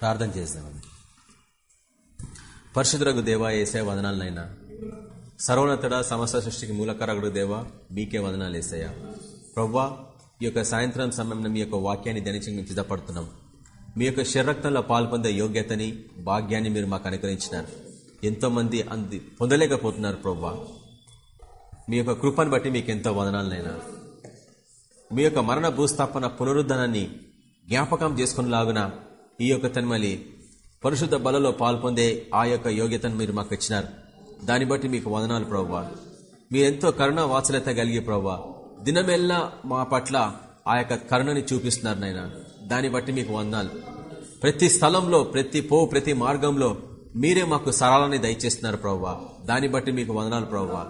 ప్రార్థన చేద్దామండి పరిశుద్ధులకు దేవా ఏసే వదనాలనైనా. సర్వోన్నతుడ సమస్త సృష్టికి మూలకరగుడు దేవా మీకే వదనాలు వేసాయా ప్రవ్వా ఈ యొక్క సాయంత్రం సమయంలో మీ యొక్క వాక్యాన్ని ధనించి మేము సిద్ధపడుతున్నాం. మీ యొక్క శరీరక్తంలో పాల్పొందే యోగ్యతని భాగ్యాన్ని మీరు మాకు అనుగ్రహించినారు. ఎంతో మంది అంది పొందలేకపోతున్నారు ప్రవ్వా. మీ యొక్క కృపను బట్టి మీకు ఎంతో వదనాలనైనా. మీ యొక్క మరణ భూస్థాపన పునరుద్ధరణని జ్ఞాపకం చేసుకునేలాగున ఈ యొక్క తన్మలి పరిశుద్ధ బలలో పాల్పొందే ఆ యొక్క యోగ్యతను మీరు మాకు ఇచ్చినారు. దాన్ని బట్టి మీకు వదనాలు ప్రవ్వా. మీరెంతో కరుణ వాత్సల్యత కలిగి ప్రవ్వా. దినమెల్లా మా పట్ల ఆ యొక్క కరుణని చూపిస్తున్నారు నాయన. దాన్ని బట్టి మీకు వందనాలు. ప్రతి స్థలంలో ప్రతి పో ప్రతి మార్గంలో మీరే మాకు సరళాన్ని దయచేస్తున్నారు ప్రవ్వా. దాన్ని బట్టి మీకు వందనాలు ప్రవ్వా.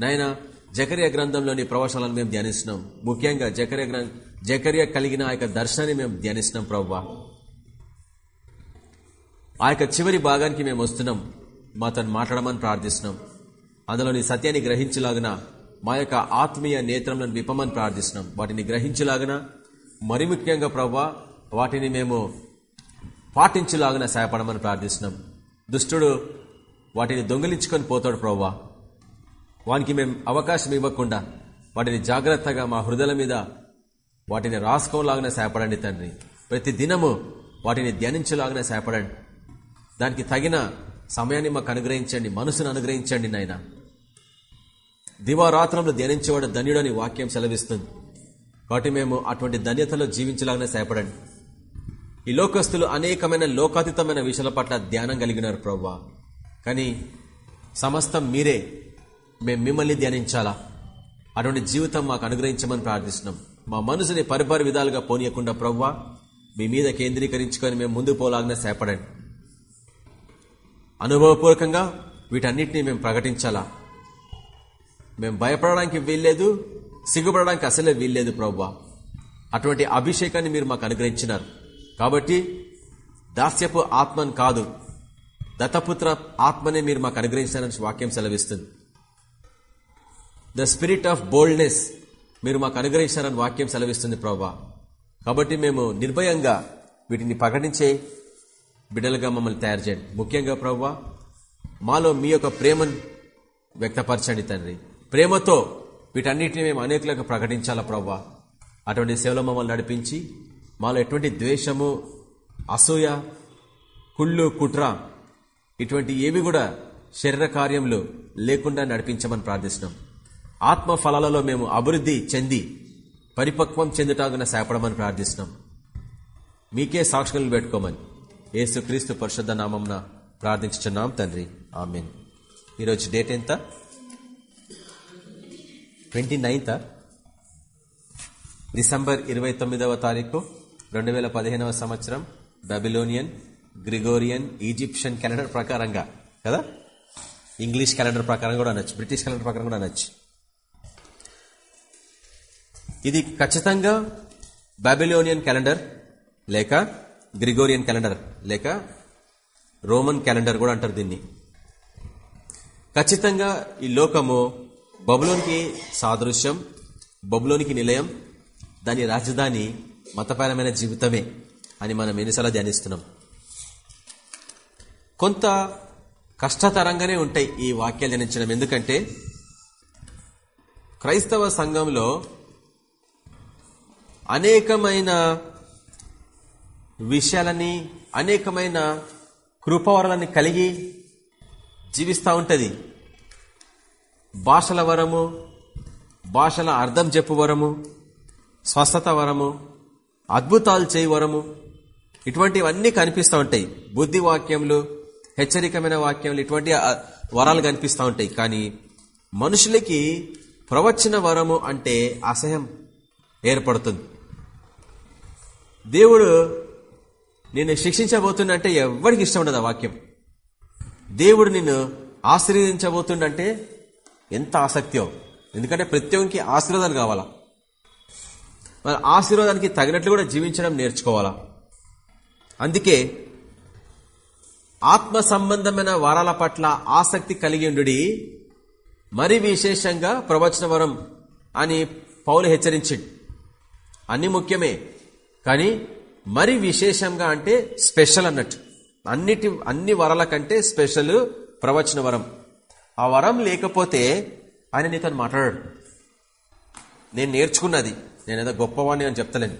నాయన జకర్య గ్రంథంలోని ప్రవచనాలను మేము ధ్యానిస్తున్నాం. ముఖ్యంగా జకర్య గ్రంథ జకర్య కలిగిన ఆ యొక్క దర్శనాన్ని మేము ధ్యానిస్తున్నాం ప్రవ్వా. ఆ యొక్క చివరి భాగానికి మేము వస్తున్నాం. మా తను మాట్లాడమని ప్రార్థిస్తున్నాం. అందులోని సత్యాన్ని గ్రహించలాగిన మా యొక్క ఆత్మీయ నేత్రంలను విప్పమని ప్రార్థిస్తున్నాం. వాటిని గ్రహించలాగిన మరి ముఖ్యంగా ప్రవ్వా వాటిని మేము పాటించలాగిన సహాయపడమని ప్రార్థిస్తున్నాం. దుష్టుడు వాటిని దొంగిలించుకొని పోతాడు ప్రవ్వా. వానికి మేము అవకాశం ఇవ్వకుండా వాటిని జాగ్రత్తగా మా హృదయల మీద వాటిని రాసుకోలాగిన సహాయపడండి తండ్రి. ప్రతి దినము వాటిని ధ్యానించలాగిన సహాయపడండి. దానికి తగిన సమయాన్ని మాకు అనుగ్రహించండి మనసును అనుగ్రహించండి నాయన. దివారాత్రంలో ధ్యానించేవాడు ధన్యుడని వాక్యం సెలవిస్తుంది. కాబట్టి మేము అటువంటి ధన్యతలో జీవించలాగానే సేపడండి ఈ లోకస్తులు అనేకమైన లోకాతీతమైన విషయాల పట్ల ధ్యానం కలిగినారు ప్రవ్వా. కానీ సమస్తం మీరే. మేము మిమ్మల్ని ధ్యానించాలా? అటువంటి జీవితం మాకు అనుగ్రహించమని ప్రార్థిస్తున్నాం. మా మనసుని పరిపరి విధాలుగా పోనీయకుండా ప్రవ్వా మీ మీద కేంద్రీకరించుకొని మేము ముందు పోలాగానే సేపడండి అనుభవపూర్వకంగా వీటన్నిటిని మేము ప్రకటించాలా? మేము భయపడడానికి వీల్లేదు సిగ్గుపడడానికి అసలే వీల్లేదు ప్రవ్వా అటువంటి అభిషేకాన్ని మీరు మాకు అనుగ్రహించినారు. కాబట్టి దాస్యపు ఆత్మని కాదు దత్తపుత్ర ఆత్మనే మీరు మాకు అనుగ్రహించారని వాక్యం సెలవిస్తుంది. ద స్పిరిట్ ఆఫ్ బోల్డ్నెస్ మీరు మాకు అనుగ్రహించారని వాక్యం సెలవిస్తుంది ప్రవ్వా కాబట్టి మేము నిర్భయంగా వీటిని ప్రకటించే బిడ్డలుగా మమ్మల్ని తయారు చేయండి. ముఖ్యంగా ప్రవ్వా మాలో మీ యొక్క ప్రేమను వ్యక్తపరచండి తండ్రి. ప్రేమతో వీటన్నిటిని మేము అనేకులకు ప్రకటించాలా ప్రవ్వా? అటువంటి సేవలో మమ్మల్ని నడిపించి మాలో ఎటువంటి ద్వేషము అసూయ కుళ్ళు కుట్ర ఇటువంటి ఏవి కూడా శరీర కార్యంలో లేకుండా నడిపించమని ప్రార్థిస్తున్నాం. ఆత్మ ఫలాలలో మేము అభివృద్ధి చెంది పరిపక్వం చెందుటాగున సేపడమని ప్రార్థిస్తున్నాం. మీకే సాక్షులను పెట్టుకోమని. ఏసుక్రీస్తు పరిశుద్ధ నామంన ప్రార్థించుచున్నాం తండ్రి. ఆమెన్. ఈరోజు డేట్ ఎంత? Twenty ninth? డిసెంబర్ ఇరవై తొమ్మిదవ తారీఖు రెండు వేల పదిహేనవ సంవత్సరం. బబిలోనియన్ గ్రిగోరియన్ ఈజిప్షియన్ క్యాలెండర్ ప్రకారంగా కదా? ఇంగ్లీష్ క్యాలెండర్ ప్రకారం కూడా అనొచ్చు బ్రిటిష్ క్యాలెండర్ ప్రకారం కూడా అనొచ్చు. ఇది ఖచ్చితంగా బాబిలోనియన్ క్యాలెండర్ లేక గ్రిగోరియన్ క్యాలెండర్ లేక రోమన్ క్యాలెండర్ కూడా అంటారు దీన్ని. ఖచ్చితంగా ఈ లోకము బబులోనికి సాదృశ్యం బబులోనికి నిలయం దాని రాజధాని మతపరమైన జీవితమే అని మనం ఎన్నిసార్లు ధ్యానిస్తున్నాం. కొంత కష్టతరంగానే ఉంటాయి ఈ వాక్యాలు ధ్యానించడం. ఎందుకంటే క్రైస్తవ సంఘంలో అనేకమైన విషయాలని అనేకమైన కృపవరాలని కలిగి జీవిస్తూ ఉంటుంది. భాషల వరము భాషల అర్థం చెప్పు వరము స్వస్థత వరము అద్భుతాలు చేయి వరము ఇటువంటివన్నీ కనిపిస్తూ ఉంటాయి. బుద్ధి వాక్యములు హెచ్చరికమైన వాక్యములు ఇటువంటి వరాలు కనిపిస్తూ ఉంటాయి. కానీ మనుషులకి ప్రవచన వరము అంటే అసహ్యం ఏర్పడుతుంది. దేవుడు నిన్ను శిక్షించబోతుండంటే ఎవరికి ఇష్టం ఉండదు ఆ వాక్యం? దేవుడు నిన్ను ఆశీర్వదించబోతుండంటే ఎంత ఆసక్తియో. ఎందుకంటే ప్రత్యేకంకి ఆశీర్వాదాలు కావాలా? మన ఆశీర్వాదానికి తగినట్లు కూడా జీవించడం నేర్చుకోవాలా? అందుకే ఆత్మ సంబంధమైన వరాల పట్ల ఆసక్తి కలిగి ఉండు మరి విశేషంగా ప్రవచన వరం అని పౌలు హెచ్చరించి అన్ని ముఖ్యమే కానీ మరి విశేషంగా అంటే స్పెషల్ అన్నట్టు. అన్నిటి అన్ని వరాల కంటే స్పెషల్ ప్రవచన వరం. ఆ వరం లేకపోతే ఆయన నీతో మాట్లాడాడు. నేను నేర్చుకున్నది. నేను ఏదో గొప్పవాణ్ణి అని చెప్తలేను.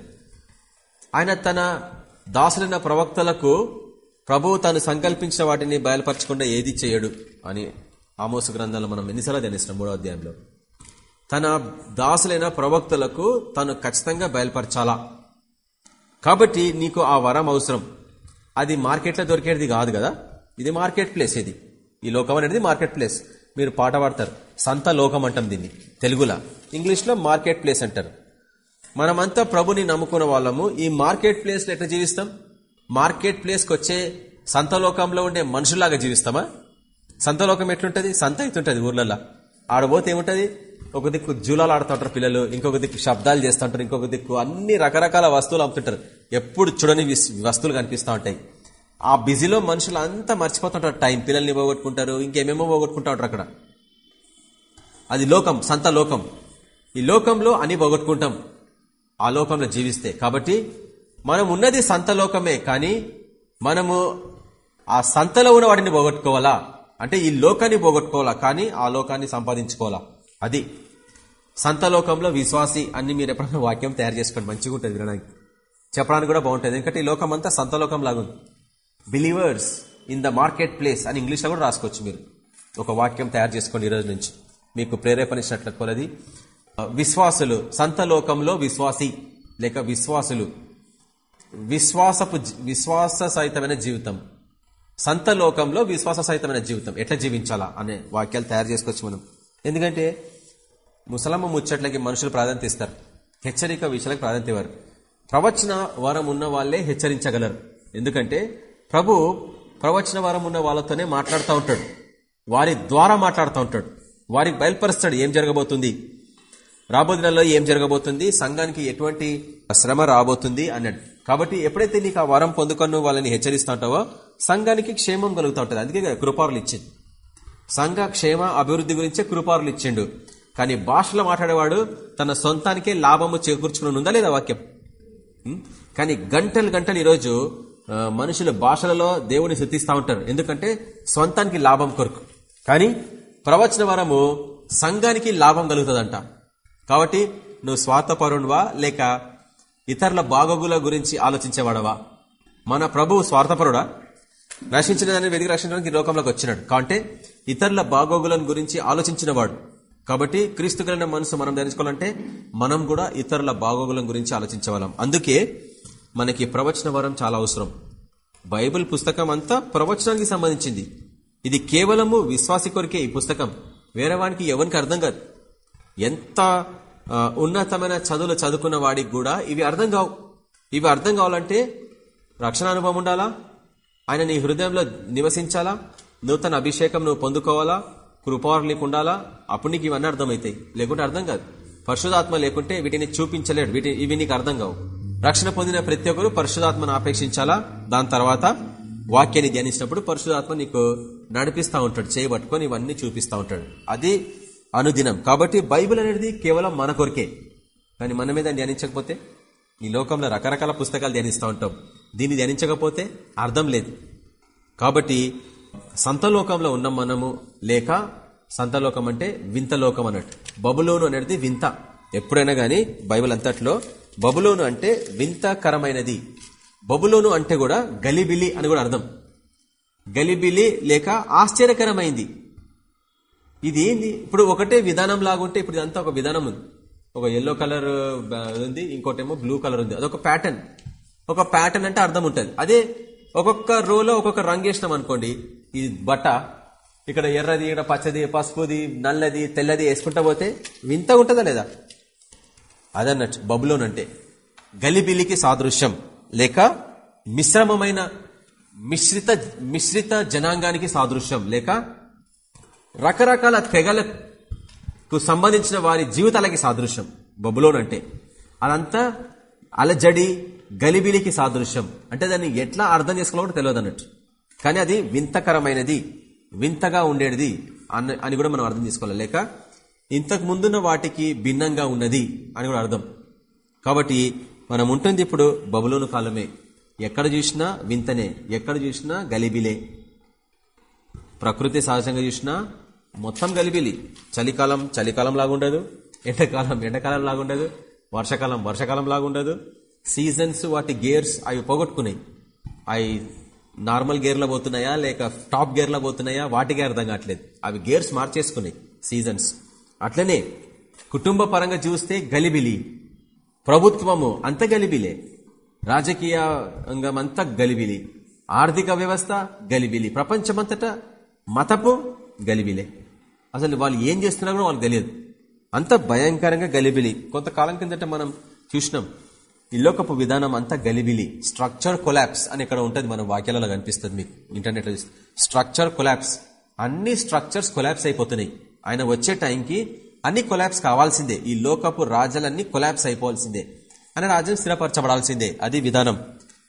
ఆయన తన దాసులైన ప్రవక్తలకు ప్రభువు తాను సంకల్పించిన వాటిని బయలుపరచకుండా ఏది చేయడు అని ఆమోస గ్రంథాలు మనం ఎన్నిసార్లు ధ్యానిస్తాం మూడో అధ్యాయంలో. తన దాసులైన ప్రవక్తలకు తను ఖచ్చితంగా బయలుపరచాలా? కాబట్టి నీకు ఆ వరం అవసరం. అది మార్కెట్లో దొరికేది కాదు కదా? ఇది మార్కెట్ ప్లేస్ ఇది. ఈ లోకం అనేది మార్కెట్ ప్లేస్. మీరు పాట పాడతారు. సంత లోకం అంటాం దీన్ని. తెలుగులో? ఇంగ్లీష్లో మార్కెట్ ప్లేస్ అంటారు. మనమంతా ప్రభుని నమ్ముకున్న వాళ్ళము. ఈ మార్కెట్ ప్లేస్లో ఎట్లా జీవిస్తాం? మార్కెట్ ప్లేస్కి వచ్చే సంత లోకంలో ఉండే మనుషులాగా జీవిస్తామా? సంత లోకం ఎట్లుంటది? సంత ఉంటుంది ఊర్లలో ఆడబోతే ఏముంటుంది? ఒక దిక్కు జూలాలు ఆడుతుంటారు పిల్లలు ఇంకొక దిక్కు శబ్దాలు చేస్తుంటారు ఇంకొక దిక్కు అన్ని రకరకాల వస్తువులు అమ్ముతుంటారు. ఎప్పుడు చూడని వస్తువులు కనిపిస్తూ ఉంటాయి. ఆ బిజీలో మనుషులు అంతా మర్చిపోతుంటారు. టైం పిల్లల్ని పోగొట్టుకుంటారు ఇంకేమేమో పోగొట్టుకుంటా ఉంటారు అక్కడ. అది లోకం సంత లోకం. ఈ లోకంలో అన్ని పోగొట్టుకుంటాం. ఆ లోకంలో జీవిస్తే. కాబట్టి మనం ఉన్నది సంత లోకమే కానీ మనము ఆ సంతలో ఉన్న వాటిని పోగొట్టుకోవాలా? అంటే ఈ లోకాన్ని పోగొట్టుకోవాలా? కానీ ఆ లోకాన్ని సంపాదించుకోవాలా? అది. సంతలోకంలో విశ్వాసి అన్ని మీరు ఎప్పుడైనా వాక్యం తయారు చేసుకోండి మంచిగా ఉంటుంది వినడానికి. చెప్పడానికి కూడా బాగుంటుంది. ఎందుకంటే ఈ లోకం అంతా సంతలోకం లాగుంది believers in the market place అని ఇంగ్లీష్లో కూడా రాసుకోవచ్చు మీరు. ఒక వాక్యం తయారు చేసుకోండి ఈరోజు నుంచి. మీకు ప్రేరేపణ కొలది. విశ్వాసులు సంతలోకంలో విశ్వాసి లేక విశ్వాసులు. విశ్వాసపు విశ్వాస సహితమైన జీవితం. సంతలోకంలో విశ్వాస సహితమైన జీవితం. ఎట్లా జీవించాలా అనే వాక్యాలు తయారు చేసుకోవచ్చు మనం. ఎందుకంటే ముసలమ్మ ముచ్చట్లకి మనుషులు ప్రాధాన్యత ఇస్తారు. హెచ్చరిక విషయాలకు ప్రాధాన్యత ఇవ్వరు. ప్రవచన వరం ఉన్న వాళ్ళే హెచ్చరించగలరు. ఎందుకంటే ప్రభు ప్రవచన వరం ఉన్న వాళ్ళతోనే మాట్లాడుతూ ఉంటాడు. వారి ద్వారా మాట్లాడుతూ ఉంటాడు. వారికి బయలుపరుస్తాడు ఏం జరగబోతుంది. రాబోదినలో ఏం జరగబోతుంది. సంఘానికి ఎటువంటి శ్రమ రాబోతుంది అన్నాడు. కాబట్టి ఎప్పుడైతే నీకు ఆ వరం పొందుకొని వాళ్ళని హెచ్చరిస్తూ ఉంటావో సంఘానికి క్షేమం కలుగుతూ ఉంటుంది. అందుకే కృపారులు ఇచ్చింది. సంఘ క్షేమ అభివృద్ధి గురించే కృపారులు ఇచ్చిండు. కానీ భాషలో మాట్లాడేవాడు తన సొంతానికే లాభము చేకూర్చుకుని ఉందా లేదా వాక్యం? కానీ గంటలు గంటలు ఈరోజు మనుషులు భాషలలో దేవుని శుద్ధిస్తూ ఉంటారు. ఎందుకంటే సొంతానికి లాభం కొరకు. కానీ ప్రవచన వరము సంఘానికి లాభం కలుగుతుందంట. కాబట్టి నువ్వు స్వార్థపరుడువా లేక ఇతరుల బాగోగుల గురించి ఆలోచించేవాడవా? మన ప్రభువు స్వార్థపరుడా? నశించిన దాన్ని వెతికి రక్షించడానికి లోకంలోకి వచ్చినాడు. కాబట్టి ఇతరుల బాగోగులను గురించి ఆలోచించినవాడు. కాబట్టి క్రీస్తు కలిగిన మనసు మనం ధరించుకోవాలంటే మనం కూడా ఇతరుల బాగోగులం గురించి ఆలోచించవాళ్ళం అందుకే మనకి ప్రవచన వరం చాలా అవసరం. బైబిల్ పుస్తకం అంతా ప్రవచనానికి సంబంధించింది. ఇది కేవలము విశ్వాసి కొరికే ఈ పుస్తకం. వేరే వానికి ఎవరికి అర్థం కాదు. ఎంత ఉన్నతమైన చదువులు చదువుకున్న వాడికి కూడా ఇవి అర్థం కావు. ఇవి అర్థం కావాలంటే రక్షణ అనుభవం ఉండాలా? ఆయన నీ హృదయంలో నివసించాలా? నూతన అభిషేకం నువ్వు పొందుకోవాలా? కృపావర్ నీకు ఉండాలా అప్పుడు నీకు ఇవన్నీ అర్థమవుతాయి లేకుంటే అర్థం కాదు. పరిశుధాత్మ లేకుంటే వీటిని చూపించలేడు. వీటి ఇవి నీకు అర్థం కావు. రక్షణ పొందిన ప్రతి ఒక్కరు పరిశుధాత్మను ఆపేక్షించాలా? దాని తర్వాత వాక్యాన్ని ధ్యానించినప్పుడు పరిశుధాత్మ నీకు నడిపిస్తా ఉంటాడు. చేయబట్టుకొని ఇవన్నీ చూపిస్తూ ఉంటాడు. అది అనుదినం. కాబట్టి బైబిల్ అనేది కేవలం మన కొరికే. కానీ మన మీద ధ్యానించకపోతే ఈ లోకంలో రకరకాల పుస్తకాలు ధ్యానిస్తూ ఉంటాం. దీన్ని ధ్యానించకపోతే అర్థం లేదు. కాబట్టి సంతలోకంలో ఉన్న మనము లేక సంతలోకం అంటే వింత లోకం అన్నట్టు. బబులోను అనేది వింత. ఎప్పుడైనా గాని బైబిల్ అంతట్లో బబులోను అంటే వింతకరమైనది. బబులోను అంటే కూడా గలిబిలి అని కూడా అర్థం. గలిబిలి లేక ఆశ్చర్యకరమైంది. ఇది ఏంది? ఇప్పుడు ఒకటే విధానం లాగుంటే ఇప్పుడు ఇదంతా ఒక విధానం ఉంది. ఒక ఎల్లో కలర్ ఉంది ఇంకోటేమో బ్లూ కలర్ ఉంది. అదొక ప్యాటర్న్ ఒక ప్యాటర్న్ అంటే అర్థం ఉంటుంది. అదే ఒక్కొక్క రోలో ఒక్కొక్క రంగు వేసినాం అనుకోండి ఈ బట్ట ఇక్కడ ఎర్రది ఇక్కడ పచ్చది పసుపుది నల్లది తెల్లది వేసుకుంటా పోతే వింత ఉంటుందా లేదా? అదన్నట్టు బబులోన్ అంటే గలిబిలికి సాదృశ్యం. లేక మిశ్రమమైన మిశ్రిత మిశ్రిత జనాంగానికి సాదృశ్యం. లేక రకరకాల తెగలకు సంబంధించిన వారి జీవితాలకి సాదృశ్యం. బబులోన్ అంటే అదంతా అలజడి గలిబిలికి సాదృశ్యం. అంటే దాన్ని ఎట్లా అర్థం చేసుకోవాలో తెలియదు అన్నట్టు. కానీ అది వింతకరమైనది వింతగా ఉండేది అన్న అని కూడా మనం అర్థం చేసుకోవాలి. లేక ఇంతకు ముందున్న వాటికి భిన్నంగా ఉన్నది అని కూడా అర్థం. కాబట్టి మనం ఉంటుంది ఇప్పుడు బబులోను కాలమే. ఎక్కడ చూసినా వింతనే ఎక్కడ చూసినా గలిబిలే. ప్రకృతి సహజంగా చూసినా మొత్తం గలిబిలి. చలికాలం చలికాలం లాగుండదు ఎండాకాలం ఎండాకాలం లాగుండదు వర్షాకాలం వర్షాకాలం లాగుండదు సీజన్స్ వాటి గేర్స్ అవి పోగొట్టుకున్నాయి. అవి నార్మల్ గేర్లో పోతున్నాయా? లేక టాప్ గేర్లో పోతున్నాయా? వాటికే అర్థం కావట్లేదు. అవి గేర్స్ మార్చేసుకున్నాయి సీజన్స్. అట్లనే కుటుంబ పరంగా చూస్తే గలిబిలి. ప్రభుత్వము అంత గలిబిలే. రాజకీయంగం అంతా గలిబిలి. ఆర్థిక వ్యవస్థ గలిబిలి. ప్రపంచమంతటా మతపు గలిబిలే. అసలు వాళ్ళు ఏం చేస్తున్నారో వాళ్ళు తెలియదు. అంత భయంకరంగా గలిబిలి. కొంతకాలం కిందట మనం చూసినాం. ఈ లోకపు విధానం అంతా గలిబిలి స్ట్రక్చర్ కొలాప్స్ అని ఇక్కడ ఉంటుంది మన వాక్యాలలో కనిపిస్తుంది మీకు ఇంటర్నెట్లో స్ట్రక్చర్ కొలాప్స్ అన్ని స్ట్రక్చర్స్ కొలాప్స్ అయిపోతున్నాయి. ఆయన వచ్చే టైంకి అన్ని కొలాప్స్ కావాల్సిందే. ఈ లోకపు రాజలన్నీ కొలాప్స్ అయిపోవాల్సిందే. అని రాజ్యం స్థిరపరచబడాల్సిందే. అది విధానం.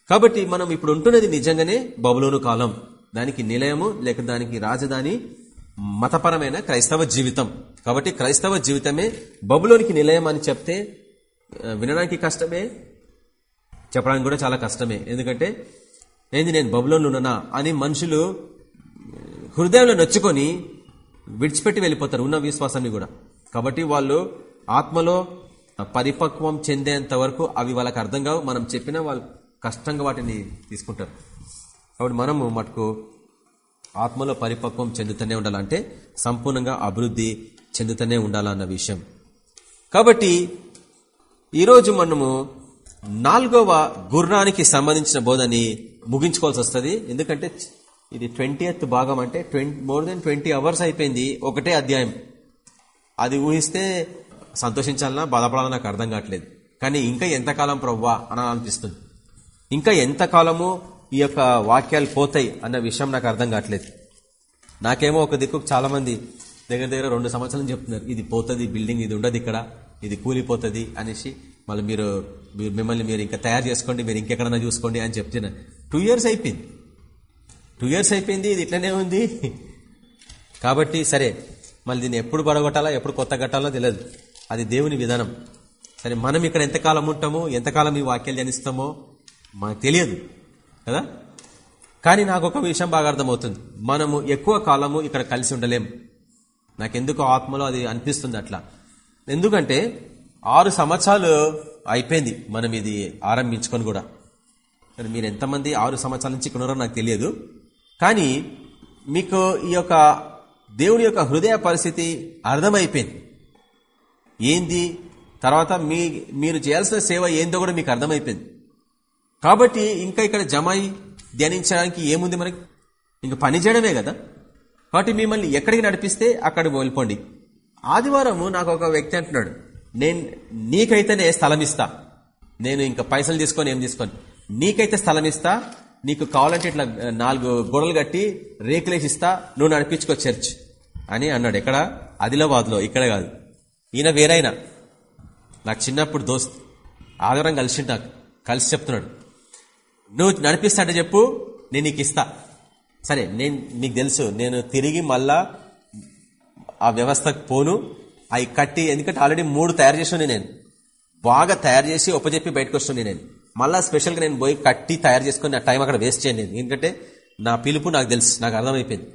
కాబట్టి మనం ఇప్పుడు ఉంటున్నది నిజంగానే బబులోను కాలం. దానికి నిలయము లేక దానికి రాజధాని మతపరమైన క్రైస్తవ జీవితం. కాబట్టి క్రైస్తవ జీవితమే బబులోనికి నిలయం అని చెప్తే వినడానికి కష్టమే చెప్పడానికి కూడా చాలా కష్టమే. ఎందుకంటే ఏంది నేను బబులోను ఉన్నానా అని మనుషులు హృదయంలో నొచ్చుకొని విడిచిపెట్టి వెళ్ళిపోతారు ఉన్న విశ్వాసాన్ని కూడా. కాబట్టి వాళ్ళు ఆత్మలో పరిపక్వం చెందేంత వరకు అవి వాళ్ళకి అర్థం కావు. మనం చెప్పినా వాళ్ళు కష్టంగా వాటిని తీసుకుంటారు. కాబట్టి మనము మటుకు ఆత్మలో పరిపక్వం చెందుతూనే ఉండాలంటే సంపూర్ణంగా అభివృద్ధి చెందుతూనే ఉండాలన్న విషయం. కాబట్టి ఈరోజు మనము నాలుగవ గుర్రానికి సంబంధించిన బోధని ముగించుకోవాల్సి వస్తుంది. ఎందుకంటే ఇది ట్వంటీ భాగం అంటే మోర్ దెన్ ట్వంటీ అవర్స్ అయిపోయింది ఒకటే అధ్యాయం. అది ఊహిస్తే సంతోషించాలన్నా బాధపడాలన్నా నాకు అర్థం కావట్లేదు. కానీ ఇంకా ఎంతకాలం ప్రవ్వా అని అనిపిస్తుంది ఇంకా ఎంతకాలము ఈ యొక్క వాక్యాలు పోతాయి అన్న విషయం నాకు అర్థం కావట్లేదు. నాకేమో ఒక దిక్కు చాలా మంది దగ్గర దగ్గర రెండు సంవత్సరాలు చెప్తున్నారు. ఇది పోతుంది బిల్డింగ్ ఇది ఉండదు ఇక్కడ ఇది కూలిపోతుంది అనేసి మళ్ళీ మీరు మీరు- మిమ్మల్ని మీరు ఇంకా తయారు చేసుకోండి మీరు ఇంకెక్కడన్నా చూసుకోండి అని చెప్తున్నా టూ ఇయర్స్ అయిపోయింది. టూ ఇయర్స్ అయిపోయింది ఇది ఇట్లనే ఉంది. కాబట్టి సరే మళ్ళీ దీన్ని ఎప్పుడు పడగొట్టాలా ఎప్పుడు కొత్త కట్టాలో తెలియదు. అది దేవుని విధానం. సరే మనం ఇక్కడ ఎంతకాలం ఉంటామో ఎంతకాలం ఈ వాక్యాలు జనిస్తామో మనకు తెలియదు. కదా? కానీ నాకు ఒక విషయం బాగా అర్థమవుతుంది. మనము ఎక్కువ కాలము ఇక్కడ కలిసి ఉండలేం. నాకెందుకు ఆత్మలో అది అనిపిస్తుంది అట్లా? ఎందుకంటే ఆరు సంవత్సరాలు అయిపోయింది మనం ఇది ఆరంభించుకొని కూడా. కానీ మీరు ఎంతమంది ఆరు సంవత్సరాల నుంచి ఇక్కడ నాకు తెలియదు. కానీ మీకు ఈ యొక్క దేవుడి యొక్క హృదయ పరిస్థితి అర్థమైపోయింది. ఏంది? తర్వాత మీ మీరు చేయాల్సిన సేవ ఏందో కూడా మీకు అర్థమైపోయింది. కాబట్టి ఇంకా ఇక్కడ జమాయి ధ్యానించడానికి ఏముంది మనకి? ఇంకా పని చేయడమే కదా. కాబట్టి మిమ్మల్ని ఎక్కడికి నడిపిస్తే అక్కడికి వెళ్ళిపోండి. ఆదివారము నాకు ఒక వ్యక్తి అంటున్నాడు. నేను నీకైతేనే స్థలం ఇస్తా. నేను ఇంకా పైసలు తీసుకొని ఏం తీసుకొని. నీకైతే స్థలం ఇస్తా నీకు కావాలంటే ఇట్లా నాలుగు గోడలు కట్టి రేకులేసి ఇస్తా నువ్వు నడిపించుకో చర్చ్ అని అన్నాడు. ఎక్కడ? ఆదిలాబాద్లో ఇక్కడ కాదు. ఈయన వేరైనా. నాకు చిన్నప్పుడు దోస్త్. ఆదివారం కలిసి నాకు. కలిసి చెప్తున్నాడు. నువ్వు నడిపిస్తా అంటే చెప్పు నేను నీకు ఇస్తా. సరే నేను నీకు తెలుసు నేను తిరిగి మళ్ళా ఆ వ్యవస్థకు పోను. అవి కట్టి ఎందుకంటే ఆల్రెడీ మూడు తయారు చేసిన నేను. బాగా తయారు చేసి ఉపజెప్పి బయటకు వస్తుండే నేను. మళ్ళా స్పెషల్గా నేను పోయి కట్టి తయారు చేసుకుని నా టైం అక్కడ వేస్ట్ చేయను ఎందుకంటే నా పిలుపు నాకు తెలుసు నాకు అర్థమైపోయింది.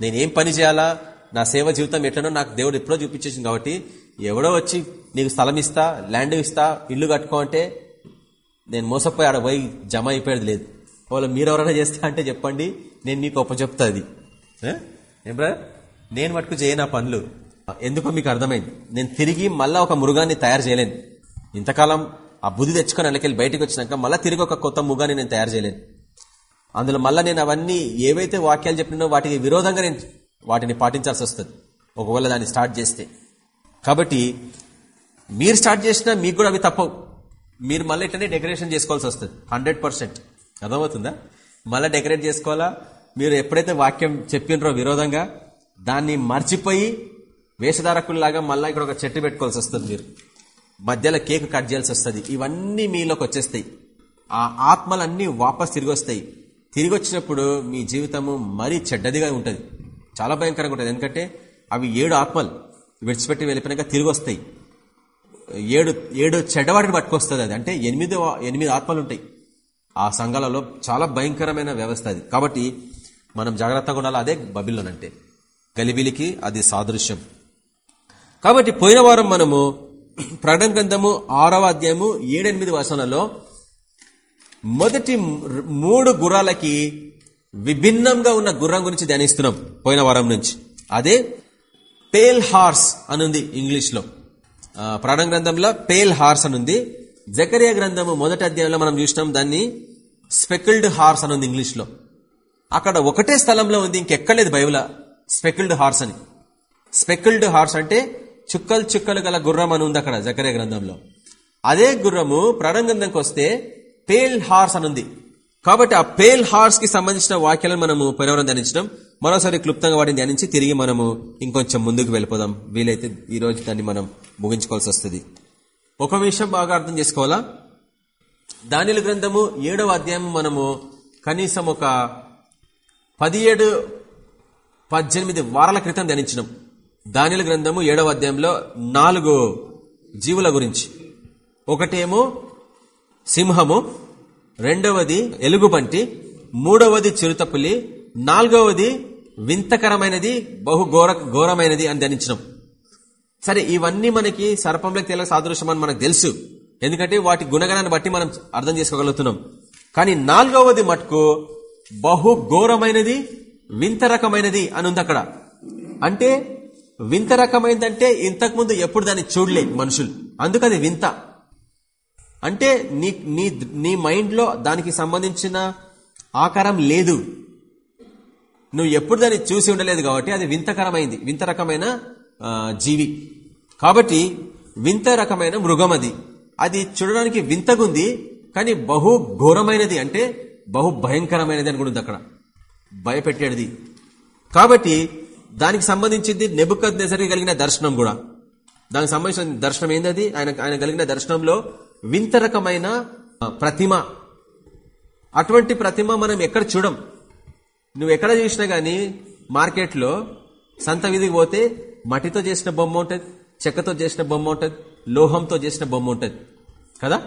నేను ఏం పని చేయాలా? నా సేవ జీవితం ఎట్లనో నాకు దేవుడు ఎప్పుడో చూపించేసింది కాబట్టి ఎవడో వచ్చి నీకు స్థలం ఇస్తా ల్యాండ్ ఇస్తా ఇల్లు కట్టుకో అంటే నేను మోసపోయి ఆడ పోయి జమ అయిపోయేది లేదు. ఒకవేళ మీరు ఎవరైనా చేస్తా అంటే చెప్పండి నేను మీకు ఒప్ప చెప్తా అది. ఏం? బ్రదర్? నేను మటుకు చేయను పనులు. ఎందుకో మీకు అర్థమైంది. నేను తిరిగి మళ్ళీ ఒక మృగాన్ని తయారు చేయలేను. ఇంతకాలం ఆ బుద్ధి తెచ్చుకొని అందుకెళ్ళి బయటకు వచ్చినాక మళ్ళీ తిరిగి ఒక కొత్త మృగాన్ని నేను తయారు చేయలేను. అందులో మళ్ళీ నేను అవన్నీ ఏవైతే వాక్యాలు చెప్పినో వాటికి విరోధంగా నేను వాటిని పాటించాల్సి వస్తుంది. ఒకవేళ దాన్ని స్టార్ట్ చేస్తే. కాబట్టి మీరు స్టార్ట్ చేసినా మీకు కూడా అవి తప్పవు. మీరు మళ్ళీ ఇట్లనే డెకరేషన్ చేసుకోవాల్సి వస్తుంది. Hundred percent. అర్థమవుతుందా? మళ్ళీ డెకరేట్ చేసుకోవాలా? మీరు ఎప్పుడైతే వాక్యం చెప్పినరో విరోధంగా దాన్ని మర్చిపోయి వేషధారకుల్లాగా మళ్ళీ ఇక్కడ ఒక చెట్టు పెట్టుకోవాల్సి వస్తుంది మీరు. మధ్యలో కేక్ కట్ చేయాల్సి వస్తుంది. ఇవన్నీ మీలోకి వచ్చేస్తాయి. ఆ ఆత్మలన్నీ వాపస్ తిరిగి వస్తాయి. తిరిగి వచ్చినప్పుడు మీ జీవితము మరీ చెడ్డదిగా ఉంటుంది. చాలా భయంకరంగా ఉంటుంది. ఎందుకంటే అవి ఏడు ఆత్మలు. విడిచిపెట్టి వెళ్ళిపోయినాక తిరిగి వస్తాయి. ఏడు ఏడు చెడ్డవాడిని పట్టుకొస్తుంది అది. అంటే ఎనిమిది ఎనిమిది ఆత్మలు ఉంటాయి ఆ సంఘాలలో చాలా భయంకరమైన వ్యవస్థ అది. కాబట్టి మనం జాగ్రత్తగా ఉండాలి. అదే బబిల్లోనంటే అంటే గలిబిలికి అది సాదృశ్యం. కాబట్టి పోయిన వారం మనము ప్రకటన గ్రంథము ఆరవ అధ్యాయము ఏడెనిమిది వసనలో మొదటి మూడు గుర్రాలకి విభిన్నంగా ఉన్న గుర్రం గురించి ధ్యానిస్తున్నాం పోయిన వారం నుంచి. అదే పేల్ హార్స్ అనుంది ఇంగ్లీష్లో. లో గ్రంథంలో పేల్ హార్స్ అనుంది. జకరియా గ్రంథము మొదటి అధ్యాయంలో మనం చూసినాం దాన్ని స్పెకిల్డ్ హార్స్ అనుంది ఇంగ్లీష్లో. అక్కడ ఒకటే స్థలంలో ఉంది ఇంకెక్కలేదు బైబుల స్పెకిల్డ్ హార్స్ అని. స్పెకిల్డ్ హార్స్ అంటే చుక్కలు చుక్కలు గల గుర్రం అని ఉంది అక్కడ జకరియా గ్రంథంలో. అదే గుర్రము ప్రాణ వస్తే పేల్ హార్స్ అనుంది కాబట్టి ఆ పేల్ హార్స్కి సంబంధించిన వాక్యాలను మనము పరివరం ధ్యానించడం మరోసారి క్లుప్తంగా వాటిని ధ్యానించి తిరిగి మనము ఇంకొంచెం ముందుకు వెళ్ళిపోదాం. వీలైతే ఈ రోజు దాన్ని మనం ముగించుకోవాల్సి వస్తుంది. ఒక విషయం బాగా అర్థం చేసుకోవాలా? దానిల గ్రంథము ఏడవ అధ్యాయం మనము కనీసం ఒక పదిహేడు పద్దెనిమిది వారాల క్రితం ధ్యానించినాం. దానిల గ్రంథము ఏడవ అధ్యాయంలో నాలుగు జీవుల గురించి. ఒకటేమో సింహము రెండవది ఎలుగుబంటి మూడవది చిరుతపులి నాలుగవది వింతకరమైనది బహు ఘోర ఘోరమైనది అని ధనించడం సరే ఇవన్నీ మనకి సర్పంలో తెల సాదృశ్యం అని మనకు తెలుసు. ఎందుకంటే వాటి గుణగణాన్ని బట్టి మనం అర్థం చేసుకోగలుగుతున్నాం. కానీ నాలుగవది మటుకు బహు ఘోరమైనది వింత రకమైనది అని ఉంది అక్కడ. అంటే వింత రకమైందంటే ఇంతకుముందు ఎప్పుడు దాన్ని చూడలే మనుషులు. అందుకని వింత. అంటే నీ నీ నీ మైండ్లో దానికి సంబంధించిన ఆకారం లేదు. నువ్వు ఎప్పుడు దాన్ని చూసి ఉండలేదు కాబట్టి అది వింతకరమైంది. వింత రకమైన జీవి. కాబట్టి వింత రకమైన మృగం అది. అది చూడడానికి వింతగుంది కానీ బహు ఘోరమైనది అంటే బహు భయంకరమైనది అని కూడా ఉంది అక్కడ. భయపెట్టేది. కాబట్టి దానికి సంబంధించింది నెబుకత్ నెసరికి కలిగిన దర్శనం కూడా. దానికి సంబంధించిన దర్శనం ఏంటది ఆయన ఆయన కలిగిన దర్శనంలో వింత రకమైన ప్రతిమ. అటువంటి ప్రతిమ మనం ఎక్కడ చూడం? నువ్వు ఎక్కడ చూసినా గానీ మార్కెట్లో సంత వీధికి పోతే మట్టితో చేసిన బొమ్మ ఉంటుంది చెక్కతో చేసిన బొమ్మ ఉంటుంది లోహంతో చేసిన బొమ్మ ఉంటుంది. కదా?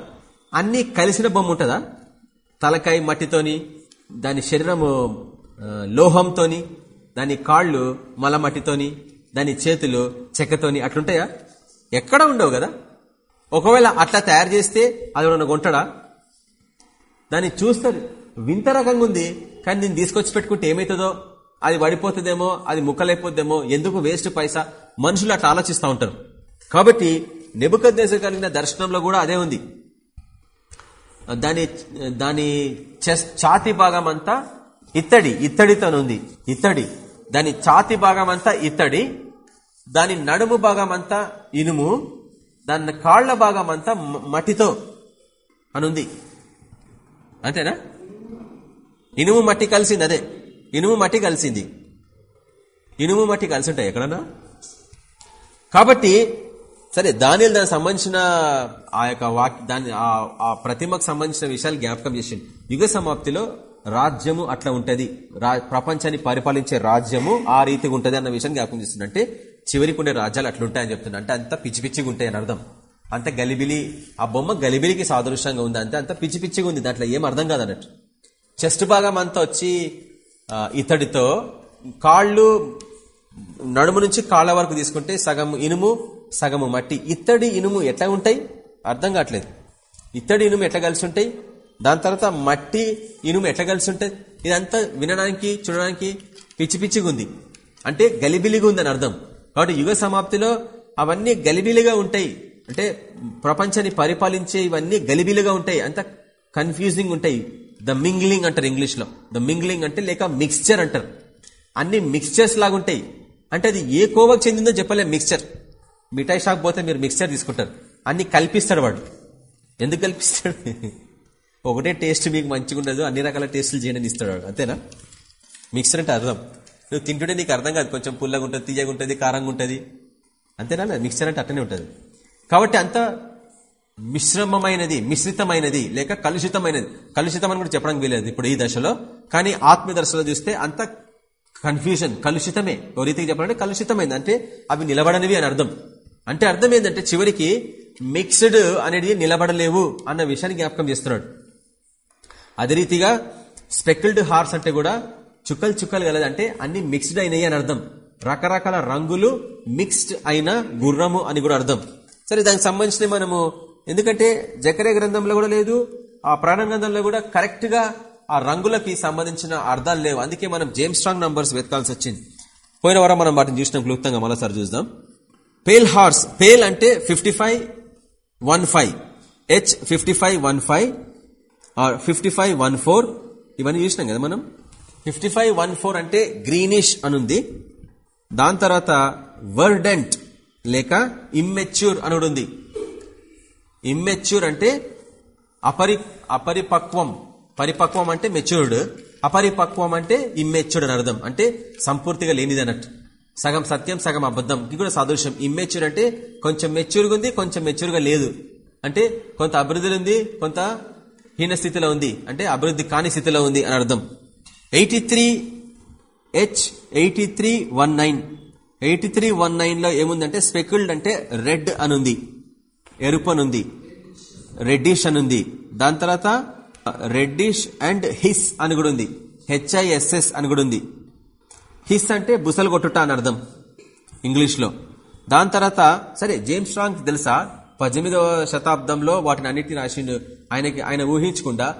అన్ని కలిసిన బొమ్మ ఉంటుందా? తలకాయ మట్టితోని దాని శరీరము లోహంతోని దాని కాళ్ళు మలమట్టితోని దాని చేతులు చెక్కతోని అట్లుంటాయా? ఎక్కడ ఉండవు కదా? ఒకవేళ అట్లా తయారు చేస్తే అది ఉన్న కొంటాడా? దాన్ని చూస్తారు. వింత రకంగా ఉంది కానీ నేను తీసుకొచ్చి పెట్టుకుంటే ఏమవుతుందో అది పడిపోతుందేమో? అది ముక్కలైపోద్దేమో? ఎందుకు వేస్ట్ పైసా? మనుషులు అట్లా ఆలోచిస్తూ ఉంటారు. కాబట్టి నెబుకద్దేశ కలిగిన దర్శనంలో కూడా అదే ఉంది. దాని దాని ఛాతి భాగం అంతా ఇత్తడి ఇత్తడితోనుంది. ఇత్తడి. దాని ఛాతి భాగం అంతా ఇత్తడి దాని నడుము భాగం అంతా ఇనుము దాని కాళ్ళ భాగం అంతా మట్టితో అనుంది. అంతేనా? ఇనుము మట్టి కలిసింది అదే. ఇనుము మట్టి కలిసింది. ఇనుము మట్టి కలిసి ఉంటాయి ఎక్కడన్నా? కాబట్టి సరే దాని దానికి సంబంధించిన ఆ యొక్క వాక్ దాని ఆ ప్రతిమకు సంబంధించిన విషయాలు జ్ఞాపకం చేసింది యుగ సమాప్తిలో రాజ్యము అట్లా ఉంటది. ప్రపంచాన్ని పరిపాలించే రాజ్యము ఆ రీతిగా ఉంటది అన్న విషయం జ్ఞాపకం చేస్తుంది అంటే చివరికి ఉండే రాజ్యాలు అట్లుంటాయని చెప్తున్నా అంటే అంత పిచ్చి పిచ్చిగా ఉంటాయని అర్థం. అంత గలిబిలి ఆ బొమ్మ గలిబిలికి సాదృశ్యంగా ఉంది అంతే అంత పిచ్చి పిచ్చిగా ఉంది. దాంట్లో ఏం అర్థం కాదన్నట్టు. చెస్ట్ భాగం అంతా వచ్చి ఇతడితో కాళ్ళు నడుము నుంచి కాళ్ళ వరకు తీసుకుంటే సగం ఇనుము సగము మట్టి. ఇత్తడి ఇనుము ఎట్లా ఉంటాయి? అర్థం కావట్లేదు. ఇత్తడి ఇనుము ఎట్లా కలిసి ఉంటాయి? దాని తర్వాత మట్టి ఇనుము ఎట్లా కలిసి ఉంటుంది ఇదంతా వినడానికి చూడడానికి పిచ్చి పిచ్చిగా ఉంది. అంటే గలిబిలిగా ఉందని అర్థం. కాబట్టి యుగ సమాప్తిలో అవన్నీ గలిబిలిగా ఉంటాయి. అంటే ప్రపంచాన్ని పరిపాలించే ఇవన్నీ గలిబిలిగా ఉంటాయి. అంత కన్ఫ్యూజింగ్ ఉంటాయి. ద మింగ్లింగ్ అంటారు ఇంగ్లీష్లో. ద మింగ్లింగ్ అంటే లేక మిక్స్చర్ అంటారు. అన్ని మిక్స్చర్స్ లాగా ఉంటాయి. అంటే అది ఏ కోవకు చెందిందో చెప్పలే మిక్స్చర్ మిఠాయి షాప్ పోతే మీరు మిక్స్చర్ తీసుకుంటారు. అన్ని కల్పిస్తాడు వాడు. ఎందుకు కల్పిస్తాడు? ఒకటే టేస్ట్ మీకు మంచిగా ఉండదు అన్ని రకాల టేస్టులు చేయడానికి ఇస్తాడు అంతేనా? మిక్సర్ అంటే అర్థం. నువ్వు తింటుంటే నీకు అర్థం కాదు కొంచెం పుల్లగా ఉంటుంది తీయగా ఉంటుంది కారంగా ఉంటుంది. అంతేనా? మిక్సర్ అంటే అట్టనే ఉంటుంది. కాబట్టి అంత మిశ్రమమైనది మిశ్రితమైనది లేక కలుషితమైనది. కలుషితం అని కూడా చెప్పడానికి వీలేదు ఇప్పుడు ఈ దశలో. కానీ ఆత్మ దశలో చూస్తే అంత కన్ఫ్యూజన్ కలుషితమే. ఓ రీతికి చెప్పాలంటే కలుషితమైంది. అంటే అవి నిలబడనివి అని అర్థం. అంటే అర్థం ఏంటంటే చివరికి మిక్స్డ్ అనేది నిలబడలేవు అన్న విషయాన్ని జ్ఞాపకం చేస్తున్నాడు. అదే రీతిగా స్పెకిల్డ్ హార్స్ అంటే కూడా చుక్కలు చుక్కలు కలదు అంటే అన్ని మిక్స్డ్ అయినాయి అని అర్థం. రకరకాల రంగులు మిక్స్డ్ అయిన గుర్రము అని కూడా అర్థం. సరే దానికి సంబంధించిన మనము ఎందుకంటే జకరే గ్రంథంలో కూడా లేదు ఆ ప్రాణ గ్రంథంలో కూడా కరెక్ట్గా ఆ రంగులకి సంబంధించిన అర్థాలు లేవు. అందుకే మనం జేమ్స్ స్ట్రాంగ్ నంబర్స్ వెతకాల్సి వచ్చింది. పోయిన వారం మనం వాటిని చూసినాం క్లుప్తంగా మరోసారి చూద్దాం. పేల్ హార్స్ పేల్ అంటే fifty five one five H fifty five one five fifty five one four ఇవన్నీ చూసినాం కదా మనం? ఫిఫ్టీ ఫైవ్ వన్ ఫోర్ అంటే గ్రీనిష్ అనుంది. దాని తర్వాత వర్డెంట్ లేక ఇమ్మెచ్యూర్ అని ఉంది ఇమ్మెచ్యూర్ అంటే అపరి అపరిపక్వం. పరిపక్వం అంటే మెచ్యూర్డ్ అపరిపక్వం అంటే ఇమ్మెచ్యూర్డ్ అని అర్థం. అంటే సంపూర్తిగా లేనిది అన్నట్టు. సగం సత్యం సగం అబద్ధం. ఇది కూడా సాదృశ్యం. ఇమ్మెచ్యూర్ అంటే కొంచెం మెచ్యూర్గా ఉంది కొంచెం మెచ్యూర్గా లేదు. అంటే కొంత అభివృద్ధిలో ఉంది కొంత హీన స్థితిలో ఉంది అంటే అభివృద్ధి కాని స్థితిలో ఉంది అని అర్థం. Eighty three H eighty three one nine. Eighty three one నైన్లో ఏముందంటే స్పెక్యుల్డ్ అంటే రెడ్ అనుంది. ఎరుపు అనుంది. రెడ్డిష్ అనుంది. దాని తర్వాత రెడ్డిష్ అండ్ హిస్ అని కూడా ఉంది. హెచ్ఐఎస్ఎస్ అని కూడా ఉంది. హిస్ అంటే బుసలు కొట్టుట అని అర్థం. ఇంగ్లీష్లో. దాని తర్వాత సరే జేమ్స్ స్ట్రాంగ్ తెలుసా? పద్దెనిమిదవ శతాబ్దంలో వాటిని అన్నిటిని రాసిండు. ఆయనకి ఆయన ఊహించకుండా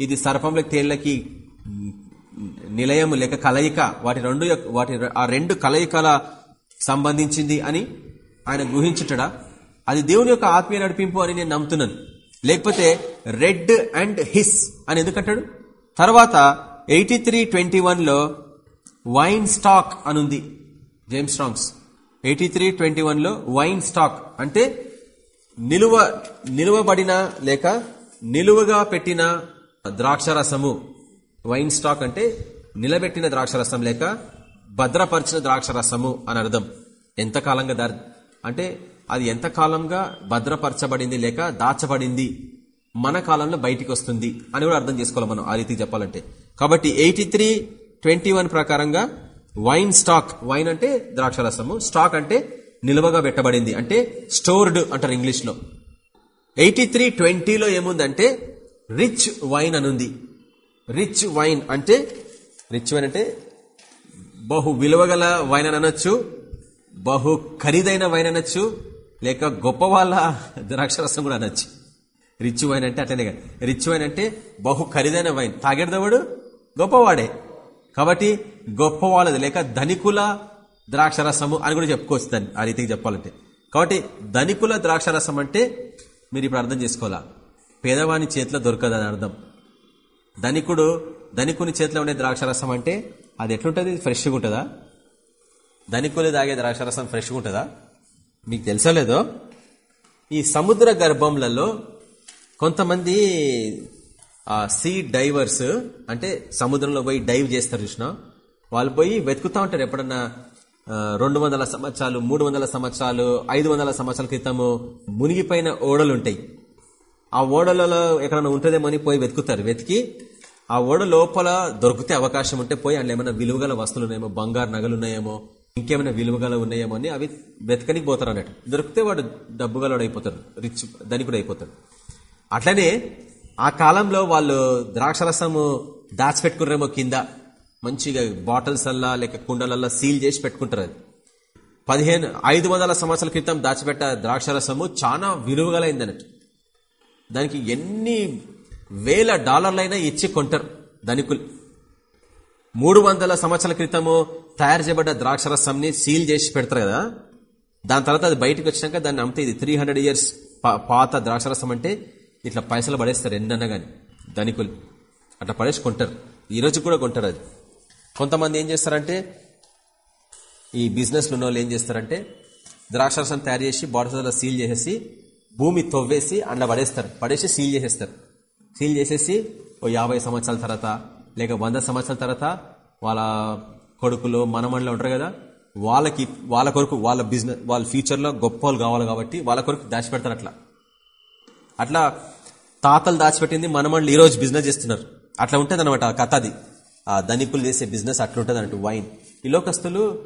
ఇది సర్పంలకి తేళ్ళకి నిలయము లేక కలయిక. వాటి రెండు యొక్క- వాటి ఆ రెండు కలయికల సంబంధించింది అని ఆయన ఊహించుటడా? అది దేవుని యొక్క ఆత్మీయ నడిపింపు అని నేను నమ్ముతున్నాను. లేకపోతే రెడ్ అండ్ హిస్ అని ఎందుకంటాడు తర్వాత ఎయిటీ త్రీ ట్వంటీ వన్లో వైన్ స్టాక్ అనుంది James Strong's. Eighty three twenty వన్లో వైన్ స్టాక్ అంటే నిలువ నిలువబడిన లేక నిలువగా పెట్టిన ద్రాక్షరసము. వైన్ స్టాక్ అంటే నిలబెట్టిన ద్రాక్షరసం లేక భద్రపరిచిన ద్రాక్షరసము అని అర్థం. ఎంతకాలంగా దారి అంటే అది ఎంతకాలంగా భద్రపరచబడింది లేక దాచబడింది మన కాలంలో బయటికి వస్తుంది అని కూడా అర్థం చేసుకోవాలి మనం ఆ రీతికి చెప్పాలంటే. కాబట్టి ఎయిటీ త్రీ ట్వంటీ వన్ ప్రకారంగా వైన్ స్టాక్ వైన్ అంటే ద్రాక్షరసము స్టాక్ అంటే నిల్వగా పెట్టబడింది. అంటే స్టోర్డ్ అంటారు ఇంగ్లీష్లో ఎయిటీ త్రీ ట్వంటీలో ఏముందంటే రిచ్ వైన్ అనుంది. రిచ్ వైన్ అంటే రిచ్ వైన్ అంటే బహు విలువగల వైన్ అని అనొచ్చు బహు ఖరీదైన వైన్ అనొచ్చు లేక గొప్ప వాళ్ళ ద్రాక్షరసం కూడా అనొచ్చు. రిచ్ వైన్ అంటే అట్లనే కాదు. రిచ్ వైన్ అంటే బహు ఖరీదైన వైన్ తాగేడదవాడు గొప్పవాడే. కాబట్టి గొప్ప వాళ్ళది లేక ధనికుల ద్రాక్షరసము అని కూడా చెప్పుకోవచ్చు దాన్ని ఆ రీతికి చెప్పాలంటే. కాబట్టి ధనికుల ద్రాక్షరసం అంటే మీరు ఇప్పుడు అర్థం చేసుకోవాలా? పేదవాని చేతిలో దొరకదని అర్థం. ధనికుడు ధనికుని చేతిలో ఉండే ద్రాక్షరసం అంటే అది ఎట్లుంటుంది? ఫ్రెష్గా ఉంటుందా? ధనికులు తాగే ద్రాక్షరసం ఫ్రెష్గా ఉంటుందా? మీకు తెలుసో లేదో? ఈ సముద్ర గర్భంలలో కొంతమంది సీ డైవర్స్ అంటే సముద్రంలో పోయి డైవ్ చేస్తారు చూసిన వాళ్ళు పోయి వెతుకుతా ఉంటారు ఎప్పుడన్నా రెండు వందల సంవత్సరాలు మూడు వందల సంవత్సరాలు ఐదు వందల సంవత్సరాల క్రితము మునిగిపోయిన ఓడలు ఉంటాయి ఆ ఓడలలో ఎక్కడైనా ఉంటుందేమో అని పోయి వెతుకుతారు. వెతికి ఆ ఓడ లోపల దొరికితే అవకాశం ఉంటే పోయి అందులో ఏమైనా విలువగల వస్తువులు ఉన్నాయేమో బంగారు నగలు ఉన్నాయేమో ఇంకేమైనా విలువగల ఉన్నాయేమో అని అవి వెతకనికి పోతారు అన్నట్టు. దొరికితే వాడు డబ్బుగలవాడు అయిపోతాడు రిచ్ ధనికుడు అయిపోతాడు. అట్లనే ఆ కాలంలో వాళ్ళు ద్రాక్షరసము దాచిపెట్టుకున్నారేమో కింద మంచిగా బాటిల్స్ అల్లా లేక కుండలల్లా సీల్ చేసి పెట్టుకుంటారు అది. పదిహేను ఐదు వందల సంవత్సరాల క్రితం దాచిపెట్ట ద్రాక్షరసము చాలా విలువగలైందన్నట్టు. దానికి ఎన్ని వేల డాలర్లైనా ఇచ్చి కొంటారు ధనికులు. మూడు వందల సంవత్సరాల క్రితము తయారు చేయబడ్డ ద్రాక్షరసంని సీల్ చేసి పెడతారు కదా. దాని తర్వాత అది బయటకు వచ్చినాక దాన్ని అమ్మితే ఇది త్రీ హండ్రెడ్ ఇయర్స్ పాత ద్రాక్షరసం అంటే ఇట్లా పైసలు పడేస్తారు ఎన్నన్నా కానీ ధనికులు. అట్లా పడేసి కొంటారు. ఈరోజు కూడా కొంటారు అది. కొంతమంది ఏం చేస్తారంటే ఈ బిజినెస్ ఉన్న వాళ్ళు ఏం చేస్తారంటే ద్రాక్షరసం తయారు చేసి బాటిల్స్లో సీల్ చేసేసి భూమి తవ్వేసి అందులో పడేస్తారు. పడేసి సీల్ చేసేస్తారు. సీల్ చేసేసి ఓ యాభై సంవత్సరాల తర్వాత లేక వంద సంవత్సరాల తర్వాత వాళ్ళ కొడుకులు మనమణిలో ఉంటారు కదా వాళ్ళకి వాళ్ళ కొరకు వాళ్ళ బిజినెస్ వాళ్ళ ఫ్యూచర్లో గొప్ప వాళ్ళు కావాలి కాబట్టి వాళ్ళ కొరకు దాచిపెడతారు అట్లా. అట్లా తాతలు దాచిపెట్టింది మనమణులు ఈరోజు బిజినెస్ చేస్తున్నారు. అట్లా ఉంటుంది అనమాట ఆ కథ అది. ఆ ధనికులు చేసే బిజినెస్ అట్లా అన్నట్టు. వైన్ ఈ లోకస్తులు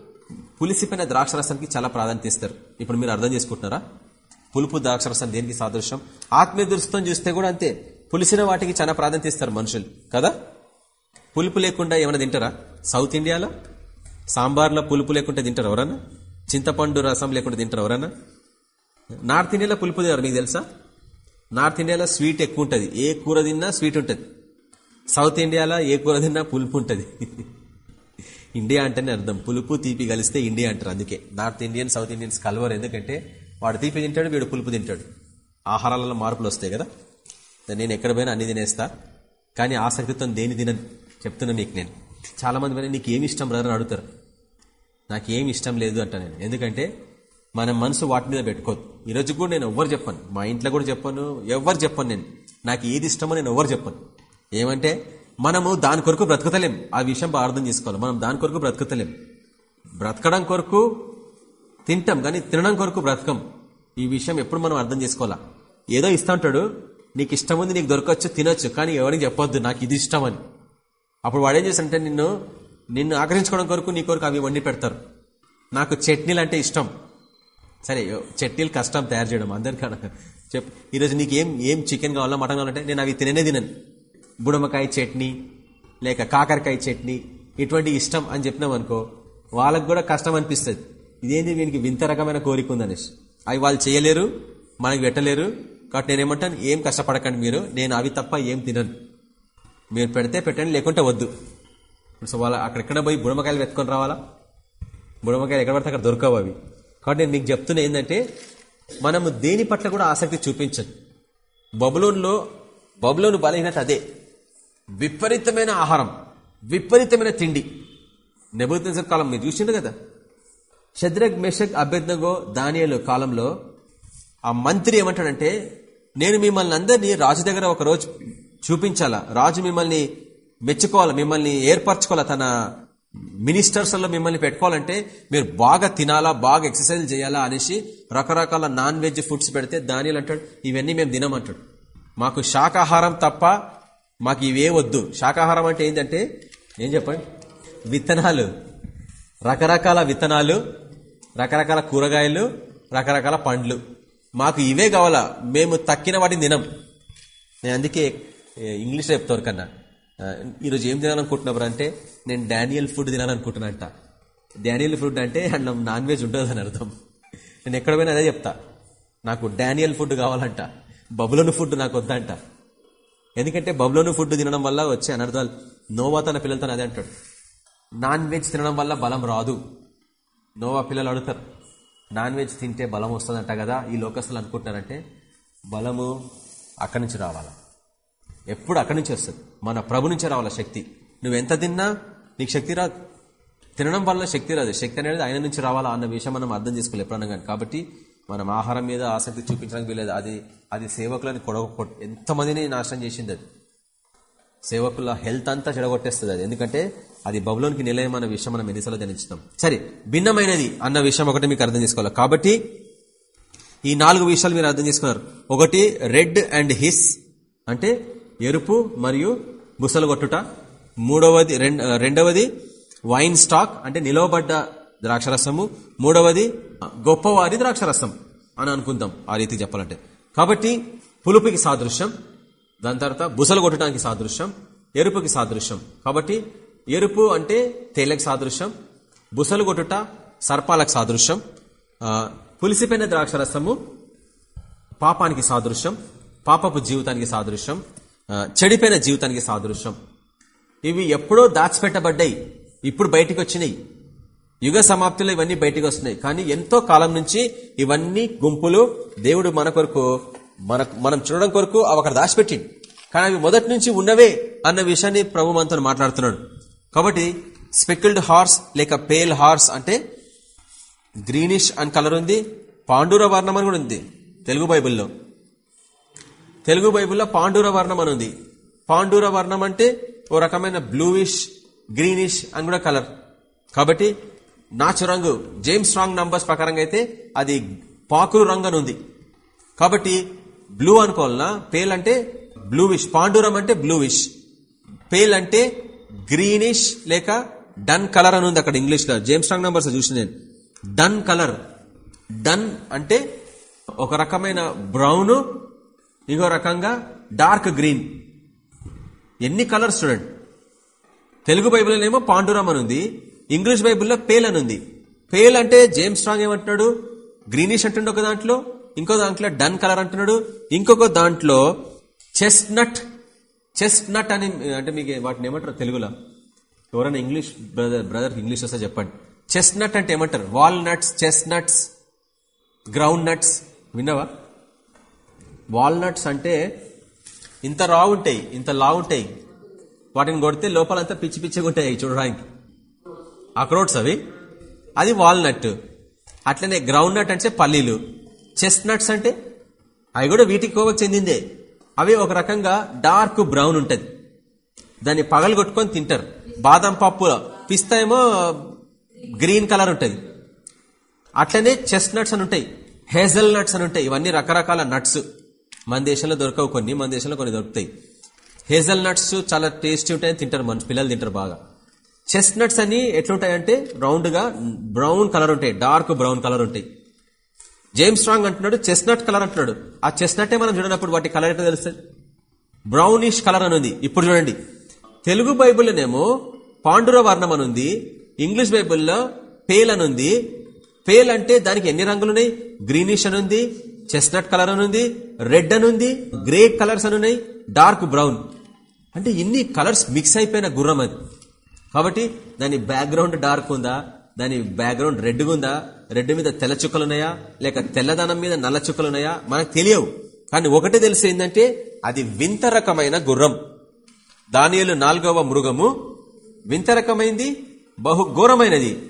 పులిసిపోయిన ద్రాక్షరసానికి చాలా ప్రాధాన్యత ఇస్తారు. ఇప్పుడు మీరు అర్థం చేసుకుంటున్నారా? పులుపు ద్రాక్షరసం దేనికి సాదృశ్యం? ఆత్మీయ దృష్టితో చూస్తే కూడా అంతే. పులిసిన వాటికి చాలా ప్రాధాన్యత ఇస్తారు మనుషులు. కదా? పులుపు లేకుండా ఏమైనా తింటారా? సౌత్ ఇండియాలో? సాంబార్లో పులుపు లేకుండా తింటారు ఎవరన్నా? చింతపండు రసం లేకుండా తింటారు ఎవరన్నా? నార్త్ ఇండియాలో పులుపు తినరు మీకు తెలుసా? నార్త్ ఇండియాలో స్వీట్ ఎక్కువ ఉంటుంది. ఏ కూర తిన్నా స్వీట్ ఉంటుంది. సౌత్ ఇండియాలో ఏ కూర తిన్నా పులుపు ఉంటుంది. ఇండియా అంటేనే అర్థం. పులుపు తీపి కలిస్తే ఇండియా అంటారు అందుకే. నార్త్ ఇండియన్ సౌత్ ఇండియన్స్ కలవరు ఎందుకంటే వాడు తీపి తింటాడు వీడు పులుపు తింటాడు. ఆహారాలలో మార్పులు వస్తాయి కదా. నేను ఎక్కడ పోయినా అన్ని తినేస్తా. కానీ ఆసక్తితో దేని తినని? చెప్తున్నా నీకు నేను. చాలా మంది పోయినా నీకు ఏమి ఇష్టం బ్రదర్ అని అడుగుతారు. నాకు ఏమి ఇష్టం లేదు అంట నేను. ఎందుకంటే మన మనసు వాటి మీద పెట్టుకోదు ఈరోజు కూడా నేను ఎవ్వరు చెప్పాను. మా ఇంట్లో కూడా చెప్పాను. ఎవరు చెప్పాను నేను. నాకు ఏది ఇష్టమో నేను ఎవరు చెప్పాను. ఏమంటే మనము దాని కొరకు బ్రతుకుతలేం. ఆ విషయం బాగా అర్థం చేసుకోవాలి. మనం దాని కొరకు బ్రతుకుతలేం. బ్రతకడం కొరకు తింటాం కానీ తినడం కొరకు బ్రతకం. ఈ విషయం ఎప్పుడు మనం అర్థం చేసుకోవాలా? ఏదో ఇస్తా ఉంటాడు నీకు ఇష్టం ఉంది నీకు దొరకచ్చు తినొచ్చు కానీ ఎవరికి చెప్పొద్దు నాకు ఇది ఇష్టం అని. అప్పుడు వాడేం చేస్తాడంటే నిన్ను నిన్ను ఆకర్షించుకోవడం కొరకు నీ కొరకు అవి వండి పెడతారు. నాకు చట్నీలు అంటే ఇష్టం. సరే చట్నీలు కష్టం తయారు చేయడం అందరికీ చెప్ ఈరోజు నీకు ఏం ఏం చికెన్ కావాలా మటన్ కావాలంటే నేను అవి తిననే తినను. బుడమకాయ చట్నీ లేక కాకరకాయ చట్నీ ఇటువంటి ఇష్టం అని చెప్పినాం అనుకో వాళ్ళకు కూడా కష్టం అనిపిస్తుంది. ఇదేంది వీనికి వింత రకమైన కోరిక ఉందనేసి అవి వాళ్ళు చేయలేరు మనకి పెట్టలేరు. కాబట్టి నేనేమంటాను ఏం కష్టపడకండి మీరు నేను అవి తప్ప ఏం తినను. మీరు పెడితే పెట్టండి లేకుంటే వద్దు. సో వాళ్ళ అక్కడెక్కడ పోయి బుడమకాయలు వెతుకొని రావాలా? బుడమకాయలు ఎక్కడ పడితే అక్కడ దొరకవు అవి. కాబట్టి నేను మీకు చెప్తున్నా ఏంటంటే మనము దేని పట్ల కూడా ఆసక్తి చూపించదు. బబులోన్లో బబులోను బలహీనత అదే. విపరీతమైన ఆహారం విపరీతమైన తిండి. నెబుతున్న కాలం మీరు చూసిండు కదా? షద్రగ్ మెషక్ అభ్యర్థగో దానియలు కాలంలో ఆ మంత్రి ఏమంటాడంటే నేను మిమ్మల్ని అందరినీ రాజు దగ్గర ఒక రోజు చూపించాలా? రాజు మిమ్మల్ని మెచ్చుకోవాలా? మిమ్మల్ని ఏర్పరచుకోవాలా? తన మినిస్టర్స్లో మిమ్మల్ని పెట్టుకోవాలంటే మీరు బాగా తినాలా బాగా ఎక్సర్సైజ్ చేయాలా అనేసి రకరకాల నాన్ వెజ్ ఫుడ్స్ పెడితే దానిలు అంటాడు ఇవన్నీ మేము తినమంటాడు. మాకు శాకాహారం తప్ప మాకు ఇవే వద్దు. శాకాహారం అంటే ఏంటంటే ఏం చెప్పండి? విత్తనాలు. రకరకాల విత్తనాలు రకరకాల కూరగాయలు రకరకాల పండ్లు. మాకు ఇవే కావాలా? మేము తక్కిన వాటిని తినం. నేను అందుకే ఇంగ్లీష్లో చెప్తారు కన్నా. ఈరోజు ఏం తినాలనుకుంటున్నారు అంటే నేను డానియల్ ఫుడ్ తినాలనుకుంటున్నా అంట డానియల్ ఫుడ్ అంటే అన్నం నాన్ వెజ్ ఉంటుంది అని అర్థం. నేను ఎక్కడ పోయినా అదే చెప్తా. నాకు డానియల్ ఫుడ్ కావాలంట. బబులను ఫుడ్ నాకు వద్దంట. ఎందుకంటే బబులోను ఫుడ్ తినడం వల్ల వచ్చే అనర్థాలు నోవా తన పిల్లలతో అదే అంటాడు. నాన్ వెజ్ తినడం వల్ల బలం రాదు. నోవా పిల్లలు అడుగుతారు నాన్ వెజ్ తింటే బలం వస్తుందంట కదా? ఈ లోకస్తులు అనుకుంటున్నారంటే బలము అక్కడి నుంచి రావాలా? ఎప్పుడు అక్కడి నుంచి వస్తుంది? మన ప్రభు నుంచే రావాల శక్తి? నువ్వు ఎంత తిన్నా నీకు శక్తి రాదు. తినడం వల్ల శక్తి రాదు. శక్తి అనేది ఆయన నుంచి రావాలా అన్న విషయం మనం అర్థం చేసుకోవాలి ఎప్పుడన్నా కానీ కాబట్టి మనం ఆహారం మీద ఆసక్తి చూపించడానికి వీలేదు. అది అది సేవకులను కొడగ ఎంతమందిని నాశనం చేసింది అది. సేవకుల హెల్త్ అంతా చెడగొట్టేస్తుంది అది. ఎందుకంటే అది బబులోనికి నిలయం అన్న విషయం మనం ఎన్నిసార్లు ధ్యానించుతాం సరే భిన్నమైనది అన్న విషయం ఒకటి మీకు అర్థం చేసుకోవాలి. కాబట్టి ఈ నాలుగు విషయాలు మీరు అర్థం చేసుకున్నారు. ఒకటి రెడ్ అండ్ హిస్ అంటే ఎరుపు మరియు బుసలుగొట్టుట మూడవది రెండవది వైన్ స్టాక్ అంటే నిలవబడ్డ ద్రాక్షరసము. మూడవది గొప్పవారి ద్రాక్షరసం అని అనుకుందాం ఆ రీతి చెప్పాలంటే. కాబట్టి పులుపుకి సాదృశ్యం దాని తర్వాత బుసలు కొట్టడానికి సాదృశ్యం ఎరుపుకి సాదృశ్యం. కాబట్టి ఎరుపు అంటే తేలకు సాదృశ్యం బుసలు కొట్టుట సర్పాలకు సాదృశ్యం పులిసిపోయిన ద్రాక్షరసము పాపానికి సాదృశ్యం పాపపు జీవితానికి సాదృశ్యం చెడిపోయిన జీవితానికి సాదృశ్యం. ఇవి ఎప్పుడో దాచిపెట్టబడ్డాయి ఇప్పుడు బయటికి వచ్చినాయి. యుగ సమాప్తిలో ఇవన్నీ బయటకు వస్తున్నాయి. కానీ ఎంతో కాలం నుంచి ఇవన్నీ గుంపులు దేవుడు మన కొరకు మన మనం చూడడం కొరకు అవి అక్కడ దాచిపెట్టింది కానీ అవి మొదటి నుంచి ఉన్నవే అన్న విషయాన్ని ప్రభు మనతో మాట్లాడుతున్నాడు. కాబట్టి స్పెకిల్డ్ హార్స్ లేక పేల్ హార్స్ అంటే గ్రీనిష్ అని కలర్ ఉంది పాండూర వర్ణం అని కూడా ఉంది తెలుగు బైబిల్లో. తెలుగు బైబిల్లో పాండూర వర్ణం అని ఉంది. పాండూర వర్ణం అంటే ఓ రకమైన బ్లూయిష్ గ్రీనిష్ అని కూడా కలర్. కాబట్టి నాచు రంగు జేమ్స్ రాంగ్ నంబర్స్ ప్రకారంగా అయితే అది పాకురు రంగు అని ఉంది. కాబట్టి బ్లూ అనుకోవాలన్నా పేల్ అంటే బ్లూవిష్ పాండూరం అంటే బ్లూవిష్ పేల్ అంటే గ్రీనిష్ లేక డన్ కలర్ అని ఉంది అక్కడ ఇంగ్లీష్లో జేమ్స్ రాంగ్ నంబర్స్ చూసి నేను. డన్ కలర్ డన్ అంటే ఒక రకమైన బ్రౌన్ ఇంకో రకంగా డార్క్ గ్రీన్ ఎన్ని కలర్స్ చూడండి. తెలుగు బైబిల్లోనేమో ఏమో అని ఉంది. ఇంగ్లీష్ బైబుల్లో పేల్ అని ఉంది. పేల్ అంటే జేమ్స్ స్ట్రాంగ్ ఏమంటున్నాడు? గ్రీనిష్ అంటుండే ఒక దాంట్లో ఇంకో దాంట్లో డన్ కలర్ అంటున్నాడు. ఇంకొక దాంట్లో చెస్ట్ నట్ చెస్ట్ నట్ అని అంటే మీకు వాటిని ఏమంటారు తెలుగులో? ఎవరైనా ఇంగ్లీష్ బ్రదర్ బ్రదర్ ఇంగ్లీష్ వస్తే చెప్పండి. చెస్ట్ నట్ అంటే ఏమంటారు? Walnuts chestnuts groundnuts విన్నావా? వాల్నట్స్ అంటే ఇంత రా ఉంటాయి ఇంత లా ఉంటాయి. వాటిని కొడితే లోపలంతా పిచ్చి పిచ్చిగా ఉంటాయి చూడడానికి. అక్రోట్స్ అవి? అది వాల్నట్. అట్లనే గ్రౌండ్ నట్ అంటే పల్లీలు. చెస్ట్ నట్స్ అంటే? అవి కూడా వీటికి కోవకు చెందిందే. అవి ఒక రకంగా డార్క్ బ్రౌన్ ఉంటుంది. దాన్ని పగలు కొట్టుకొని తింటారు. బాదం పప్పు పిస్తా ఏమో గ్రీన్ కలర్ ఉంటుంది. అట్లనే చెస్ట్ నట్స్ అని ఉంటాయి. హేజల్ నట్స్ అని ఉంటాయి. ఇవన్నీ రకరకాల నట్స్. మన దేశంలో దొరకవు కొన్ని మన దేశంలో కొన్ని దొరుకుతాయి. హేజల్ నట్స్ చాలా టేస్టీ ఉంటాయని తింటారు మన పిల్లలు తింటారు బాగా. చెస్ట్నట్స్ అని ఎట్లుంటాయంటే రౌండ్గా బ్రౌన్ కలర్ ఉంటాయి డార్క్ బ్రౌన్ కలర్ ఉంటాయి. జేమ్స్ స్ట్రాంగ్ అంటున్నాడు చెస్ట్నట్ కలర్ అంటున్నాడు. ఆ చెస్ట్నట్టే మనం చూడనప్పుడు వాటి కలర్ ఎట్లా తెలుస్తుంది? బ్రౌనిష్ కలర్ అని ఉంది. ఇప్పుడు చూడండి. తెలుగు బైబుల్లోనేమో పాండుర వర్ణం అని ఉంది ఇంగ్లీష్ బైబుల్లో పేల్ అని ఉంది. పేల్ అంటే దానికి ఎన్ని రంగులు ఉన్నాయి? గ్రీనిష్ అని ఉంది చెస్ట్నట్ కలర్ అని ఉంది రెడ్ అని ఉంది గ్రే కలర్స్ అని ఉన్నాయి డార్క్ బ్రౌన్. అంటే ఇన్ని కలర్స్ మిక్స్ అయిపోయిన గుర్రం అది. కాబట్టి దాని బ్యాక్గ్రౌండ్ డార్క్ ఉందా? దాని బ్యాక్గ్రౌండ్ రెడ్ ఉందా? రెడ్ మీద తెల్ల చుక్కలున్నాయా? లేక తెల్లదనం మీద నల్ల చుక్కలున్నాయా? మనకు తెలియవు. కానీ ఒకటే తెలిసి ఏంటంటే అది వింత రకమైన గుర్రం. దానియలు నాలుగవ మృగము. వింత రకమైంది బహు ఘోరమైనది.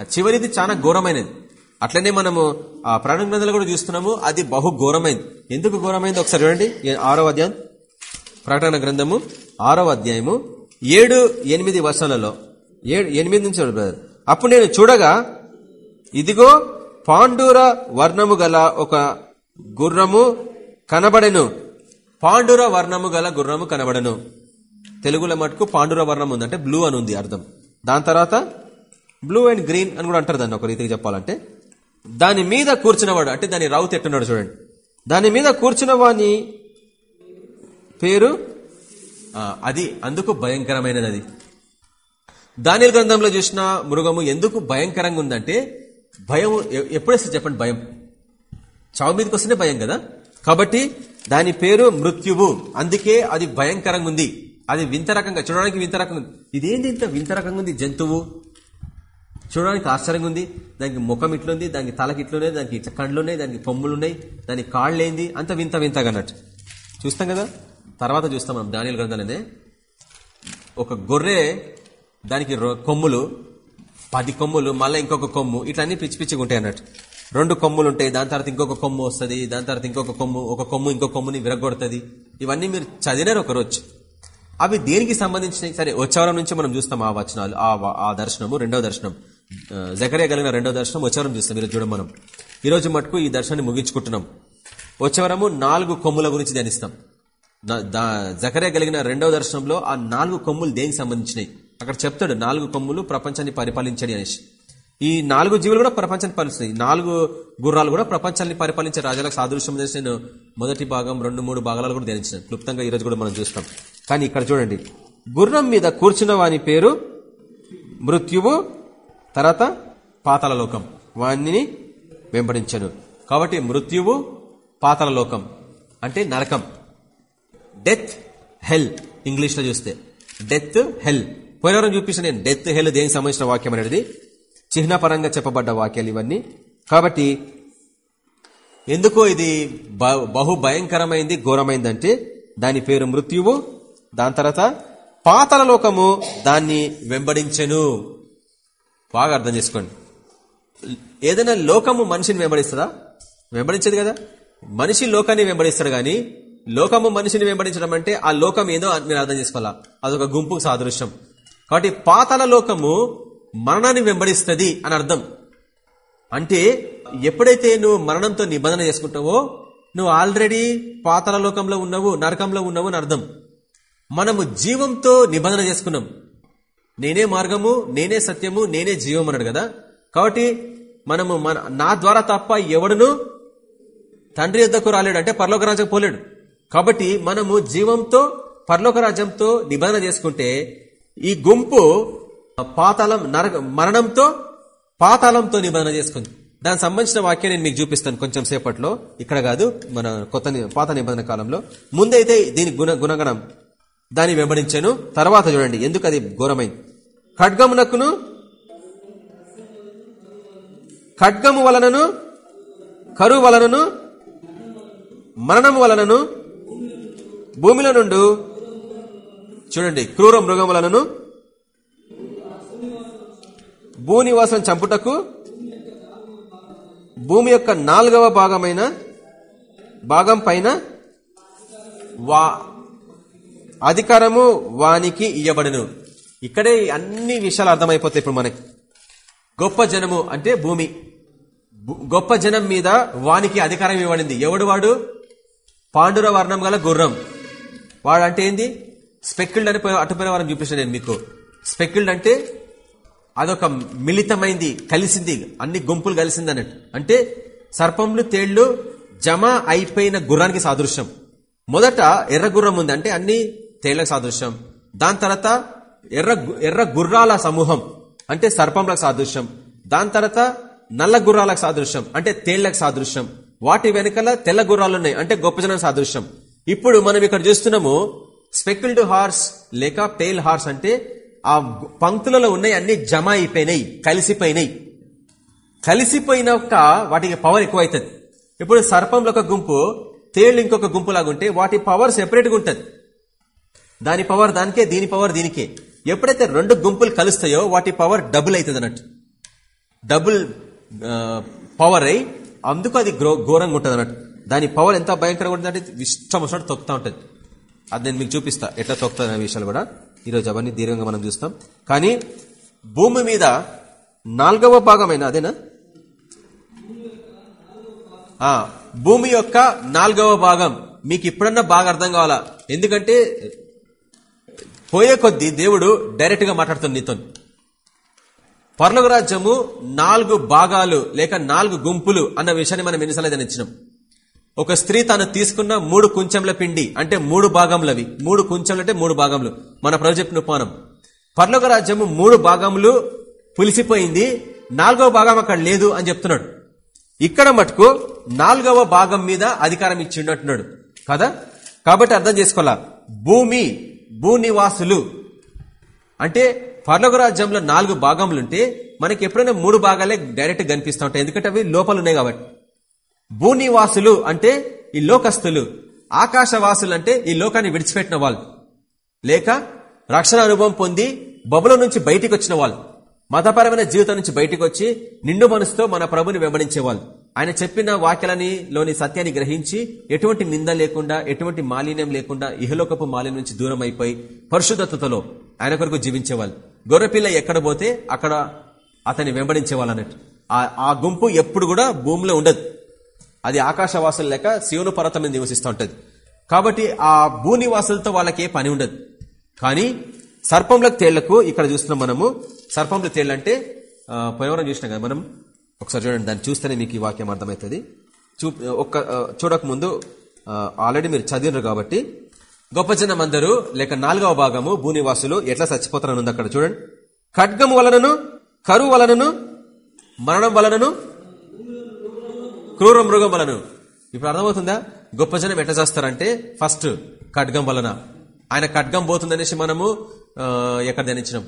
ఆ చివరిది చాలా ఘోరమైనది. అట్లనే మనము ఆ ప్రాణ గ్రంథాలు కూడా చూస్తున్నాము అది బహు ఘోరమైంది. ఎందుకు ఘోరమైంది? ఒకసారి చూడండి. ఆరో అధ్యాయం. ప్రకటన గ్రంథము ఆరో అధ్యాయము. ఏడు ఎనిమిది వర్షాలలో ఏడు ఎనిమిది నుంచి బ్రదర్. అప్పుడు నేను చూడగా ఇదిగో పాండూర వర్ణము గల ఒక గుర్రము కనబడెను. పాండుర వర్ణము గల గుర్రము కనబడను. తెలుగులో మటుకు పాండుర వర్ణం ఉందంటే బ్లూ అని ఉంది అర్థం. దాని తర్వాత బ్లూ అండ్ గ్రీన్ అని కూడా అంటారు దాన్ని ఒక రీతికి చెప్పాలంటే. దాని మీద కూర్చున్నవాడు అంటే దాని రావు ఎట్టున్నాడు చూడండి. దాని మీద కూర్చున్న వాని పేరు అది అందుకు భయంకరమైనది అది దానిల గ్రంథంలో చూసిన మృగము ఎందుకు భయంకరంగా ఉందంటే భయం ఎ- ఎప్పుడేస్తే చెప్పండి భయం? చావు మీదకి వస్తేనే భయం కదా? కాబట్టి దాని పేరు మృత్యువు. అందుకే అది భయంకరంగా ఉంది. అది వింత రకంగా చూడడానికి వింత రకంగా ఉంది. ఇదేంది ఇంత వింత రకంగా ఉంది? జంతువు. చూడడానికి ఆశ్చర్యంగా ఉంది. దానికి ముఖం ఇట్లుంది దానికి తలకి ఇట్లున్నాయి దానికి ఇట్లా కండ్లు ఉన్నాయి దానికి కొమ్ములు ఉన్నాయి దానికి కాళ్ళు ఏంది అంత వింత వింతగా అన్నట్టు. చూస్తాం కదా? తర్వాత చూస్తాం మనం ధాన్యాల గ్రంథాలనే ఒక గొర్రె దానికి రొ- కొమ్ములు పది కొమ్ములు మళ్ళీ ఇంకొక కొమ్ము ఇట్లా అన్ని పిచ్చి పిచ్చిగా ఉంటాయి అన్నట్టు. రెండు కొమ్ములు ఉంటాయి దాని తర్వాత ఇంకొక కొమ్ము వస్తుంది దాని తర్వాత ఇంకొక కొమ్ము ఒక కొమ్ము ఇంకో కొమ్ముని విరగొడుతుంది ఇవన్నీ మీరు చదివినారు ఒకరోజు అవి దేనికి సంబంధించినవి సరే వచ్చేవరం నుంచి మనం చూస్తాం ఆ వచనాలు. ఆ ఆ దర్శనము రెండవ దర్శనం. ఆ, కలిగిన రెండవ దర్శనం వచ్చేవరం చూస్తాం మీరు చూడం మనం. ఈరోజు మటుకు ఈ దర్శనాన్ని ముగించుకుంటున్నాం. వచ్చేవరము నాలుగు కొమ్ముల గురించి ధ్యానిస్తాం. జకరే కలిగిన రెండవ దర్శనంలో ఆ నాలుగు కొమ్ములు దేనికి సంబంధించినాయి? అక్కడ చెప్తాడు నాలుగు కొమ్ములు ప్రపంచాన్ని పరిపాలించడి అనేసి. ఈ నాలుగు జీవులు కూడా ప్రపంచాన్ని పాలిస్తున్నాయి. నాలుగు గుర్రాలు కూడా ప్రపంచాన్ని పరిపాలించే రాజాలకు సాదృశ్యం చేసి నేను మొదటి భాగం రెండు మూడు భాగాలు కూడా ధ్యానించిన క్లుప్తంగా ఈరోజు కూడా మనం చూస్తాం. కానీ ఇక్కడ చూడండి. గుర్రం మీద కూర్చున్న వాని పేరు మృత్యువు తర్వాత పాతాల లోకం వాణ్ణి వెంబడించను. కాబట్టి మృత్యువు పాతలలోకం అంటే నరకం. డెత్ హెల్ ఇంగ్లీష్లో చూస్తే. డెత్ హెల్ పోయినవరం చూపిస్తే నేను డెత్ హెల్ దేనికి సంబంధించిన వాక్యం అనేది? చిహ్నపరంగా చెప్పబడ్డ వాక్యాలు ఇవన్నీ. కాబట్టి ఎందుకో ఇది బ- బహు భయంకరమైంది ఘోరమైందంటే దాని పేరు మృత్యువు దాని తర్వాత పాతల లోకము దాన్ని వెంబడించెను. బాగా అర్థం చేసుకోండి. ఏదైనా లోకము మనిషిని వెంబడిస్తుందా? వెంబడించదు కదా? మనిషి లోకాన్ని వెంబడిస్తాడు కానీ లోకము మనిషిని వెంబడించడం అంటే ఆ లోకం ఏదో మీరు అర్థం చేసుకోవాలా? అదొక గుంపుకు సాదృశ్యం. కాబట్టి పాతాల లోకము మరణాన్ని వెంబడిస్తుంది అని అర్థం. అంటే ఎప్పుడైతే నువ్వు మరణంతో నిబంధన చేసుకుంటావో నువ్వు ఆల్రెడీ పాతాల లోకంలో ఉన్నావు నరకంలో ఉన్నావు అని అర్థం. మనము జీవంతో నిబంధన చేసుకున్నాం. నేనే మార్గము నేనే సత్యము నేనే జీవం అన్నాడు కదా. కాబట్టి మనము మన నా ద్వారా తప్ప ఎవడును తండ్రి యుద్ధకు రాలేడు. అంటే పరలోక రాజకు పోలేడు. కాబట్టి మనము జీవంతో పర్లోక రాజ్యంతో నిబంధన చేసుకుంటే ఈ గుంపు పాతాళం నరక మరణంతో పాతాళంతో నిబంధన చేసుకుంది. దానికి సంబంధించిన వాక్యం నేను మీకు చూపిస్తాను కొంచెం సేపట్లో. ఇక్కడ కాదు మన కొత్త ని- పాత నిబంధన కాలంలో. ముందైతే దీని గుణ గుణగణం దాన్ని వెంబడించాను. తర్వాత చూడండి ఎందుకు అది ఘోరమైంది? ఖడ్గమునకును ఖడ్గము వలనను కరువు వలనను మరణము వలనను భూమిలో నుండు చూడండి క్రూర మృగములను భూనివాసం చంపుటకు భూమి యొక్క నాలుగవ భాగమైన భాగం పైన వా అధికారము వానికి ఇయ్యబడును. ఇక్కడే అన్ని విషయాలు అర్థమైపోతాయి ఇప్పుడు మనకి. గొప్ప జనము అంటే భూమి. గొప్ప జనం మీద వానికి అధికారం ఇవ్వబడింది. ఎవడు వాడు? పాండుర వర్ణం గల గుర్రం. వాడు అంటే ఏంది? స్పెక్కిల్డ్ అని పోయి- అటుపోయిన వారం చూపించాను నేను మీకు. స్పెక్కిల్డ్ అంటే అదొక మిళితమైంది కలిసింది అన్ని గుంపులు కలిసింది అన్నట్టు. అంటే సర్పంలు తేళ్ళు జమ అయిపోయిన గుర్రానికి సాదృశ్యం. మొదట ఎర్ర గుర్రం ఉంది అంటే అన్ని తేళ్ళకు సాదృశ్యం. దాని తర్వాత ఎర్ర ఎర్ర గుర్రాల సమూహం అంటే సర్పంలకు సాదృశ్యం. దాని తర్వాత నల్ల గుర్రాలకు సాదృశ్యం అంటే తేళ్ళకు సాదృశ్యం. వాటి వెనకాల తెల్ల గుర్రాలు ఉన్నాయి అంటే గొప్ప జనం సాదృశ్యం. ఇప్పుడు మనం ఇక్కడ చూస్తున్నాము స్పెక్యుల్డ్ హార్స్ లేక పేల్ హార్స్ అంటే ఆ పంక్తులలో ఉన్నాయి అన్ని జమ అయిపోయినాయి కలిసిపోయినాయి. కలిసిపోయినాక వాటికి పవర్ ఎక్కువ అవుతుంది ఇప్పుడు సర్పంలో ఒక గుంపు తేళ్ళు ఇంకొక గుంపులాగా ఉంటే వాటి పవర్ సెపరేట్గా ఉంటుంది. దాని పవర్ దానికే దీని పవర్ దీనికే. ఎప్పుడైతే రెండు గుంపులు కలుస్తాయో వాటి పవర్ డబుల్ అవుతుంది అన్నట్టు. డబుల్ పవర్ అయి అందుకు అది గ్రో ఘోరంగా ఉంటుంది అన్నట్టు దాని పవర్ ఎంత భయంకరంగా ఉంటుందంటే ఇష్టం వచ్చినట్టు తొక్కుతా ఉంటుంది. అది నేను మీకు చూపిస్తా. ఎట్లా తొక్కుతుంది అనే విషయాలు కూడా ఈరోజు అవన్నీ దీర్ఘంగా మనం చూస్తాం. కానీ భూమి మీద నాలుగవ భాగమైన అదేనా? భూమి యొక్క నాలుగవ భాగం. మీకు ఇప్పుడన్నా బాగా అర్థం కావాలా? ఎందుకంటే పోయే కొద్దీ దేవుడు డైరెక్ట్గా మాట్లాడుతుంది నీతో. పర్లోక రాజ్యము నాలుగు భాగాలు లేక నాలుగు గుంపులు అన్న విషయాన్ని మనం ఎన్నిసార్లు ధ్యానించినాం. ఒక స్త్రీ తాను తీసుకున్న మూడు కుంచెంల పిండి అంటే మూడు భాగములవి. మూడు కుంచెంలు అంటే మూడు భాగములు. మన ప్రభు చెప్పిన ఉపమానం పర్లోక రాజ్యము మూడు భాగములు పులిసిపోయింది. నాలుగవ భాగం అక్కడ లేదు అని చెప్తున్నాడు. ఇక్కడ మటుకు నాలుగవ భాగం మీద అధికారం ఇచ్చిండట్టున్నాడు కదా? కాబట్టి అర్థం చేసుకోవాలా? భూమి భూనివాసులు. అంటే పర్లోక రాజ్యంలో నాలుగు భాగములుంటే మనకి ఎప్పుడైనా మూడు భాగాలే డైరెక్ట్ కనిపిస్తూ ఉంటాయి. ఎందుకంటే అవి లోపల ఉన్నాయి కాబట్టి. భూనివాసులు అంటే ఈ లోకస్తులు ఆకాశవాసులు అంటే ఈ లోకాన్ని విడిచిపెట్టిన వాళ్ళు. లేక రక్షణ అనుభవం పొంది బబుల నుంచి బయటికి వచ్చిన వాళ్ళు. మతపరమైన జీవితం నుంచి బయటికి వచ్చి నిండు మనసుతో మన ప్రభుని వెంబడించే వాళ్ళు ఆయన చెప్పిన వాక్యాలని లోని సత్యాన్ని గ్రహించి ఎటువంటి నింద లేకుండా ఎటువంటి మాలిన్యం లేకుండా ఇహలోకపు మాలిన్యం నుంచి దూరం అయిపోయి పరిశుద్ధతలో ఆయన కొరకు జీవించేవాళ్ళు. గొర్రెపిల్ల ఎక్కడ పోతే అక్కడ అతన్ని వెంబడించేవాళ్ళు అన్నట్టు. ఆ గుంపు ఎప్పుడు కూడా భూమిలో ఉండదు. అది ఆకాశవాసులు లేక శివును పర్వతం మీద నివసిస్తూ ఉంటుంది. కాబట్టి ఆ భూనివాసులతో వాళ్ళకే పని ఉండదు. కానీ సర్పంలకు తేళ్ళకు ఇక్కడ చూస్తున్నాం మనము. సర్పంల తేళ్ళు అంటే ఆ, పోయినవరం చూసినాం కదా మనం? ఒకసారి చూడండి దాన్ని చూస్తేనే మీకు ఈ వాక్యం అర్థమవుతుంది. చూ ఒక్క చూడకముందు చూడక ముందు ఆల్రెడీ మీరు చదివినారు కాబట్టి. గొప్ప జనం అందరూ లేక నాలుగవ భాగము భూనివాసులు ఎట్లా చచ్చిపోతారని ఉంది అక్కడ చూడండి. ఖడ్గము వలనను కరువు వలనను మరణం వలనను క్రూర మృగం వలన ఇప్పుడు అర్థమవుతుందా? గొప్ప జనం ఎట్లా చేస్తారంటే ఫస్ట్ ఖడ్గం వలన. ఆయన ఖడ్గం పోతుందనేసి మనము ఎక్కడ ధ్యానించినాం?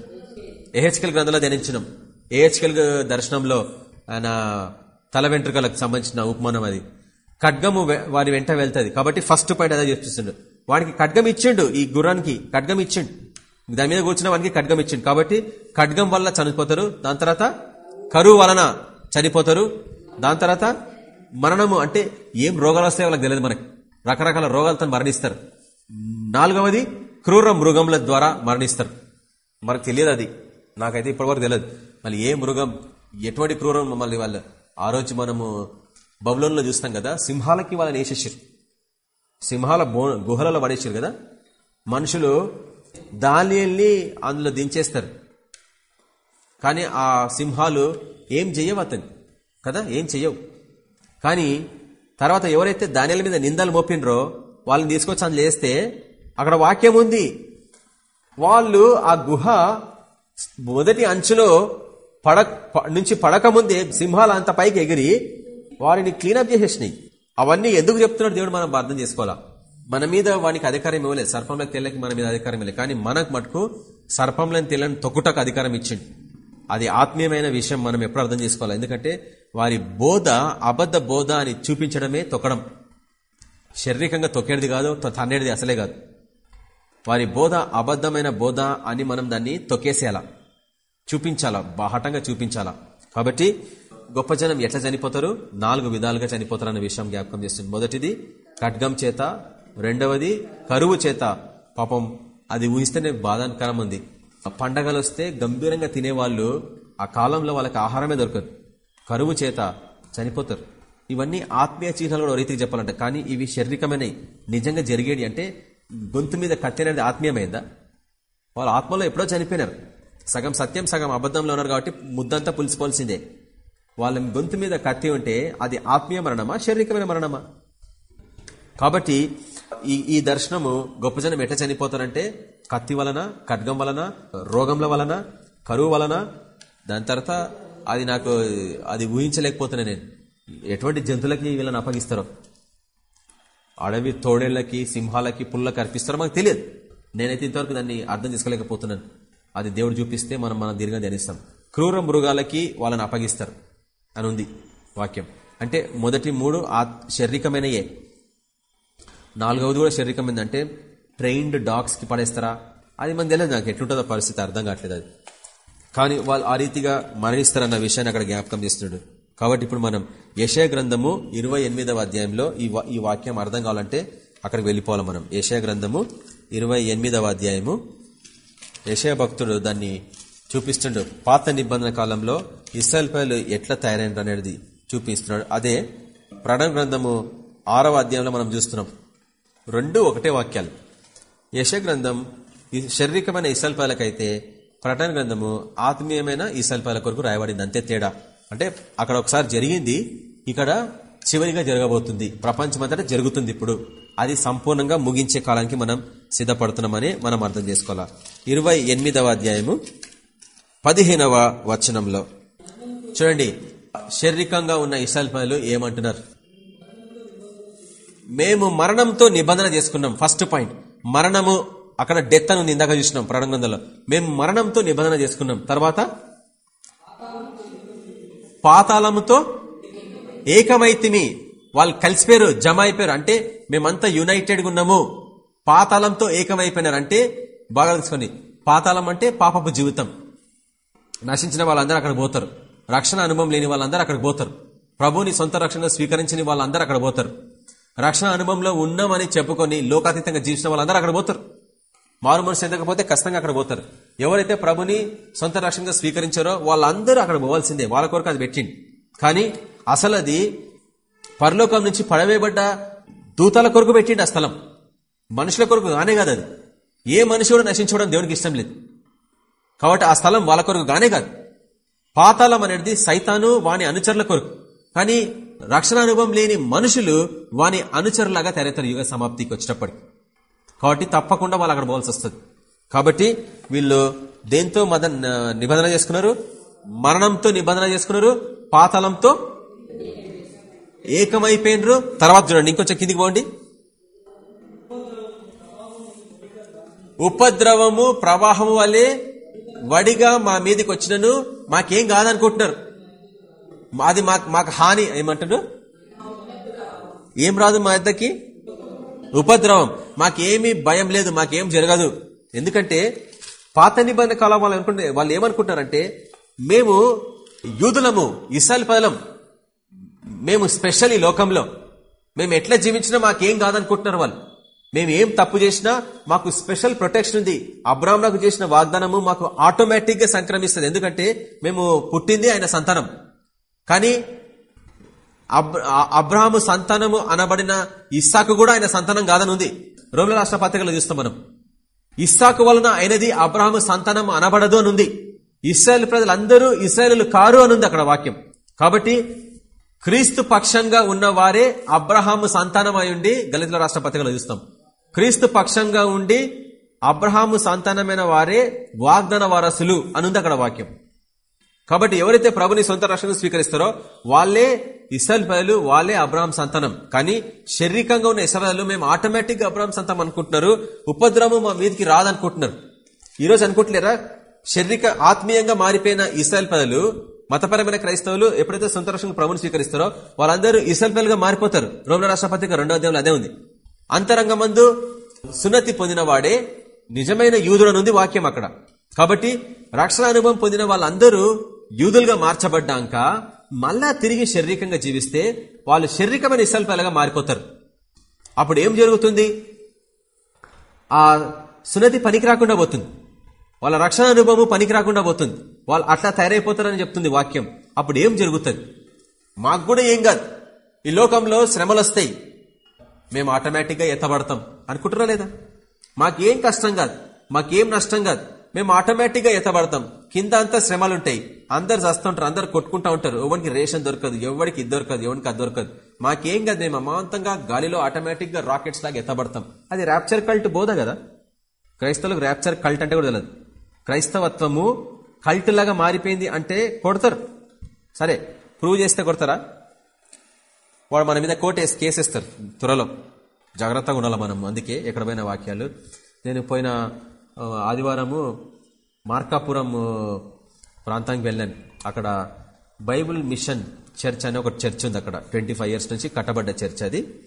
ఏహెచ్కెల్ గ్రంథంలో ధ్యానించినాం. ఏహెచ్కెల్ దర్శనంలో ఆయన తల వెంట్రుకలకు సంబంధించిన ఉపమానం అది. ఖడ్గము వారి వెంట వెళ్తుంది. కాబట్టి ఫస్ట్ పాయింట్ అదే చూపిస్తుండు వాడికి ఖడ్గం ఇచ్చిండు ఈ గుర్రానికి ఖడ్గం ఇచ్చిండు. దాని మీద కూర్చున్న వానికి ఖడ్గం ఇచ్చిండు. కాబట్టి ఖడ్గం వల్ల చనిపోతారు దాని తర్వాత కరువు వలన చనిపోతారు దాని తర్వాత మరణము అంటే ఏం రోగాలు వస్తాయో వాళ్ళకి తెలియదు మనకి. రకరకాల రోగాలతో మరణిస్తారు. నాలుగవది క్రూర మృగముల ద్వారా మరణిస్తారు. మనకు తెలియదు అది. నాకైతే ఇప్పటివరకు తెలియదు. మళ్ళీ ఏ మృగం ఎటువంటి క్రూరం మళ్ళీ వాళ్ళు ఆ రోజు మనము బబులోన్లో చూస్తాం కదా సింహాలకి వాళ్ళని వేసేసారు. సింహాల బో- గుహలలో పడేసారు కదా. మనుషులు దానిల్ని అందులో దించేస్తారు. కానీ ఆ సింహాలు ఏం చెయ్యవు అతను కదా ఏం చెయ్యవు. కానీ తర్వాత ఎవరైతే ధాన్యాల మీద నిందలు మోపినరో వాళ్ళని తీసుకొచ్చి అందులో వేస్తే అక్కడ వాక్యం ఉంది. వాళ్ళు ఆ గుహ మొదటి అంచులో పడ నుంచి పడకముందే సింహాలు అంత పైకి ఎగిరి వారిని క్లీనప్ చేసేసినాయి. అవన్నీ ఎందుకు చెప్తున్నాడు దేవుడు మనం అర్థం చేసుకోవాలా? మన మీద వానికి అధికారం ఇవ్వలేదు. సర్పంలోకి తెల్లకి మన మీద అధికారం ఇవ్వలేదు. కానీ మనకు మటుకు సర్పంలోని తెల్లని తొక్కుటకు అధికారం ఇచ్చింది అది ఆత్మీయమైన విషయం మనం ఎప్పుడు అర్థం చేసుకోవాలి. ఎందుకంటే వారి బోధ అబద్ధ బోధ అని చూపించడమే తొక్కడం. శారీరకంగా తొక్కేది కాదు త- తన్నేది అసలే కాదు. వారి బోధ అబద్ధమైన బోధ అని మనం దాన్ని తొక్కేసేయాలా. చూపించాలా బాహటంగా చూపించాలా. కాబట్టి గొప్ప జనం ఎట్లా చనిపోతారు? నాలుగు విధాలుగా చనిపోతారు అన్న విషయం జ్ఞాపకం చేస్తుంది. మొదటిది ఖడ్గం చేత. రెండవది కరువు చేత. పాపం అది ఊహిస్తేనే బాధాకరం ఉంది పండగలు వస్తే గంభీరంగా తినేవాళ్ళు ఆ కాలంలో వాళ్ళకి ఆహారమే దొరకదు. కరువు చేత చనిపోతారు. ఇవన్నీ ఆత్మీయ చిహ్నాలు కూడా రీతికి చెప్పాలంట. కానీ ఇవి శారీరకమైనవి. నిజంగా జరిగేది అంటే గొంతు మీద కత్తి అనేది ఆత్మీయమైందా? వాళ్ళు ఆత్మలో ఎప్పుడో చనిపోయినారు. సగం సత్యం సగం అబద్ధంలో ఉన్నారు కాబట్టి ముద్దంతా పులిసిపోల్సిందే వాళ్ళ గొంతు మీద కత్తి ఉంటే అది ఆత్మీయ మరణమా శారీరకమైన మరణమా? కాబట్టి ఈ ఈ దర్శనము గొప్ప జనం ఎట్లా చనిపోతారంటే కత్తి వలన ఖడ్గం వలన రోగంల వలన కరువు వలన దాని తర్వాత అది నాకు అది ఊహించలేకపోతున్నా నేను. ఎటువంటి జంతువులకి వీళ్ళని అప్పగిస్తారో? అడవి తోడేళ్ళకి సింహాలకి పుల్లకి అర్పిస్తారో మాకు తెలియదు. నేనైతే ఇంతవరకు దాన్ని అర్థం చేసుకోలేకపోతున్నాను. అది దేవుడు చూపిస్తే మనం మనం దీర్ఘంగా ధ్యానిస్తాం. క్రూర మృగాలకి వాళ్ళని అప్పగిస్తారు అని ఉంది వాక్యం. అంటే మొదటి మూడు ఆ శారీరకమైనయే. నాలుగవది కూడా శారీరకమైంది. అంటే ట్రైన్డ్ డాగ్స్కి పడేస్తారా? అది మనకు తెలియదు నాకు. ఎట్లుంటుందో పరిస్థితి అర్థం కావట్లేదు అది. కానీ వాళ్ళు ఆ రీతిగా మరణిస్తారన్న విషయాన్ని అక్కడ జ్ఞాపకం చేస్తున్నాడు. కాబట్టి ఇప్పుడు మనం యశయ గ్రంథము ఇరవై ఎనిమిదవ అధ్యాయంలో ఈ ఈ వాక్యం అర్థం కావాలంటే అక్కడికి వెళ్ళిపోవాలి మనం. యశయ గ్రంథము ఇరవై ఎనిమిదవ అధ్యాయము. యశయ భక్తుడు దాన్ని చూపిస్తుండడు పాత నిబంధన కాలంలో ఇస్రాయల్ పైలు ఎట్లా తయారైన అనేది చూపిస్తున్నాడు. అదే ప్రణ గ్రంథము ఆరవ అధ్యాయంలో మనం చూస్తున్నాం. రెండు ఒకటే వాక్యాలు. యశగ్రంథం శారీరకమైన ఇసల్పాలకైతే ప్రటన గ్రంథము ఆత్మీయమైన ఇసల్పాల కొరకు రాయబడింది. అంతే తేడా. అంటే అక్కడ ఒకసారి జరిగింది. ఇక్కడ చివరిగా జరగబోతుంది. ప్రపంచమంతటా జరుగుతుంది ఇప్పుడు. అది సంపూర్ణంగా ముగించే కాలానికి మనం సిద్ధపడుతున్నామని మనం అర్థం చేసుకోవాలా? ఇరవై ఎనిమిదవ అధ్యాయము పదిహేనవ వచనంలో. చూడండి. శారీరకంగా ఉన్న ఇసల్పాలు ఏమంటున్నారు? మేము మరణంతో నిబంధన చేసుకున్నాం. First point. మరణము అక్కడ డెత్ అని ఉంది ఇందాక చూసినాం ప్రణగ్రంథంలో మేము మరణంతో నిబంధన చేసుకున్నాం. తర్వాత? పాతాళముతో ఏకమైతిమి. వాళ్ళు కలిసిపోయారు జమ అయిపోయారు అంటే మేమంతా యునైటెడ్ ఉన్నాము. పాతాళంతో ఏకమైపోయినారు. అంటే బాగా తెలుసుకోండి. పాతాళం అంటే పాపపు జీవితం. నశించిన వాళ్ళందరూ అక్కడ పోతారు. రక్షణ అనుభవం లేని వాళ్ళందరూ అక్కడికి పోతారు. ప్రభుని సొంత రక్షణ స్వీకరించని వాళ్ళందరూ అక్కడ పోతారు. రక్షణ అనుభవంలో ఉన్నామని చెప్పుకొని లోకాతీతంగా జీవించిన వాళ్ళందరూ అక్కడ పోతారు. మారు మనసు ఎదకపోతే ఖచ్చితంగా అక్కడ పోతారు. ఎవరైతే ప్రభుని సొంత రక్షణగా స్వీకరించారో వాళ్ళందరూ అక్కడ పోవాల్సిందే. వాళ్ళ కొరకు అది పెట్టింది కానీ అసలు అది పరలోకం నుంచి పడవేయబడ్డ దూతాల కొరకు పెట్టిండు ఆ స్థలం. మనుషుల కొరకు కానే కాదు అది. ఏ మనిషి కూడా నశించుకోవడం దేవునికి ఇష్టం లేదు. కాబట్టి ఆ స్థలం వాళ్ళ కొరకు గానే కాదు. పాతాళం అనేది సైతాను వాని అనుచరుల కొరకు. కానీ రక్షణ అనుభవం లేని మనుషులు వాని అనుచరులాగా తెరతారు యుగ సమాప్తికి వచ్చేటప్పటికి కాబట్టి తప్పకుండా వాళ్ళు అక్కడ పోవాల్సి వస్తుంది. కాబట్టి వీళ్ళు దేంతో మద నిబంధన చేసుకున్నారు? మరణంతో నిబంధన చేసుకున్నారు? పాతాళంతో? ఏకమైపోయినరు? తర్వాత చూడండి ఇంకొంచెం కిందికి పోండి. ఉపద్రవము ప్రవాహము వలె వడిగా మా మీదకి వచ్చినను. మాకేం కాదనుకుంటున్నారు? అది మాకు మాకు హాని ఏమంటారు? ఏం రాదు మా ఇద్దరికి? ఉపద్రవం. మాకేమీ భయం లేదు మాకేం జరగదు. ఎందుకంటే పాత నిబంధన కాలం వాళ్ళు అనుకుంటే వాళ్ళు ఏమనుకుంటారంటే మేము యూదులము ఇసాల్ పదలం మేము స్పెషల్ ఈ లోకంలో. మేము ఎట్లా జీవించినా మాకేం కాదనుకుంటున్నారు వాళ్ళు. మేము ఏం తప్పు చేసినా మాకు స్పెషల్ ప్రొటెక్షన్ ఉంది. అబ్రాహ్మణకు చేసిన వాగ్దానము మాకు ఆటోమేటిక్గా సంక్రమిస్తుంది. ఎందుకంటే మేము పుట్టింది ఆయన సంతానం. కానీ అబ్రాహము సంతానము అనబడిన ఇస్సాకు కూడా ఆయన సంతానం కాదని ఉంది. రోమిల రాష్ట్ర పత్రికలో చూస్తాం మనం. ఇస్సాకు వలన అయినది అబ్రాహము సంతానం అనబడదు అని ఉంది. ఇస్రాయల్ ప్రజలందరూ ఇస్రాయలు కారు అనుంది అక్కడ వాక్యం. కాబట్టి క్రీస్తు పక్షంగా ఉన్న వారే అబ్రహాము సంతానం ఉండి గలితుల రాష్ట్ర పత్రికలో చూస్తాం. క్రీస్తు పక్షంగా ఉండి అబ్రహాము సంతానమైన వారే వాగ్దాన వారసులు అనుంది అక్కడ వాక్యం. కాబట్టి ఎవరైతే ప్రభుని సొంత రక్షణ స్వీకరిస్తారో వాళ్ళే ఇస్రాయల్ ప్రజలు వాళ్ళే అబ్రహాం సంతానం. కానీ శారీరకంగా ఉన్న ఇస్రాయలు మేము ఆటోమేటిక్ అబ్రాహం సంతం సంతానం అనుకుంటున్నారు. ఉపద్రవం మా మీదకి రాదనుకుంటున్నారు. ఈరోజు అనుకుంటలేరా? శారీరక ఆత్మీయంగా మారిపోయిన ఇస్రాయల్ ప్రజలు మతపరమైన క్రైస్తవులు ఎప్పుడైతే సొంత రక్షణ ప్రభుని స్వీకరిస్తారో వాళ్ళందరూ ఇస్రాయల్ ప్రజలుగా మారిపోతారు. రోమల రాష్ట్రపతిగా రెండో అధ్యాయంలో అదే ఉంది. అంతరంగమందు సున్నతి పొందిన వాడే నిజమైన యూదుడనుంది వాక్యం అక్కడ. కాబట్టి రక్షణ అనుభవం పొందిన వాళ్ళందరూ యూదులుగా మార్చబడ్డాక మళ్ళా తిరిగి శారీరకంగా జీవిస్తే వాళ్ళు శారీరకమైన ఇసల్పలగా మారిపోతారు. అప్పుడు ఏం జరుగుతుంది? ఆ సున్నతి పనికి రాకుండా పోతుంది. వాళ్ళ రక్షణ అనుభవం పనికి రాకుండా పోతుంది. వాళ్ళు అట్లా తయారైపోతారని చెప్తుంది వాక్యం. అప్పుడు ఏం జరుగుతుంది? మాకు కూడా ఏం కాదు. ఈ లోకంలో శ్రమలు వస్తాయి. మేము ఆటోమేటిక్గా ఎత్తబడతాం. అనుకుంటున్నా లేదా? మాకేం కష్టం కాదు. మాకేం నష్టం కాదు. మేము ఆటోమేటిక్గా ఎత్తబడతాం. కింద అంతా శ్రమలు ఉంటాయి అందరు చస్తుంటారు అందరు కొట్టుకుంటా ఉంటారు. ఎవరికి రేషన్ దొరకదు ఎవరికి ఇది దొరకదు ఎవరికి అది దొరకదు. మాకేం కాదు మేము అమాంతంగా గాలిలో ఆటోమేటిక్గా రాకెట్స్ లాగా ఎత్తబడతాం. అది ర్యాప్చర్ కల్ట్ బోధ కదా? క్రైస్తవులకు ర్యాప్చర్ కల్ట్ అంటే కూడా తెలియదు క్రైస్తవత్వము కల్ట్ లాగా మారిపోయింది అంటే కొడతారు. సరే ప్రూవ్ చేస్తే కొడతారా? వాడు మన మీద కోట్ వేసి కేసేస్తారు త్వరలో. జాగ్రత్తగా ఉండాలి మనం? అందుకే ఎక్కడ వాక్యాలు. నేను పోయిన ఆదివారము మార్కాపురం ప్రాంతానికి వెళ్ళాను. అక్కడ బైబుల్ మిషన్ చర్చ్ అని ఒక చర్చ్ ఉంది అక్కడ. ట్వంటీ ఫైవ్ ఇయర్స్ నుంచి కట్టబడ్డ చర్చ్ అది.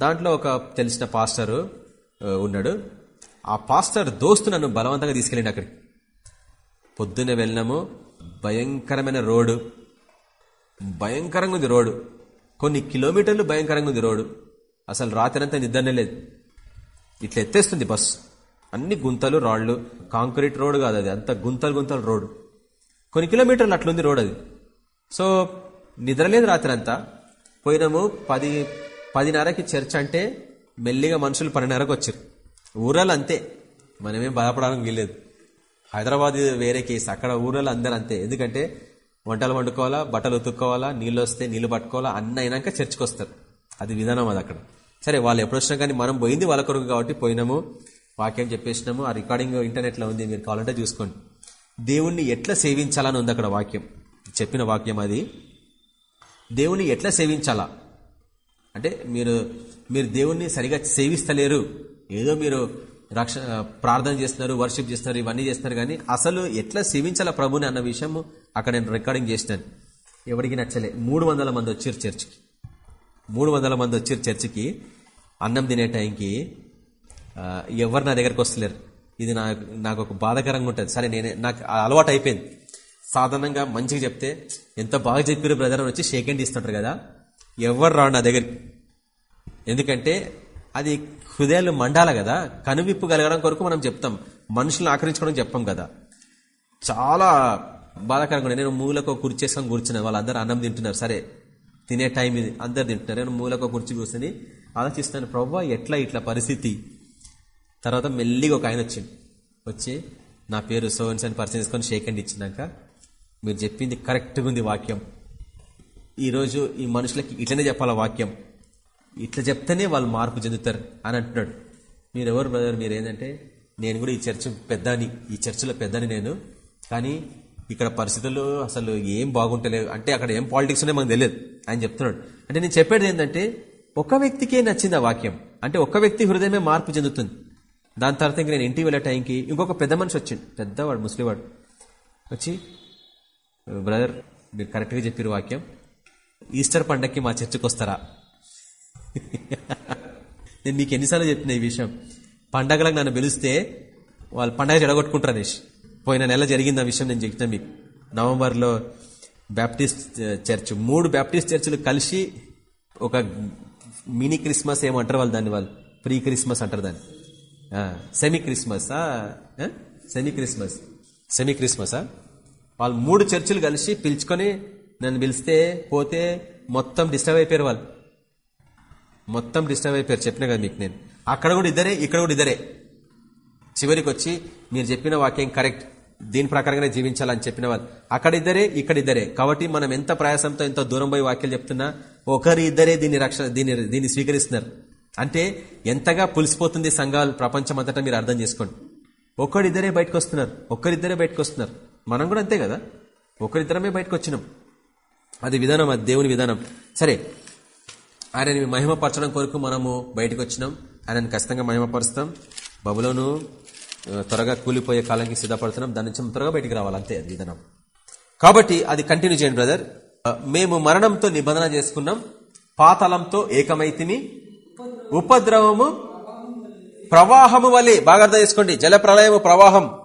దాంట్లో ఒక తెలిసిన పాస్టర్ ఉన్నాడు. ఆ పాస్టర్ దోస్తు నన్ను బలవంతంగా తీసుకెళ్ళండి అక్కడికి. పొద్దున్నే వెళ్ళినాము. భయంకరమైన రోడ్డు. భయంకరంగా ఉంది రోడ్డు. కొన్ని కిలోమీటర్లు భయంకరంగా ఉంది రోడ్డు. అసలు రాత్రంతా నిద్రనే లేదు. ఇట్లా ఎత్తేస్తుంది బస్సు. అన్ని గుంతలు రాళ్ళు. కాంక్రీట్ రోడ్ కాదు అది. అంత గుంతలు గుంతలు రోడ్. కొన్ని కిలోమీటర్లు అట్లుంది రోడ్ అది. సో నిద్రలేదు రాత్రి అంతా. పోయినాము పది పదిన్నరకి చర్చ్ అంటే మెల్లిగా మనుషులు పన్నెండున్నరకు వచ్చారు. ఊరాలు అంతే. మనమేం బాధపడడానికి వీల్లేదు. హైదరాబాద్ వేరే కేసు. అక్కడ ఊరాలు అందరూ అంతే. ఎందుకంటే వంటలు వండుకోవాలా బట్టలు ఉతుక్కోవాలా నీళ్ళు వస్తే నీళ్ళు పట్టుకోవాలా అన్న అయినాక చర్చ్కి వస్తారు. అది విధానం అది అక్కడ. సరే వాళ్ళు ఎప్పుడు వచ్చినా కానీ మనం పోయింది వాళ్ళ కొరకు కాబట్టి పోయినాము. వాక్యం చెప్పేసినాము. ఆ రికార్డింగ్ ఇంటర్నెట్లో ఉంది. మీరు కావాలంటే చూసుకోండి. దేవుణ్ణి ఎట్లా సేవించాలని ఉంది అక్కడ వాక్యం. చెప్పిన వాక్యం అది. దేవుణ్ణి ఎట్లా సేవించాలా? అంటే మీరు మీరు దేవుణ్ణి సరిగా సేవిస్తలేరు. ఏదో మీరు రక్ష ప్రార్థన చేస్తున్నారు వర్షిప్ చేస్తున్నారు ఇవన్నీ చేస్తున్నారు కానీ అసలు ఎట్లా సేవించాలా ప్రభుని అన్న విషయం అక్కడ నేను రికార్డింగ్ చేసినాను. ఎవరికి నచ్చలే. మూడు వందల మంది వచ్చారు చర్చికి. మూడు వందల మంది వచ్చారు చర్చికి. అన్నం తినే టైంకి ఎవరు నా దగ్గరకు వస్తలేరు. ఇది నా నాకు ఒక బాధాకరంగా ఉంటుంది. సరే నేనే నాకు అలవాటు అయిపోయింది. సాధారణంగా మంచిగా చెప్తే ఎంత బాగా చెప్పారు బ్రదర్ అని వచ్చి షేక్ హ్యాండ్ ఇస్తుంటారు కదా. ఎవరు రాడు నా దగ్గరికి. ఎందుకంటే అది హృదయాలు మండాల కదా. కనువిప్పు కలగడం కొరకు మనం చెప్తాం. మనుషులను ఆకరించుకోవడం చెప్పాం కదా. చాలా బాధాకరంగా నేను మూలకు కుర్చీ చేసుకొని కూర్చున్నాను వాళ్ళందరూ అన్నం తింటున్నారు. సరే తినే టైం ఇది. అందరు తింటున్నారు. నేను మూలకు కుర్చీ కూర్చొని ఆలోచిస్తాను ప్రభావ ఎట్లా ఇట్లా పరిస్థితి? తర్వాత మెల్లిగా ఒక ఆయన వచ్చింది వచ్చి నా పేరు సోన్స్ అని పరిశీలించుకొని షేక్ హ్యాండ్ ఇచ్చినాక మీరు చెప్పింది కరెక్ట్గా ఉంది వాక్యం. ఈరోజు ఈ మనుషులకి ఇట్లనే చెప్పాల వాక్యం? ఇట్లా చెప్తేనే వాళ్ళు మార్పు చెందుతారు అని అంటున్నాడు. మీరు ఎవరు బ్రదర్ మీరు ఏంటంటే నేను కూడా ఈ చర్చ్ పెద్దని ఈ చర్చిలో పెద్దని నేను. కానీ ఇక్కడ పరిస్థితులు అసలు ఏం బాగుంటలేవు. అంటే అక్కడ ఏం పాలిటిక్స్ ఉన్నాయో మనకు తెలియదు ఆయన చెప్తున్నాడు. అంటే నేను చెప్పేది ఏంటంటే ఒక వ్యక్తికే నచ్చింది ఆ వాక్యం. అంటే ఒక వ్యక్తి హృదయమే మార్పు చెందుతుంది. దాని తర్వాత ఇంక నేను ఇంటికి వెళ్ళే టైంకి ఇంకొక పెద్ద మనిషి వచ్చింది పెద్దవాడు ముస్లింవాడు. వచ్చి బ్రదర్ మీరు కరెక్ట్గా చెప్పారు వాక్యం. ఈస్టర్ పండగకి మా చర్చకు వస్తారా? నేను మీకు ఎన్నిసార్లు చెప్తున్నా ఈ విషయం. పండగలకు నన్ను పిలిస్తే వాళ్ళు పండగ చెడగొట్టుకుంటారు అనేసి పోయిన నెల జరిగింది ఆ విషయం నేను చెప్తాను మీకు. నవంబర్లో బ్యాప్టిస్ట్ చర్చ్ మూడు బ్యాప్టిస్ట్ చర్చిలు కలిసి ఒక మినీ క్రిస్మస్ ఏమంటారు వాళ్ళు దాన్ని వాళ్ళు. ప్రీ క్రిస్మస్ అంటారు దాన్ని. Semi Christmas semi Christmas semi క్రిస్మసా వాళ్ళు మూడు చర్చిలు కలిసి పిలుచుకొని నన్ను పిలిస్తే పోతే మొత్తం డిస్టర్బ్ అయిపోయారు వాళ్ళు. మొత్తం డిస్టర్బ్ అయిపోయారు చెప్పిన కదా మీకు నేను. అక్కడ కూడా ఇద్దరే ఇక్కడ కూడా ఇద్దరే. చివరికి వచ్చి మీరు చెప్పిన వాక్యం కరెక్ట్. దీని ప్రకారంగానే జీవించాలని చెప్పిన వాళ్ళు. అక్కడ ఇద్దరే ఇక్కడ ఇద్దరే. కాబట్టి మనం ఎంత ప్రయాసంతో ఎంత దూరం పోయి వాక్యాలు చెప్తున్నా ఒకరి ఇద్దరే దీన్ని రక్షణ దీన్ని దీన్ని స్వీకరిస్తున్నారు. అంటే ఎంతగా పులిసిపోతుంది సంఘాలు ప్రపంచం అంతటా మీరు అర్థం చేసుకోండి. ఒక్కరిద్దరే బయటకు వస్తున్నారు ఒక్కరిద్దరే బయటకు వస్తున్నారు మనం కూడా అంతే కదా? ఒకరిద్దరమే బయటకు వచ్చినాం అది విధానం అది దేవుని విధానం. సరే ఆయనని మహిమపరచడం కొరకు మనము బయటకు వచ్చినాం ఆయనను ఖచ్చితంగా మహిమపరుస్తాం. బబులోను త్వరగా కూలిపోయే కాలానికి సిద్ధపడుతున్నాం. దాని నుంచి త్వరగా బయటికి రావాలి. అంతే అది విధానం. కాబట్టి అది కంటిన్యూ చేయండి బ్రదర్. మేము మరణంతో నిబంధన చేసుకున్నాం. పాతలంతో ఏకమైతిని ఉపద్రవము ప్రవాహము వలె బాగా అర్థం చేసుకోండి జల ప్రళయము ప్రవాహం.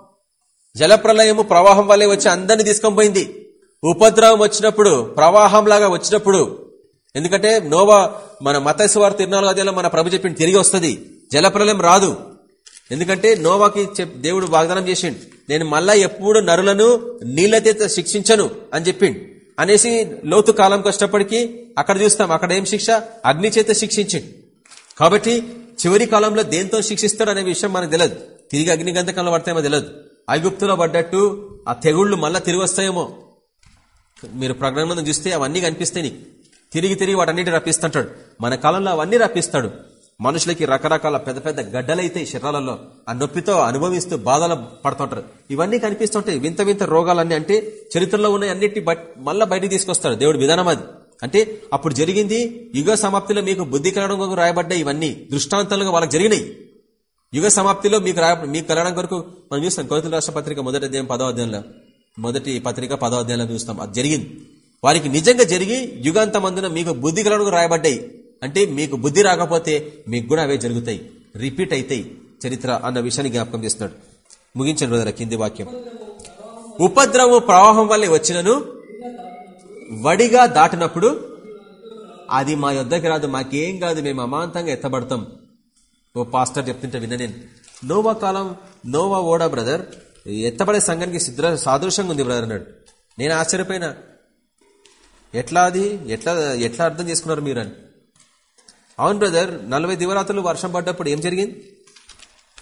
జల ప్రళయము ప్రవాహం వల్లే వచ్చి అందరిని తీసుకొని పోయింది. ఉపద్రవం వచ్చినప్పుడు ప్రవాహం లాగా వచ్చినప్పుడు. ఎందుకంటే నోవా మన మతస్వార్ తిరునాలుగు అధ్యాయంలో మన ప్రభు చెప్పింది తిరిగి వస్తుంది. జలప్రళయం రాదు. ఎందుకంటే నోవాకి చెప్- దేవుడు వాగ్దానం చేసిండు నేను మళ్ళా ఎప్పుడు నరులను నీళ్ళ చేత శిక్షించను అని చెప్పిండు. అనేసి లోతు కాలంకి వచ్చినప్పటికీ అక్కడ చూస్తాం అక్కడ ఏం శిక్ష? అగ్ని చేత శిక్షించిండు. కాబట్టి చివరి కాలంలో దేంతో శిక్షిస్తాడు అనే విషయం మనకు తెలియదు తిరిగి అగ్నిగంధకంలో పడతాయేమో తెలియదు ఐగుప్తులో పడ్డట్టు ఆ తెగుళ్ళు మళ్ళీ తిరిగి వస్తాయేమో. మీరు ప్రకటనలను చూస్తే అవన్నీ కనిపిస్తాయి నీకు. తిరిగి తిరిగి వాటన్నిటి రప్పిస్తుంటాడు. మన కాలంలో అవన్నీ రప్పిస్తాడు. మనుషులకి రకరకాల పెద్ద పెద్ద గడ్డలైతే శరీరాలలో ఆ నొప్పితో అనుభవిస్తూ బాధలు పడుతుంటారు. ఇవన్నీ కనిపిస్తుంటాయి. వింత వింత రోగాలన్నీ అంటే చరిత్రలో ఉన్న అన్నిటి మళ్ళీ బయటికి తీసుకొస్తాడు దేవుడి విధానం అది. అంటే అప్పుడు జరిగింది యుగ సమాప్తిలో మీకు బుద్ధి కలగడం కొరకు రాయబడ్డాయి ఇవన్నీ దృష్టాంతాలుగా వాళ్ళకి జరిగినాయి. యుగ సమాప్తిలో మీకు రాయ మీకు కలగడం కొరకు మనం చూస్తాం కోతుల రాష్ట్ర పత్రిక మొదటి అధ్యాయం పదో అధ్యాయంలో మొదటి పత్రిక పదో అధ్యాయంలో చూస్తాం. అది జరిగింది. వారికి నిజంగా జరిగి యుగాంతమందున మీకు బుద్ధి కలగడం రాయబడ్డాయి. అంటే మీకు బుద్ధి రాకపోతే మీకు కూడా అవే జరుగుతాయి. రిపీట్ అవుతాయి చరిత్ర అన్న విషయాన్ని జ్ఞాపకం చేస్తున్నాడు. ముగించండి బ్రదర్ కింది వాక్యం. ఉపద్రవ ప్రవాహం వల్లే వచ్చినను వడిగా దాటినప్పుడు అది మా యొద్దకి రాదు మాకేం కాదు మేము అమాంతంగా ఎత్తబడతాం. ఓ పాస్టర్ చెప్తుంటే విన్న నేను నోవా కాలం నోవా ఓడా బ్రదర్. ఎత్తబడే సంఘానికి సిద్ధ సాదృశ్యంగా ఉంది బ్రదర్ అన్నాడు. నేను ఆశ్చర్యపోయినా. ఎట్లా అది? ఎట్లా ఎట్లా అర్థం చేసుకున్నారు మీరు అని. అవును బ్రదర్ నలభై దివరాత్రులు వర్షం పడ్డప్పుడు ఏం జరిగింది?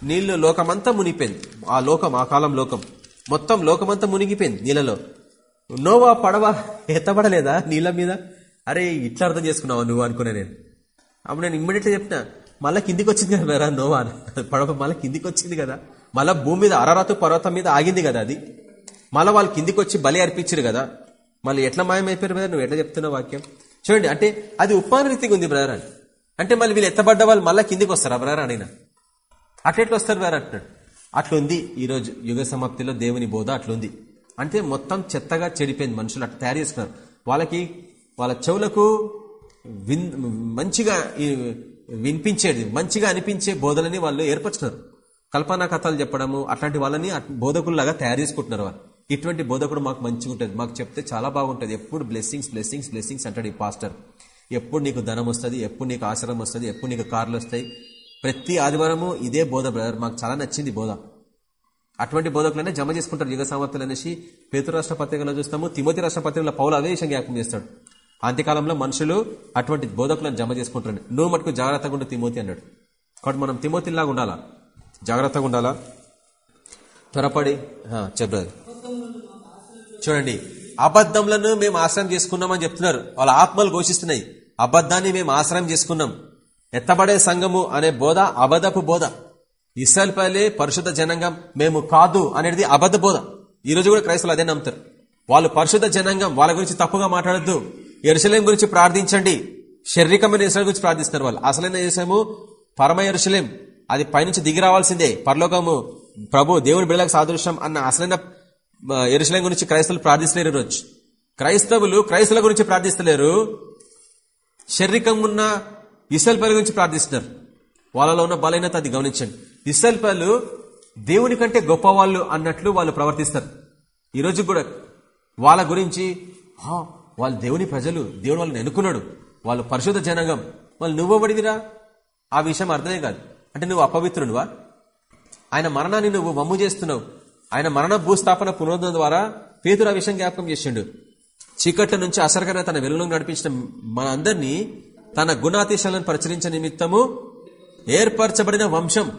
నీళ్ళు లోకమంతా మునిగిపోయింది. ఆ లోకం ఆ కాలం లోకం. మొత్తం లోకమంతా మునిగిపోయింది నీళ్ళలో. నోవా పడవ ఎత్తబడలేదా నీళ్ళ మీద? అరే ఇట్లా అర్థం చేసుకున్నావు నువ్వు అనుకున్నా నేను. అప్పుడు నేను ఇమ్మీడియట్గా చెప్పిన మళ్ళా కిందికి వచ్చింది కదా మేరా నోవా అని. పడవ మళ్ళీ కిందికి వచ్చింది కదా. మళ్ళీ భూమి మీద అరరాతు పర్వతం మీద ఆగింది కదా అది. మళ్ళీ వాళ్ళు కిందికి వచ్చి బలి అర్పించారు కదా. మళ్ళీ ఎట్లా మాయమైపోయారు బ్రదర్ నువ్వు ఎట్లా చెప్తున్నావు వాక్యం? చూడండి అంటే అది ఉపానరీతిగా ఉంది బ్రదర్ అని. అంటే మళ్ళీ వీళ్ళు ఎత్తబడ్డ వాళ్ళు మళ్ళీ కిందికి వస్తారా బ్రదర్ అడిగినా అట్లెట్లు వస్తారు బ్రదర్ అంటున్నాడు. అట్లుంది ఈరోజు యుగ సమాప్తిలో దేవుని బోధ అట్లుంది. అంటే మొత్తం చెత్తగా చెడిపోయింది మనుషులు. అట్లా తయారు చేసుకున్నారు వాళ్ళకి వాళ్ళ చెవులకు విన్ మంచిగా ఈ వినిపించేది మంచిగా అనిపించే బోధలని వాళ్ళు ఏర్పరచుకున్నారు. కల్పనా కథలు చెప్పడము అట్లాంటి వాళ్ళని అట్- బోధకుల్లాగా తయారు చేసుకుంటున్నారు వాళ్ళు. ఇటువంటి బోధకుడు మాకు మంచిగా ఉంటుంది. మాకు చెప్తే చాలా బాగుంటుంది. ఎప్పుడు బ్లెస్సింగ్స్ బ్లెస్సింగ్స్ బ్లెస్సింగ్స్ అంటాడు ఈ పాస్టర్ ఎప్పుడు నీకు ధనం వస్తుంది ఎప్పుడు నీకు ఆశ్రమం వస్తుంది ఎప్పుడు నీకు కార్లు వస్తాయి. ప్రతి ఆదివారము ఇదే బోధ బ్రదర్ మాకు చాలా నచ్చింది బోధ. అటువంటి బోధకులనే జమ చేసుకుంటారు యుగ సామర్థ్యాలు అనేసి పేతు రాష్ట్ర పత్రికలో చూస్తాము తిమోతి రాష్ట్ర పత్రికలో పౌలు అదే విషయం జ్ఞాపకం చేస్తాడు. అంత్యకాలంలో మనుషులు అటువంటి బోధకులను జమ చేసుకుంటారు నువ్వు మటుకు జాగ్రత్తగా ఉండు తిమోతి అన్నాడు. కాబట్టి మనం తిమోతిలాగా ఉండాలా? జాగ్రత్తగా ఉండాలా? త్వరపడి చెప్పలేదు చూడండి అబద్ధంలను మేము ఆశ్రయం చేసుకున్నామని చెప్తున్నారు. వాళ్ళ ఆత్మలు ఘోషిస్తున్నాయి. అబద్ధాన్ని మేము ఆశ్రయం చేసుకున్నాం. ఎత్తబడే సంఘము అనే బోధ అబద్ధపు బోధ. ఇస్రాయల్పైలే పరిశుద్ధ జనాంగం మేము కాదు అనేది అబద్ధ బోధ. ఈ రోజు కూడా క్రైస్తవులు అదే నమ్ముతారు. వాళ్ళు పరిశుద్ధ జనాంగం వాళ్ళ గురించి తప్పుగా మాట్లాడద్దు. ఎరుసలేం గురించి ప్రార్థించండి. శారీరకమైన ఇసల గురించి ప్రార్థిస్తున్నారు వాళ్ళు. అసలైన దేశము పరమ ఎరుసలేం అది పైనుంచి దిగి రావాల్సిందే. పరలోకము ప్రభు దేవుని బిడలకు సాదృశ్యం అన్న అసలైన ఎరుసలేం గురించి క్రైస్తవులు ప్రార్థిస్తలేరు రోజు. క్రైస్తవులు క్రైస్తవుల గురించి ప్రార్థిస్తలేరు. శారీరకంగా ఉన్న ఇసల్పల్లి గురించి ప్రార్థిస్తున్నారు. వాళ్ళలో ఉన్న బలహీనత అది గమనించండి. ఇసల్పలు దేవుని కంటే గొప్పవాళ్ళు అన్నట్లు వాళ్ళు ప్రవర్తిస్తారు. ఈరోజు కూడా వాళ్ళ గురించి వాళ్ళు దేవుని ప్రజలు దేవుడు వాళ్ళని ఎన్నుకున్నాడు. వాళ్ళు పరిశుద్ధ జనాంగం. వాళ్ళు నువ్వబడిదిరా ఆ విషయం అర్థమే కాదు. అంటే నువ్వు అపవిత్రునువా? ఆయన మరణాన్ని నువ్వు మమ్ము చేస్తున్నావు. ఆయన మరణ భూస్థాపన పునరుద్ధరణ ద్వారా పేతురు ఆ విషయం జ్ఞాపకం చేసిండు. చీకట్ల నుంచి అసరకర తన వెలుగులోకి నడిపించిన మన అందరినీ తన గుణాతిశాలను ప్రచురించే నిమిత్తము ఏర్పరచబడిన వంశం.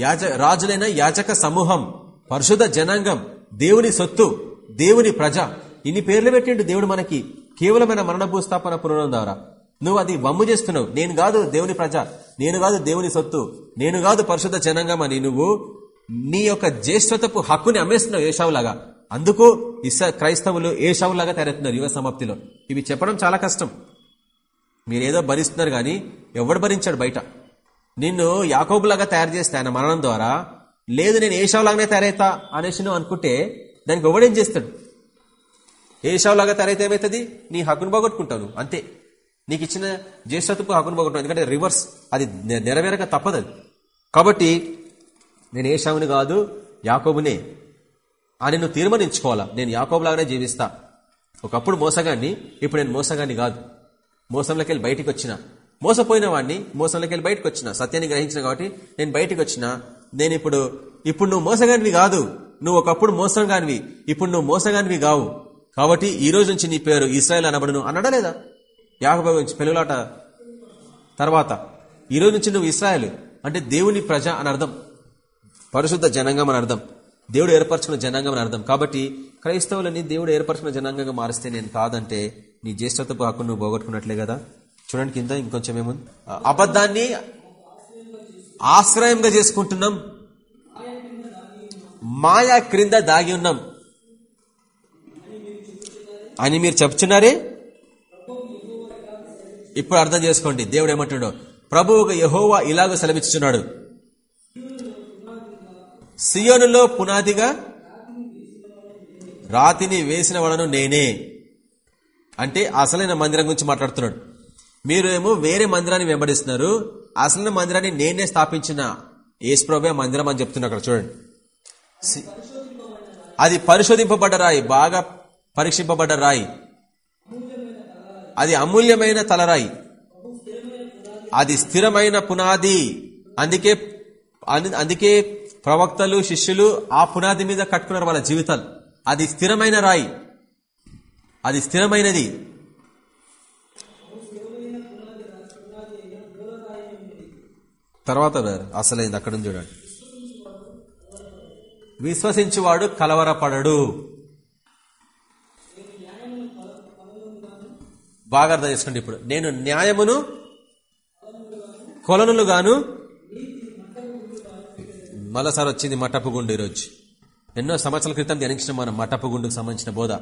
యాజ రాజులైన యాజక సమూహం పరిశుద్ధ జనాంగం దేవుని సొత్తు దేవుని ప్రజ. ఇన్ని పేర్లు పెట్టిండు దేవుడు మనకి. కేవలమైన మరణ భూస్థాపన పునరం ద్వారా నువ్వు అది వమ్ము చేస్తున్నావు. నేను కాదు దేవుని ప్రజ. నేను కాదు దేవుని సొత్తు. నేను కాదు పరిశుద్ధ జనాంగం అని నువ్వు నీ యొక్క జ్యేష్ఠతపు హక్కుని అమ్మేస్తున్నావు ఏషావులాగా. అందుకు ఇస క్రైస్తవులు ఏషావులాగా తయారవుతున్నారు యువ సమాప్తిలో. ఇవి చెప్పడం చాలా కష్టం. మీరేదో భరిస్తున్నారు కానీ ఎవడు భరించాడు బయట. నిన్ను యాకోబులాగా తయారు చేస్తే ఆయన మరణం ద్వారా లేదు నేను ఏషావులాగానే తయారైతా అనేసి నువ్వు అనుకుంటే దానికి ఎవడేం చేస్తాడు? ఏషావులాగా తయారైతే ఏమవుతుంది నీ హక్కును పోగొట్టుకుంటావు అంతే. నీకు ఇచ్చిన జ్యేష్ఠత్వకు హక్కును పోగొట్టుకుంటావు ఎందుకంటే రివర్స్ అది నెరవేరక తప్పదు అది కాబట్టి నేను ఏషావుని కాదు యాకోబునే అని నువ్వు తీర్మానించుకోవాలా? నేను యాకోబులాగానే జీవిస్తా. ఒకప్పుడు మోసగాన్ని ఇప్పుడు నేను మోసగాన్ని కాదు. మోసంలోకి వెళ్ళి బయటికి వచ్చిన మోసపోయిన వాడిని మోసంలోకి వెళ్ళి బయటకు వచ్చిన సత్యాన్ని గ్రహించిన కాబట్టి నేను బయటకు వచ్చిన నేను ఇప్పుడు ఇప్పుడు నువ్వు మోసగానివి కాదు. నువ్వు ఒకప్పుడు మోసంగానివి ఇప్పుడు నువ్వు మోసగానివి కావు. కాబట్టి ఈ రోజు నుంచి నీ పేరు ఇస్రాయల్ అనబడును అన్నాడా లేదా? యాకబ నుంచి పెనులాట తర్వాత. ఈ రోజు నుంచి నువ్వు ఇస్రాయల్ అంటే దేవుని ప్రజ అని అర్థం. పరిశుద్ధ జనాంగం అని అర్థం. దేవుడు ఏర్పరచుకున్న జనాంగం అని అర్థం. కాబట్టి క్రైస్తవులని దేవుడు ఏర్పరచుకున్న జనాంగంగా మారిస్తే నేను కాదంటే నీ జ్యేష్ఠతపు హక్కును నువ్వు పోగొట్టుకున్నట్లే కదా. చూడండి కింద ఇంకొంచెం ఏముంది? అబద్ధాన్ని ఆశ్రయంగా చేసుకుంటున్నాం. మాయా క్రింద దాగి ఉన్నాం. అని మీరు చెప్తున్నారే ఇప్పుడు అర్థం చేసుకోండి. దేవుడు ఏమంటున్నాడు? ఒక యహోవా ఇలాగ సెలవిస్తున్నాడు సియోనులో పునాదిగా రాతిని వేసిన వాడను నేనే. అంటే అసలైన మందిరం గురించి మాట్లాడుతున్నాడు. మీరేమో వేరే మందిరాన్ని వెంబడిస్తున్నారు. అసలు మందిరాన్ని నేనే స్థాపించిన ఏసుప్రభే మందిరం అని చెప్తున్నా అక్కడ చూడండి. అది పరిశోధింపబడ్డ రాయి బాగా పరీక్షింపబడ్డ రాయి. అది అమూల్యమైన తలరాయి అది స్థిరమైన పునాది. అందుకే అందుకే ప్రవక్తలు శిష్యులు ఆ పునాది మీద కట్టుకున్నారు వాళ్ళ జీవితాలు. అది స్థిరమైన రాయి. అది స్థిరమైనది. తర్వాత అసలైంది అక్కడ చూడండి. విశ్వసించేవాడు కలవరపడడు. బాగా అర్థం చేసుకోండి ఇప్పుడు. నేను న్యాయమును కొలనులు గాను మరోసారి వచ్చింది మటపుగుండు ఈరోజు. ఎన్నో సంవత్సరాల క్రితం ధ్యానించిన మనం మటపుగుండుకు సంబంధించిన బోధ.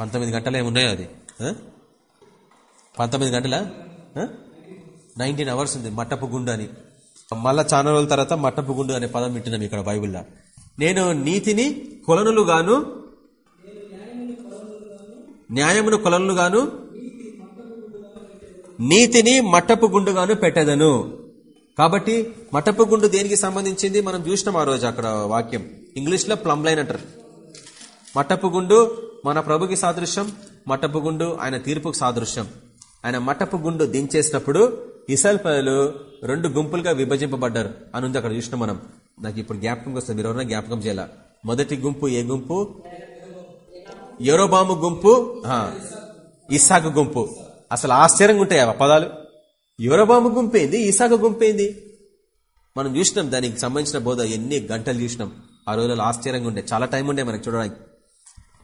పంతొమ్మిది గంటలు ఏమున్నాయో అది? పంతొమ్మిది గంటల? నైన్టీన్ అవర్స్ ఉంది మట్టపు గుండు అని. మళ్ళా చాలా రోజుల తర్వాత మట్టపు గుండు అనే పదం వింటున్నాం ఇక్కడ బైబిల్లో. నేను నీతిని కొలనులు గాను న్యాయమును కొలనులు గాను నీతిని మట్టపు గుండుగాను పెట్టదను. కాబట్టి మట్టపు గుండు దేనికి సంబంధించింది మనం చూసినాం ఆ రోజు అక్కడ వాక్యం. ఇంగ్లీష్లో ప్లమ్ లైన్ అంటారు. మట్టపు గుండు మన ప్రభుకి సాదృశ్యం మట్టపు గుండు ఆయన తీర్పుకు సాదృశ్యం. ఆయన మట్టపు గుండు దించేసినప్పుడు ఇసల్ పదలు రెండు గుంపులుగా విభజింపబడ్డారు. అని ఉంది అక్కడ చూసినాం మనం. నాకు ఇప్పుడు జ్ఞాపకం వస్తుంది. మీరు ఎవరైనా జ్ఞాపకం చేయాల? మొదటి గుంపు ఏ గుంపు? ఎరోబాము గుంపు? ఇసాకు గుంపు. అసలు ఆశ్చర్యంగా ఉంటాయి ఆ పదాలు. యువరబాము గుంపేంది గుంపు గుంపేంది మనం చూసినాం. దానికి సంబంధించిన బోధ ఎన్ని గంటలు చూసినాం. ఆ రోజుల్లో ఆశ్చర్యంగా ఉండే. చాలా టైం ఉండే మనకు చూడడానికి.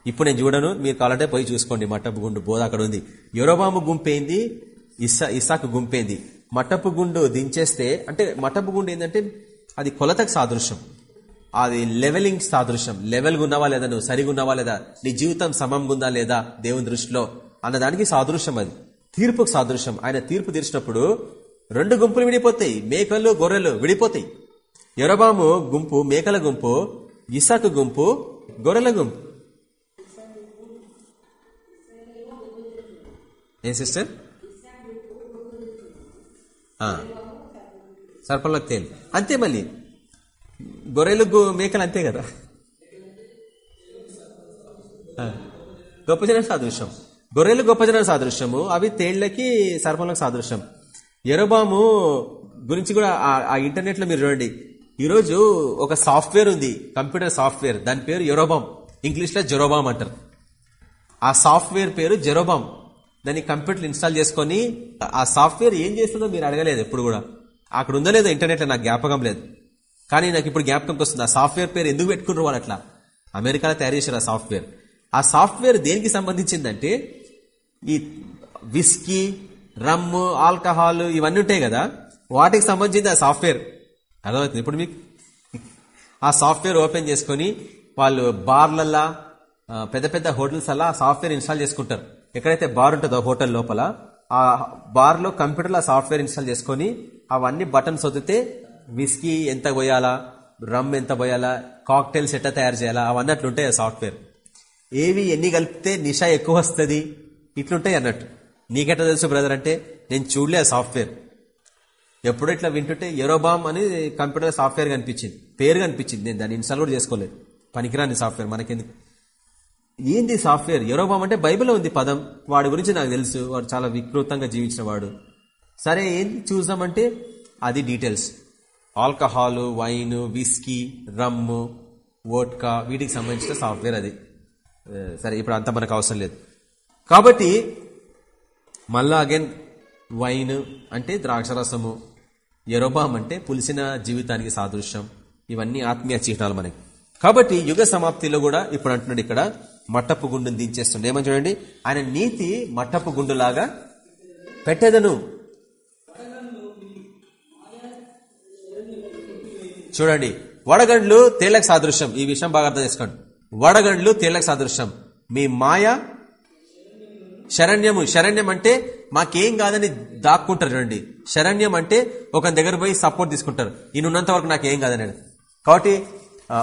ఇప్పుడు నేను చూడను. మీరు కావాలంటే పోయి చూసుకోండి. మట్టపు గుండు బోధ అక్కడ ఉంది. యువరబాము గుంపేంది ఇసా ఇసాకు గుంపేంది. మటపు గుండు దించేస్తే అంటే మటపు గుండు ఏంటంటే అది కొలతకు సాదృశ్యం. అది లెవెలింగ్ సాదృశ్యం. లెవెల్గా ఉన్నావా లేదా నువ్వు? సరిగా ఉన్నావా లేదా? నీ జీవితం సమంగా ఉందా లేదా దేవుని దృష్టిలో? అన్నదానికి సాదృశ్యం అది. తీర్పుకు సాదృశ్యం. ఆయన తీర్పు తీర్చినప్పుడు రెండు గుంపులు విడిపోతాయి. మేకలు గొర్రెలు విడిపోతాయి. ఎరబాము గుంపు మేకల గుంపు ఇసాకు గుంపు గొర్రెల గుంపు. ఏం సిస్టర్? సర్పంలోకి తేలి అంతే మళ్ళీ. గొర్రెలు మేకలు అంతే కదా. గొప్ప జనం సాదృశ్యం. గొర్రెలు గొప్ప జనం సాదృశ్యము. అవి తేళ్ళకి సర్పంలకు సాదృశ్యం. ఎరోబాము గురించి కూడా ఆ ఇంటర్నెట్లో మీరు చూడండి. ఈరోజు ఒక సాఫ్ట్వేర్ ఉంది. Computer software. దాని పేరు ఎరోబామ్. ఇంగ్లీష్లో జెరోబామ్ అంటారు. ఆ సాఫ్ట్వేర్ పేరు జెరోబామ్. దాన్ని కంప్యూటర్ ఇన్స్టాల్ చేసుకుని ఆ సాఫ్ట్వేర్ ఏం చేస్తుందో మీరు అడగలేదు ఎప్పుడు కూడా. అక్కడ ఉందో లేదో ఇంటర్నెట్ నాకు జ్ఞాపకం లేదు. కానీ నాకు ఇప్పుడు జ్ఞాపకంకి వస్తుంది ఆ సాఫ్ట్వేర్ పేరు ఎందుకు పెట్టుకున్నారు వాళ్ళు అట్లా. అమెరికాలో తయారు చేశారు ఆ సాఫ్ట్వేర్. ఆ సాఫ్ట్వేర్ దేనికి సంబంధించిందంటే ఈ విస్కీ రమ్ము ఆల్కహాల్ ఇవన్నీ ఉంటాయి కదా వాటికి సంబంధించింది ఆ సాఫ్ట్వేర్. అర్థమవుతుంది ఇప్పుడు మీకు? ఆ సాఫ్ట్వేర్ ఓపెన్ చేసుకుని వాళ్ళు బార్లల్లా పెద్ద పెద్ద హోటల్స్ అలా సాఫ్ట్వేర్ ఇన్స్టాల్ చేసుకుంటారు. ఎక్కడైతే బార్ ఉంటుందో హోటల్ లోపల ఆ బార్లో కంప్యూటర్ ఆ సాఫ్ట్వేర్ ఇన్స్టాల్ చేసుకుని అవన్నీ బటన్స్ వదిలితే విస్కీ ఎంత పోయాలా రమ్ ఎంత పోయాలా కాక్టైల్స్ ఎట్లా తయారు చేయాలా అవన్నీ అట్లుంటాయి ఆ సాఫ్ట్వేర్. ఏవి ఎన్ని కలిపితే నిషా ఎక్కువ వస్తుంది? ఇట్లుంటాయి అన్నట్టు. నీకెట్లా తెలుసు బ్రదర్ అంటే నేను చూడలే ఆ సాఫ్ట్వేర్. ఎప్పుడు ఇట్లా వింటుంటే ఎరోబామ్ అని కంప్యూటర్ సాఫ్ట్వేర్ కనిపించింది. పేరు కనిపించింది. నేను దాన్ని ఇన్స్టాల్ కూడా చేసుకోలేదు. పనికిరాని సాఫ్ట్వేర్ మనకెందుకు? ఏంది సాఫ్ట్వేర్? ఎరోబామ్ అంటే బైబిల్లో ఉంది పదం. వాడి గురించి నాకు తెలుసు. వాడు చాలా వికృతంగా జీవించిన వాడు. సరే ఏంది చూద్దామంటే అది details. Alcohol wine whisky rum vodka వీటికి సంబంధించిన సాఫ్ట్వేర్ అది. సరే ఇప్పుడు అంత మనకు అవసరం లేదు. కాబట్టి మళ్ళా అగైన్ వైన్ అంటే ద్రాక్షరసము. ఎరోబామ్ అంటే పులిసిన జీవితానికి సాదృశ్యం. ఇవన్నీ ఆత్మీయ చిహ్నాలు మనకి. కాబట్టి యుగ సమాప్తిలో కూడా ఇప్పుడు అంటున్నాడు ఇక్కడ మట్టపు గుండును దించేస్తుండే. ఏమని చూడండి? ఆయన నీతి మట్టపు గుండులాగా పెట్టేదను. చూడండి వడగండ్లు తేలకు సాదృశ్యం. ఈ విషయం బాగా అర్థం చేసుకోండి. వడగండ్లు తేలకు సాదృశ్యం. మీ మాయ శరణ్యము. శరణ్యం అంటే మాకేం కాదని దాక్కుంటారు చూడండి. శరణ్యం అంటే ఒక దగ్గర పోయి సపోర్ట్ తీసుకుంటారు. ఈయనున్నంత వరకు నాకేం కాదని కాబట్టి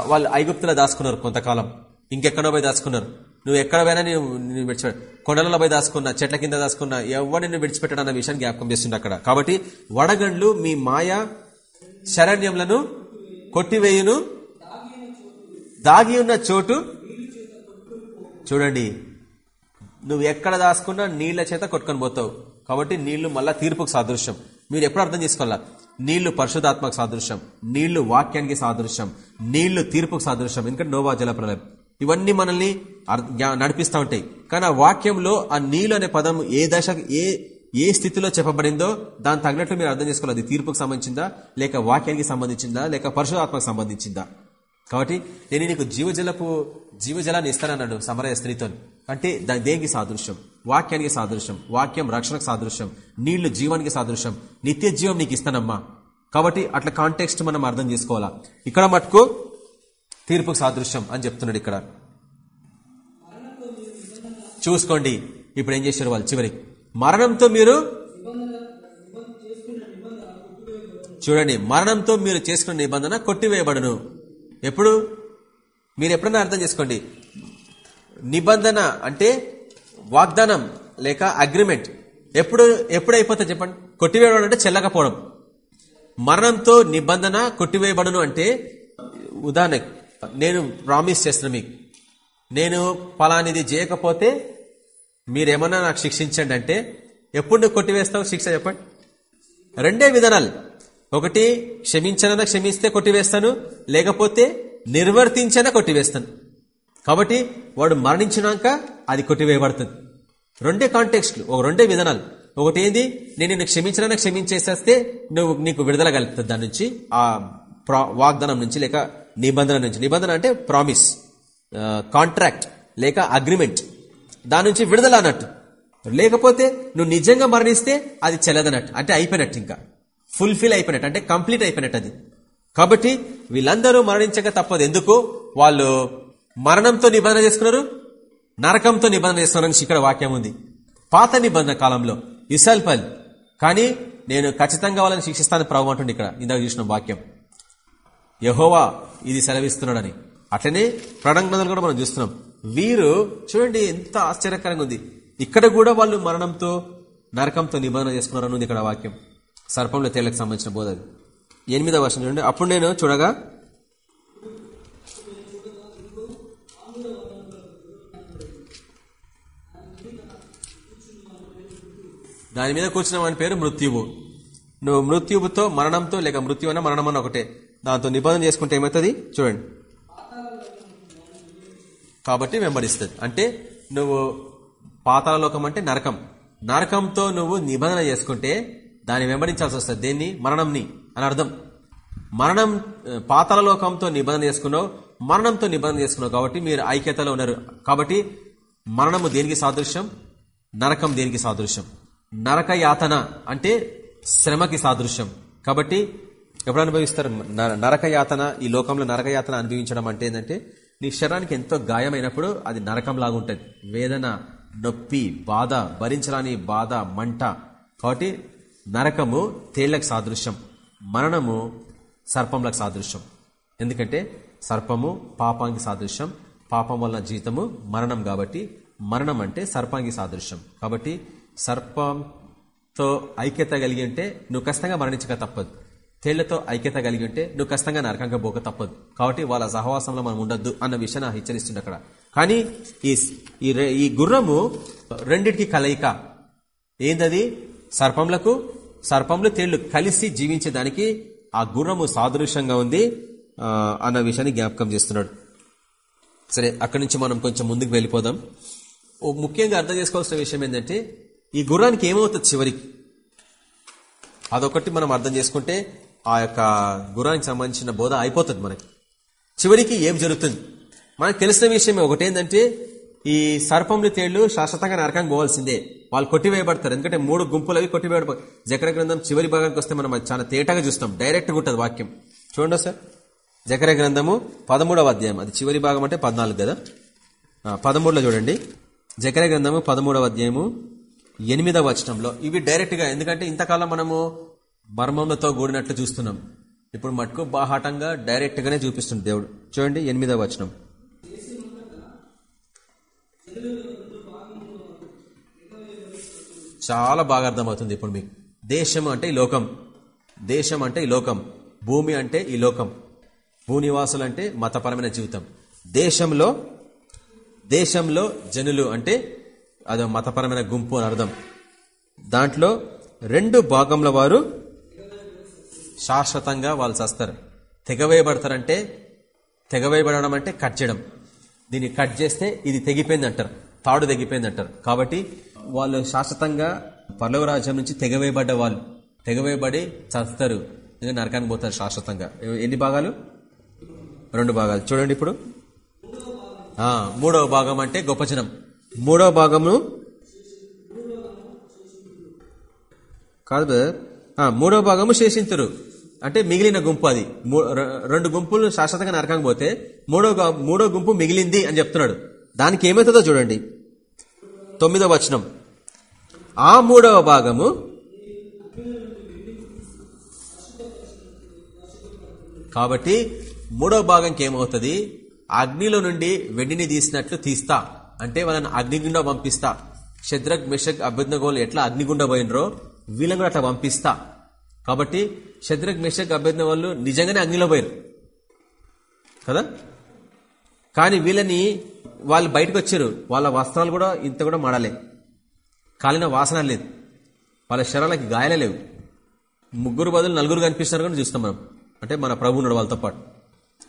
వాళ్ళు ఐగుప్తులో దాచుకున్నారు కొంతకాలం. ఇంకెక్కడో పోయి దాచుకున్నారు. నువ్వు ఎక్కడ పోయినా నేను నేను విడిచిపెట్ట కొండలలో పోయి దాచుకున్నా చెట్ల కింద దాచుకున్నా ఎవరు నిన్ను విడిచిపెట్టాడు అన్న విషయాన్ని జ్ఞాపకం చేస్తుంది అక్కడ. కాబట్టి వడగండ్లు మీ మాయ శరణ్యములను కొట్టివేయును. దాగి ఉన్న చోటు చూడండి. నువ్వు ఎక్కడ దాచుకున్నా నీళ్ళ చేత కొట్టుకొని పోతావు. కాబట్టి నీళ్ళు మళ్ళా తీర్పుకు సాదృశ్యం. మీరు ఎప్పుడు అర్థం చేసుకోవాలా? నీళ్ళు పరిశుధాత్మకు సాదృశ్యం. నీళ్ళు వాక్యానికి సాదృశ్యం. నీళ్ళు తీర్పుకు సాదృశ్యం. ఎందుకంటే నోవా జలప్రలయం. ఇవన్నీ మనల్ని నడిపిస్తూ ఉంటాయి. కానీ ఆ వాక్యంలో ఆ నీళ్ళు అనే పదం ఏ దశ ఏ ఏ స్థితిలో చెప్పబడిందో దాని తగినట్లు మీరు అర్థం చేసుకోవాలి. అది తీర్పుకు సంబంధించిందా? లేక వాక్యానికి సంబంధించిందా? లేక పరశురాత్మకు సంబంధించిందా? కాబట్టి నేను నీకు జీవజలపు జీవజలాన్ని ఇస్తానన్నాడు సమరయ స్త్రీతో. అంటే దాని దేనికి సాదృశ్యం? వాక్యానికి సాదృశ్యం. వాక్యం రక్షణకు సాదృశ్యం. నీళ్ళు జీవానికి సాదృశ్యం. నిత్య జీవం నీకు ఇస్తానమ్మా. కాబట్టి అట్లా కాంటెక్స్ట్ మనం అర్థం చేసుకోవాలా? ఇక్కడ మటుకు తీర్పుకు సాదృశ్యం అని చెప్తున్నాడు ఇక్కడ. చూసుకోండి ఇప్పుడు ఏం చేశారు వాళ్ళు చివరికి మరణంతో మీరు చూడండి మరణంతో మీరు చేసుకున్న నిబంధన కొట్టివేయబడును. ఎప్పుడు? మీరు ఎప్పుడన్నా అర్థం చేసుకోండి. నిబంధన అంటే వాగ్దానం లేక అగ్రిమెంట్. ఎప్పుడు ఎప్పుడు చెప్పండి? కొట్టివేయడం అంటే చెల్లకపోవడం. మరణంతో నిబంధన కొట్టివేయబడును అంటే ఉదాహరణ నేను ప్రామిస్ చేస్తున్నా మీకు. నేను ఫలానిది చేయకపోతే మీరేమన్నా నాకు శిక్షించండి అంటే ఎప్పుడు నువ్వు కొట్టివేస్తావు? శిక్ష చెప్పండి. రెండే విధానాలు. ఒకటి క్షమించనన్నా క్షమిస్తే కొట్టివేస్తాను. లేకపోతే నిర్వర్తించనా కొట్టివేస్తాను. కాబట్టి వాడు మరణించినాక అది కొట్టివేయబడుతుంది. రెండే కాంటెక్స్ట్లు. ఒక రెండే విధానాలు. ఒకటి ఏంది? నేను నిన్ను క్షమించనన్నా క్షమించేసేస్తే నువ్వు నీకు విడుదల కలుగుతుంది. దాని నుంచి ఆ ప్రా- వాగ్దానం నుంచి లేక నిబంధన నుంచి. నిబంధన అంటే ప్రామిస్ కాంట్రాక్ట్ లేక అగ్రిమెంట్ దాని నుంచి విడుదల అన్నట్టు. లేకపోతే నువ్వు నిజంగా మరణిస్తే అది చెల్లదన్నట్టు. అంటే అయిపోయినట్టు ఇంకా. ఫుల్ఫిల్ అయిపోయినట్టు. అంటే కంప్లీట్ అయిపోయినట్టు అది. కాబట్టి వీళ్ళందరూ మరణించక తప్పదు. ఎందుకు? వాళ్ళు మరణంతో నిబంధన చేసుకున్నారు నరకంతో నిబంధన చేసుకున్నారని ఇక్కడ వాక్యం ఉంది. పాత నిబంధన కాలంలో ఇసల్పల్. కానీ నేను ఖచ్చితంగా వాళ్ళని శిక్షిస్తాను ప్రభు అంటుండే ఇక్కడ ఇందాక చూసిన వాక్యం. యహోవా ఇది సెలవిస్తున్నాడని. అట్లనే ప్రణంగ్రంథాలు కూడా మనం చూస్తున్నాం. వీరు చూడండి ఎంత ఆశ్చర్యకరంగా ఉంది. ఇక్కడ కూడా వాళ్ళు మరణంతో నరకంతో నిబంధన చేసుకున్నారని ఉంది ఇక్కడ వాక్యం. సర్పంలో తేళ్ళకు సంబంధించిన బోధ అది. ఎనిమిదవ వర్షం చూడండి. అప్పుడు నేను చూడగా దాని మీద కూర్చున్న వాని పేరు మృత్యువు. నువ్వు మృత్యువుతో మరణంతో లేక మృత్యు అన్న మరణం అన్న ఒకటే. దాంతో నిబంధన చేసుకుంటే ఏమవుతుంది? చూడండి. కాబట్టి వెంబడిస్తుంది. అంటే నువ్వు పాతాలలోకం అంటే నరకం. నరకంతో నువ్వు నిబంధన చేసుకుంటే దాన్ని వెంబడించాల్సి వస్తుంది. దేన్ని? మరణంని అని అర్థం. మరణం పాతాలలోకంతో నిబంధన చేసుకున్నావు మరణంతో నిబంధన చేసుకున్నావు కాబట్టి మీరు ఐక్యతలో ఉన్నారు. కాబట్టి మరణము దేనికి సాదృశ్యం? నరకం దేనికి సాదృశ్యం? నరక యాతన అంటే శ్రమకి సాదృశ్యం. కాబట్టి ఎప్పుడు అనుభవిస్తారు? న- నరక యాతన ఈ లోకంలో నరకయాతన అనుభవించడం అంటే ఏంటంటే నీ శరీరానికి ఎంతో గాయమైనప్పుడు అది నరకం ఉంటుంది వేదన నొప్పి బాధ భరించరాని బాధ మంట. కాబట్టి నరకము తేళ్ళకు సాదృశ్యం. మరణము సర్పంలకు సాదృశ్యం. ఎందుకంటే సర్పము పాపానికి సాదృశ్యం. పాపం వల్ల జీతము మరణం కాబట్టి మరణం అంటే సర్పానికి సాదృశ్యం. కాబట్టి సర్పంతో ఐక్యత కలిగి ఉంటే నువ్వు ఖచ్చితంగా మరణించక తప్పదు. తేళ్ళతో ఐక్యత కలిగి ఉంటే నువ్వు ఖచ్చితంగా నరకంగా పోక తప్పదు. కాబట్టి వాళ్ళ సహవాసంలో మనం ఉండొద్దు అన్న విషయాన్ని హెచ్చరిస్తుంది అక్కడ. కానీ ఈ ఈ గుర్రము రెండిటికి కలయిక. ఏందది? సర్పంలకు సర్పంలు తేళ్ళు కలిసి జీవించేదానికి ఆ గుర్రము సాదృశ్యంగా ఉంది అన్న విషయాన్ని జ్ఞాపకం చేస్తున్నాడు. సరే అక్కడి నుంచి మనం కొంచెం ముందుకు వెళ్ళిపోదాం. ఓ ముఖ్యంగా అర్థం చేసుకోవాల్సిన విషయం ఏంటంటే ఈ గుర్రానికి ఏమవుతుంది చివరికి? అదొకటి మనం అర్థం చేసుకుంటే ఆ యొక్క గురానికి సంబంధించిన బోధ అయిపోతుంది మనకి. చివరికి ఏం జరుగుతుంది? మనకు తెలిసిన విషయం ఒకటేంటంటే ఈ సర్పంలు తేళ్ళు శాశ్వతంగా నరకంగా పోవాల్సిందే. వాళ్ళు కొట్టివేయబడతారు. ఎందుకంటే మూడు గుంపులు అవి కొట్టివేయబడతారు జకర గ్రంథం చివరి భాగానికి వస్తే మనం అది చాలా తేటగా చూస్తాం. డైరెక్ట్గా ఉంటుంది వాక్యం. చూడండి సార్ జకర గ్రంథము పదమూడవ అధ్యాయం. అది చివరి భాగం అంటే పద్నాలుగు కదా? పదమూడులో చూడండి. జకర గ్రంథము పదమూడవ అధ్యాయము ఎనిమిదవ వచనంలో. ఇవి డైరెక్ట్గా ఎందుకంటే ఇంతకాలం మనము మర్మములతో కూడినట్లు చూస్తున్నాం. ఇప్పుడు మటుకు బాహాటంగా డైరెక్ట్ గానే చూపిస్తుంది దేవుడు. చూడండి ఎనిమిదవ వచనం. చాలా బాగా అర్థమవుతుంది ఇప్పుడు మీకు. దేశం అంటే ఈ లోకం. దేశం అంటే ఈ లోకం. భూమి అంటే ఈ లోకం. భూనివాసులు అంటే మతపరమైన జీవితం. దేశంలో దేశంలో జనులు అంటే అదో మతపరమైన గుంపు అని అర్థం. దాంట్లో రెండు భాగంల వారు శాశ్వతంగా వాళ్ళు చస్తారు. తెగవేయబడతారంటే తెగవేయబడడం అంటే కట్ చేయడం. దీన్ని కట్ చేస్తే ఇది తెగిపోయింది అంటారు. తాడు తెగిపోయింది అంటారు. కాబట్టి వాళ్ళు శాశ్వతంగా పర్లవ రాజ్యం నుంచి తెగవేయబడ్డ వాళ్ళు తెగవేయబడి చస్తారు. ఇంకా నరకానికి పోతారు శాశ్వతంగా. ఎన్ని భాగాలు? రెండు భాగాలు. చూడండి ఇప్పుడు. మూడవ భాగం అంటే గొప్ప జనం. మూడవ భాగము? కాదు మూడవ భాగము శేషింతురు. అంటే మిగిలిన గుంపు అది. మూ- రెండు గుంపులు శాశ్వతంగా నరకంగా పోతే మూడో మూడో గుంపు మిగిలింది అని చెప్తున్నాడు. దానికి ఏమవుతుందో చూడండి. తొమ్మిదవ వచనం. ఆ మూడవ భాగము కాబట్టి మూడవ భాగంకి ఏమవుతుంది? అగ్నిలో నుండి వెండిని తీసినట్లు తీస్తా. అంటే వాళ్ళని అగ్నిగుండా పంపిస్తా. శద్రక్ మిషక్ అభ్యర్థగోలు ఎట్లా అగ్నిగుండా పోయినరో వీళ్ళని కూడా అట్లా పంపిస్తా. కాబట్టి శద్రక్ మిషక్ అభ్యర్థన వాళ్ళు నిజంగానే అగ్నిలో పోయారు. కదా? కానీ వీళ్ళని వాళ్ళు బయటకు వచ్చారు. వాళ్ళ వస్త్రాలు కూడా ఇంత కూడా మాడలే. కాలిన వాసన లేదు. వాళ్ళ శరాలకి గాయాలే లేవు. ముగ్గురు బదులు నలుగురు కనిపిస్తున్నారు కానీ చూస్తాం మనం. అంటే మన ప్రభు ఉన్నాడు వాళ్ళతో పాటు.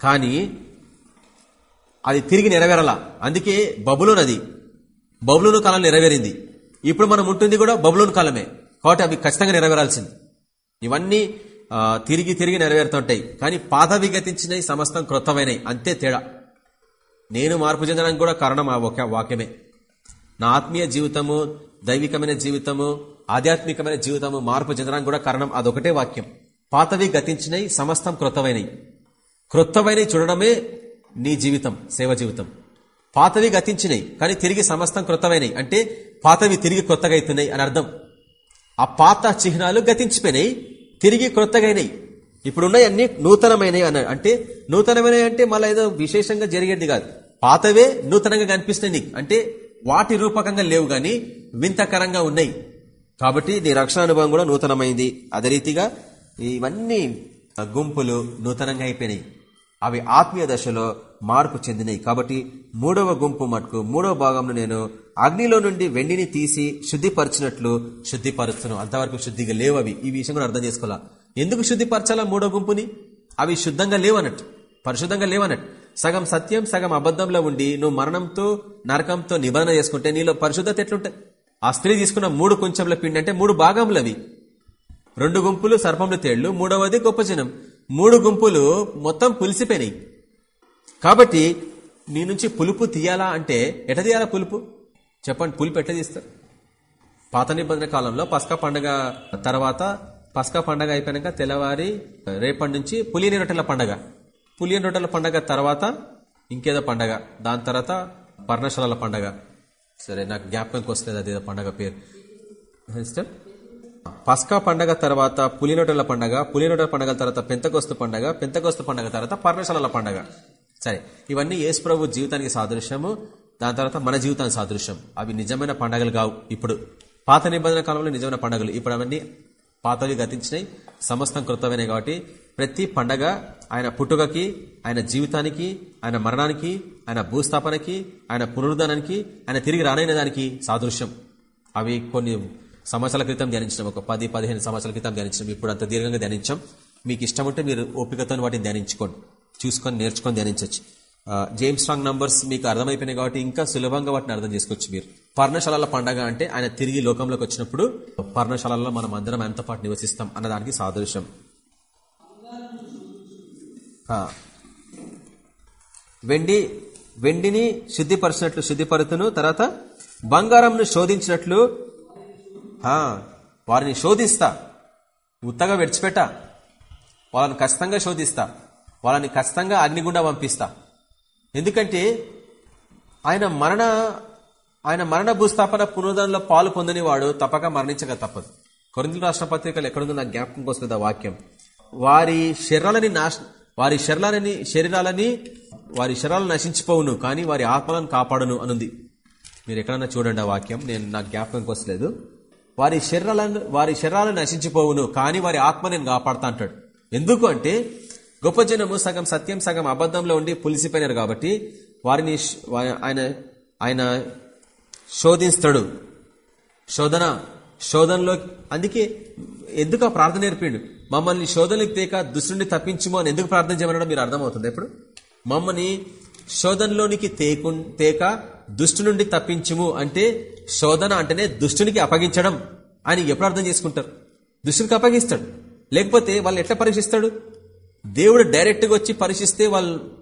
కానీ అది తిరిగి నెరవేరాల. అందుకే బబులోన్ అది. బబులోను కాలం నెరవేరింది. ఇప్పుడు మనం ఉంటుంది కూడా బబులోను కాలమే. కాబట్టి అవి ఖచ్చితంగా నెరవేరాల్సింది. ఇవన్నీ తిరిగి తిరిగి నెరవేరుతుంటాయి. కానీ పాత విగతించినవి సమస్తం క్రొత్తమైనవి అంతే తేడా. నేను మార్పు చెందడానికి కూడా కారణం ఆ ఒక వాక్యమే. నా ఆత్మీయ జీవితము దైవికమైన జీవితము ఆధ్యాత్మికమైన జీవితము మార్పు చెందడానికి కూడా కారణం అదొకటే వాక్యం. పాతవి గతించినవి సమస్తం క్రొత్తమైనవి క్రొత్తమైనవి చూడడమే నీ జీవితం సేవ జీవితం. పాతవి గతించినవి కానీ తిరిగి సమస్తం క్రొత్తమైనవి అంటే పాతవి తిరిగి కొత్తగా అవుతున్నాయి అని అర్థం. ఆ పాత చిహ్నాలు గతించిపోయినాయి తిరిగి క్రొత్తగైనాయి. ఇప్పుడున్నాయన్నీ నూతనమైనవి అన్నాడు. అంటే నూతనమైనవి అంటే మళ్ళీ ఏదో విశేషంగా జరిగేది కాదు. పాతవే నూతనంగా కనిపిస్తుంది నీకు. అంటే వాటి రూపకంగా లేవు గాని వింతకరంగా ఉన్నాయి. కాబట్టి నీ రక్షణ అనుభవం కూడా నూతనమైంది. అదే రీతిగా ఇవన్నీ గుంపులు నూతనంగా అయిపోయినాయి. అవి ఆత్మీయ దశలో మార్పు చెందినాయి కాబట్టి మూడవ గుంపు మటుకు మూడవ భాగంలో నేను అగ్నిలో నుండి వెండిని తీసి శుద్ధిపరిచినట్లు శుద్ధిపరుస్తును. అంతవరకు శుద్ధిగా లేవు అవి ఈ విషయం కూడా అర్థం చేసుకోవాలా? ఎందుకు శుద్ధిపరచాలా మూడో గుంపుని? అవి శుద్ధంగా లేవన్నట్టు పరిశుద్ధంగా లేవన్నట్టు సగం సత్యం సగం అబద్ధంలో ఉండి నువ్వు మరణంతో నరకంతో నిబంధన చేసుకుంటే నీలో పరిశుద్ధత ఎట్లుంటాయి ఆ స్త్రీ తీసుకున్న మూడు కొంచెంల పిండి అంటే మూడు భాగంలవి అవి రెండు గుంపులు సర్పంలు తేళ్ళు. మూడవది గొప్ప జనం. మూడు గుంపులు మొత్తం పులిసిపోయినాయి. కాబట్టి నీ నుంచి పులుపు తీయాలా అంటే ఎట తీయాలా పులుపు? చెప్పండి పులుపు ఎట్లా తీస్తారు? పాత నిబంధన కాలంలో పసకా పండగ తర్వాత పసకా పండగ అయిపోయాక తెల్లవారి రేపటి నుంచి పులియని రొట్టెల పండగ. పులియని రొట్టెల పండగ తర్వాత ఇంకేదో పండగ. దాని తర్వాత పర్ణశాలల పండగ. సరే నాకు జ్ఞాపకంకి వస్తుంది అదేదో పండగ పేరు. సిస్టర్? పస్కా పండగ తర్వాత పులినోటల పండగ పులినోటల పండగల తర్వాత పెంతకొస్తు పండగ పెంతకొస్తు పండగ తర్వాత పర్ణశాలల పండగ. సరే ఇవన్నీ యేసు ప్రభు జీవితానికి సాదృశ్యము దాని తర్వాత మన జీవితానికి సాదృశ్యం అవి నిజమైన పండగలు కావు. ఇప్పుడు పాత నిబంధన కాలంలో నిజమైన పండగలు. ఇప్పుడు అవన్నీ పాతవి గతించినాయి సమస్తం కృతమైన కాబట్టి ప్రతి పండగ ఆయన పుట్టుకకి ఆయన జీవితానికి ఆయన మరణానికి ఆయన భూస్థాపనకి ఆయన పునరుద్ధానానికి ఆయన తిరిగి రానైన దానికి సాదృశ్యం. అవి కొన్ని సంవత్సరాల క్రితం ధ్యానించడం ఒక పది పదిహేను సంవత్సరాల క్రితం ధ్యానించడం ఇప్పుడు అంత దీర్ఘంగా ధ్యానించాం మీకు ఇష్టం ఉంటే మీరు ఓపికతో వాటిని ధ్యానించుకోండి. చూసుకొని నేర్చుకొని ధ్యానించవచ్చు. జేమ్స్ స్ట్రాంగ్ నంబర్స్ మీకు అర్థమైపోయినాయి కాబట్టి ఇంకా సులభంగా వాటిని అర్థం చేసుకోవచ్చు మీరు. పర్ణశాలల పండగ అంటే ఆయన తిరిగి లోకంలోకి వచ్చినప్పుడు పర్ణశాలలో మనం అందరం ఆయనతో పాటు నివసిస్తాం అన్నదానికి సాదృశ్యం. వెండి వెండిని శుద్ధిపరిచినట్లు శుద్ధిపరుతును తర్వాత బంగారంను శోధించినట్లు వారిని శోధిస్తా. ఉత్తగా విడిచిపెట్ట. వాళ్ళని ఖచ్చితంగా శోధిస్తా. వాళ్ళని ఖచ్చితంగా అగ్నిగుండా పంపిస్తా. ఎందుకంటే ఆయన మరణ ఆయన మరణ భూస్థాపన పునరుద్ధరణలో పాలు పొందని వాడు తప్పక మరణించక తప్పదు. కొరిందుల రాష్ట్ర పత్రికలు ఎక్కడుందో నాకు జ్ఞాపకం వస్తుంది ఆ వాక్యం. వారి శరీరాలని నాశ వారి శరీరాలని శరీరాలని వారి శరాలు నశించిపోవును కానీ వారి ఆత్మలను కాపాడును అనుంది. మీరు ఎక్కడన్నా చూడండి ఆ వాక్యం. నేను నాకు జ్ఞాపకంకి వస్తలేదు వారి శరీరాలను వారి శరీరాలను నశించిపోవును కానీ వారి ఆత్మ నేను కాపాడుతా అంటాడు. ఎందుకు అంటే గొప్ప జనము సగం సత్యం సగం అబద్ధంలో ఉండి పులిసిపోయినారు కాబట్టి వారిని ఆయన ఆయన శోధిస్తాడు శోధన శోధనలో అందుకే ఎందుకు ఆ ప్రార్థన నేర్పిండు? మమ్మల్ని శోధనలకు తేక దుష్టుని తప్పించుమో అని ఎందుకు ప్రార్థన చేయమనడం మీరు అర్థమవుతుంది ఎప్పుడు? మమ్మల్ని శోధనలోనికి తేకు తేక దుష్టు నుండి తప్పించుము అంటే శోధన అంటేనే దుష్టునికి అప్పగించడం అని ఎప్పుడు అర్థం చేసుకుంటారు? దుష్టునికి అప్పగిస్తాడు. లేకపోతే వాళ్ళు ఎట్లా పరీక్షిస్తాడు? దేవుడు డైరెక్ట్గా వచ్చి పరీక్షిస్తే వాళ్ళు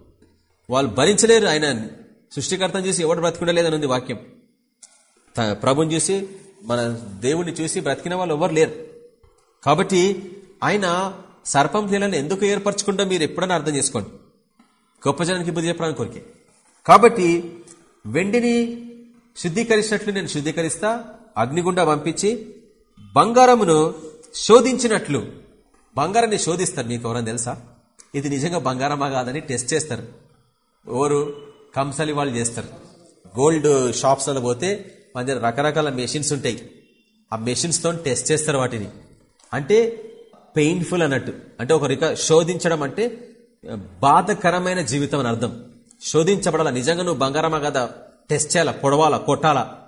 వాళ్ళు భరించలేరు ఆయన. సృష్టికర్తను చూసి ఎవడు బ్రతికుండలేదని వాక్యం. ప్రభుని చూసి మన దేవుణ్ణి చూసి బ్రతికిన వాళ్ళు ఎవరు లేరు. కాబట్టి ఆయన సర్పం లీలను ఎందుకు ఏర్పరచుకుంటా మీరు ఎప్పుడైనా అర్థం చేసుకోండి. గొప్ప జనానికి బుద్ధి చెప్పడానికి కోరికే. కాబట్టి వెండిని శుద్ధీకరించినట్లు నేను శుద్ధీకరిస్తా అగ్నిగుండా పంపించి బంగారమును శోధించినట్లు. బంగారాన్ని శోధిస్తారు మీకు ఎవరైనా తెలుసా? ఇది నిజంగా బంగారమా కాదని టెస్ట్ చేస్తారు. ఎవరు కంసలి వాళ్ళు చేస్తారు. గోల్డ్ షాప్స్లో పోతే మన దగ్గర రకరకాల మెషిన్స్ ఉంటాయి. ఆ మెషిన్స్తో టెస్ట్ చేస్తారు వాటిని. అంటే పెయిన్ఫుల్ అన్నట్టు. అంటే ఒకరిక శోధించడం అంటే బాధకరమైన జీవితం అని అర్థం. శోధించబడాల? నిజంగా నువ్వు బంగారమా కదా? టెస్ట్ చేయాలా పొడవాలా కొట్టాలా?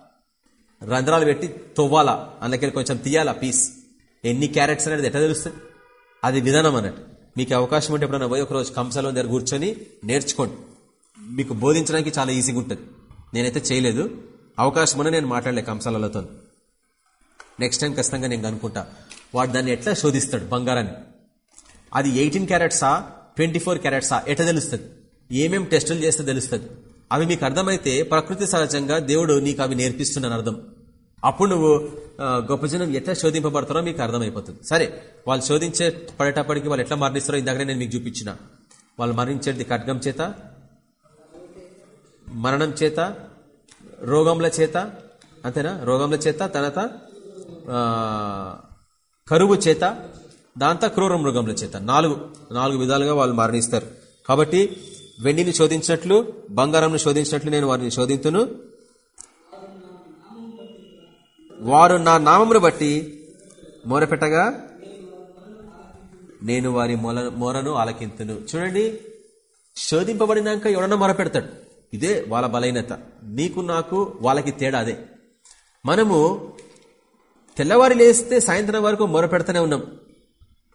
రంధ్రాలు పెట్టి తొవ్వాలా? అందుకని కొంచెం తీయాలా పీస్? ఎన్ని క్యారెట్స్ అనేది ఎట్లా తెలుస్తుంది? అది విధానం అన్నట్టు. మీకు అవకాశం ఉంటే ఎప్పుడైనా పోయి ఒకరోజు కంసలో దగ్గర కూర్చొని నేర్చుకోండి. మీకు బోధించడానికి చాలా ఈజీగా ఉంటుంది. నేనైతే చేయలేదు. అవకాశం ఉన్న నేను మాట్లాడలే కంసాలతో నెక్స్ట్ టైం ఖచ్చితంగా నేను అనుకుంటా వాడు దాన్ని ఎట్లా శోధిస్తాడు బంగారాన్ని? అది ఎయిటీన్ క్యారెట్సా ట్వంటీ ఫోర్ క్యారెట్సా? ఎట్లా తెలుస్తుంది? ఏమేమి టెస్టులు చేస్తే తెలుస్తుంది? అవి మీకు అర్థమైతే ప్రకృతి సహజంగా దేవుడు నీకు అవి నేర్పిస్తున్నాను అర్థం. అప్పుడు నువ్వు గొప్ప జనం ఎట్లా శోధింపబడతారో మీకు అర్థమైపోతుంది. సరే వాళ్ళు శోధించే పడేటప్పటికి వాళ్ళు ఎట్లా మరణిస్తారో ఇందాకనే నేను మీకు చూపించిన. వాళ్ళు మరణించేది ఖడ్గం చేత మరణం చేత రోగంల చేత అంతేనా? రోగంల చేత తర్వాత కరువు చేత దాంతో క్రూర మృగంల చేత. నాలుగు నాలుగు విధాలుగా వాళ్ళు మరణిస్తారు. కాబట్టి వెండిని శోధించినట్లు బంగారంను శోధించినట్లు నేను వారిని శోధింతును. వారు నా నామమును బట్టి మొరపెట్టగా నేను వారి మొల మొరను ఆలకింతును. చూడండి శోధింపబడినాక ఎవడన్నా మొరపెడతాడు. ఇదే వాళ్ళ బలహీనత. నీకు నాకు వాళ్ళకి తేడా అదే. మనము తెల్లవారి లేస్తే సాయంత్రం వరకు మొరపెడతానే ఉన్నాం.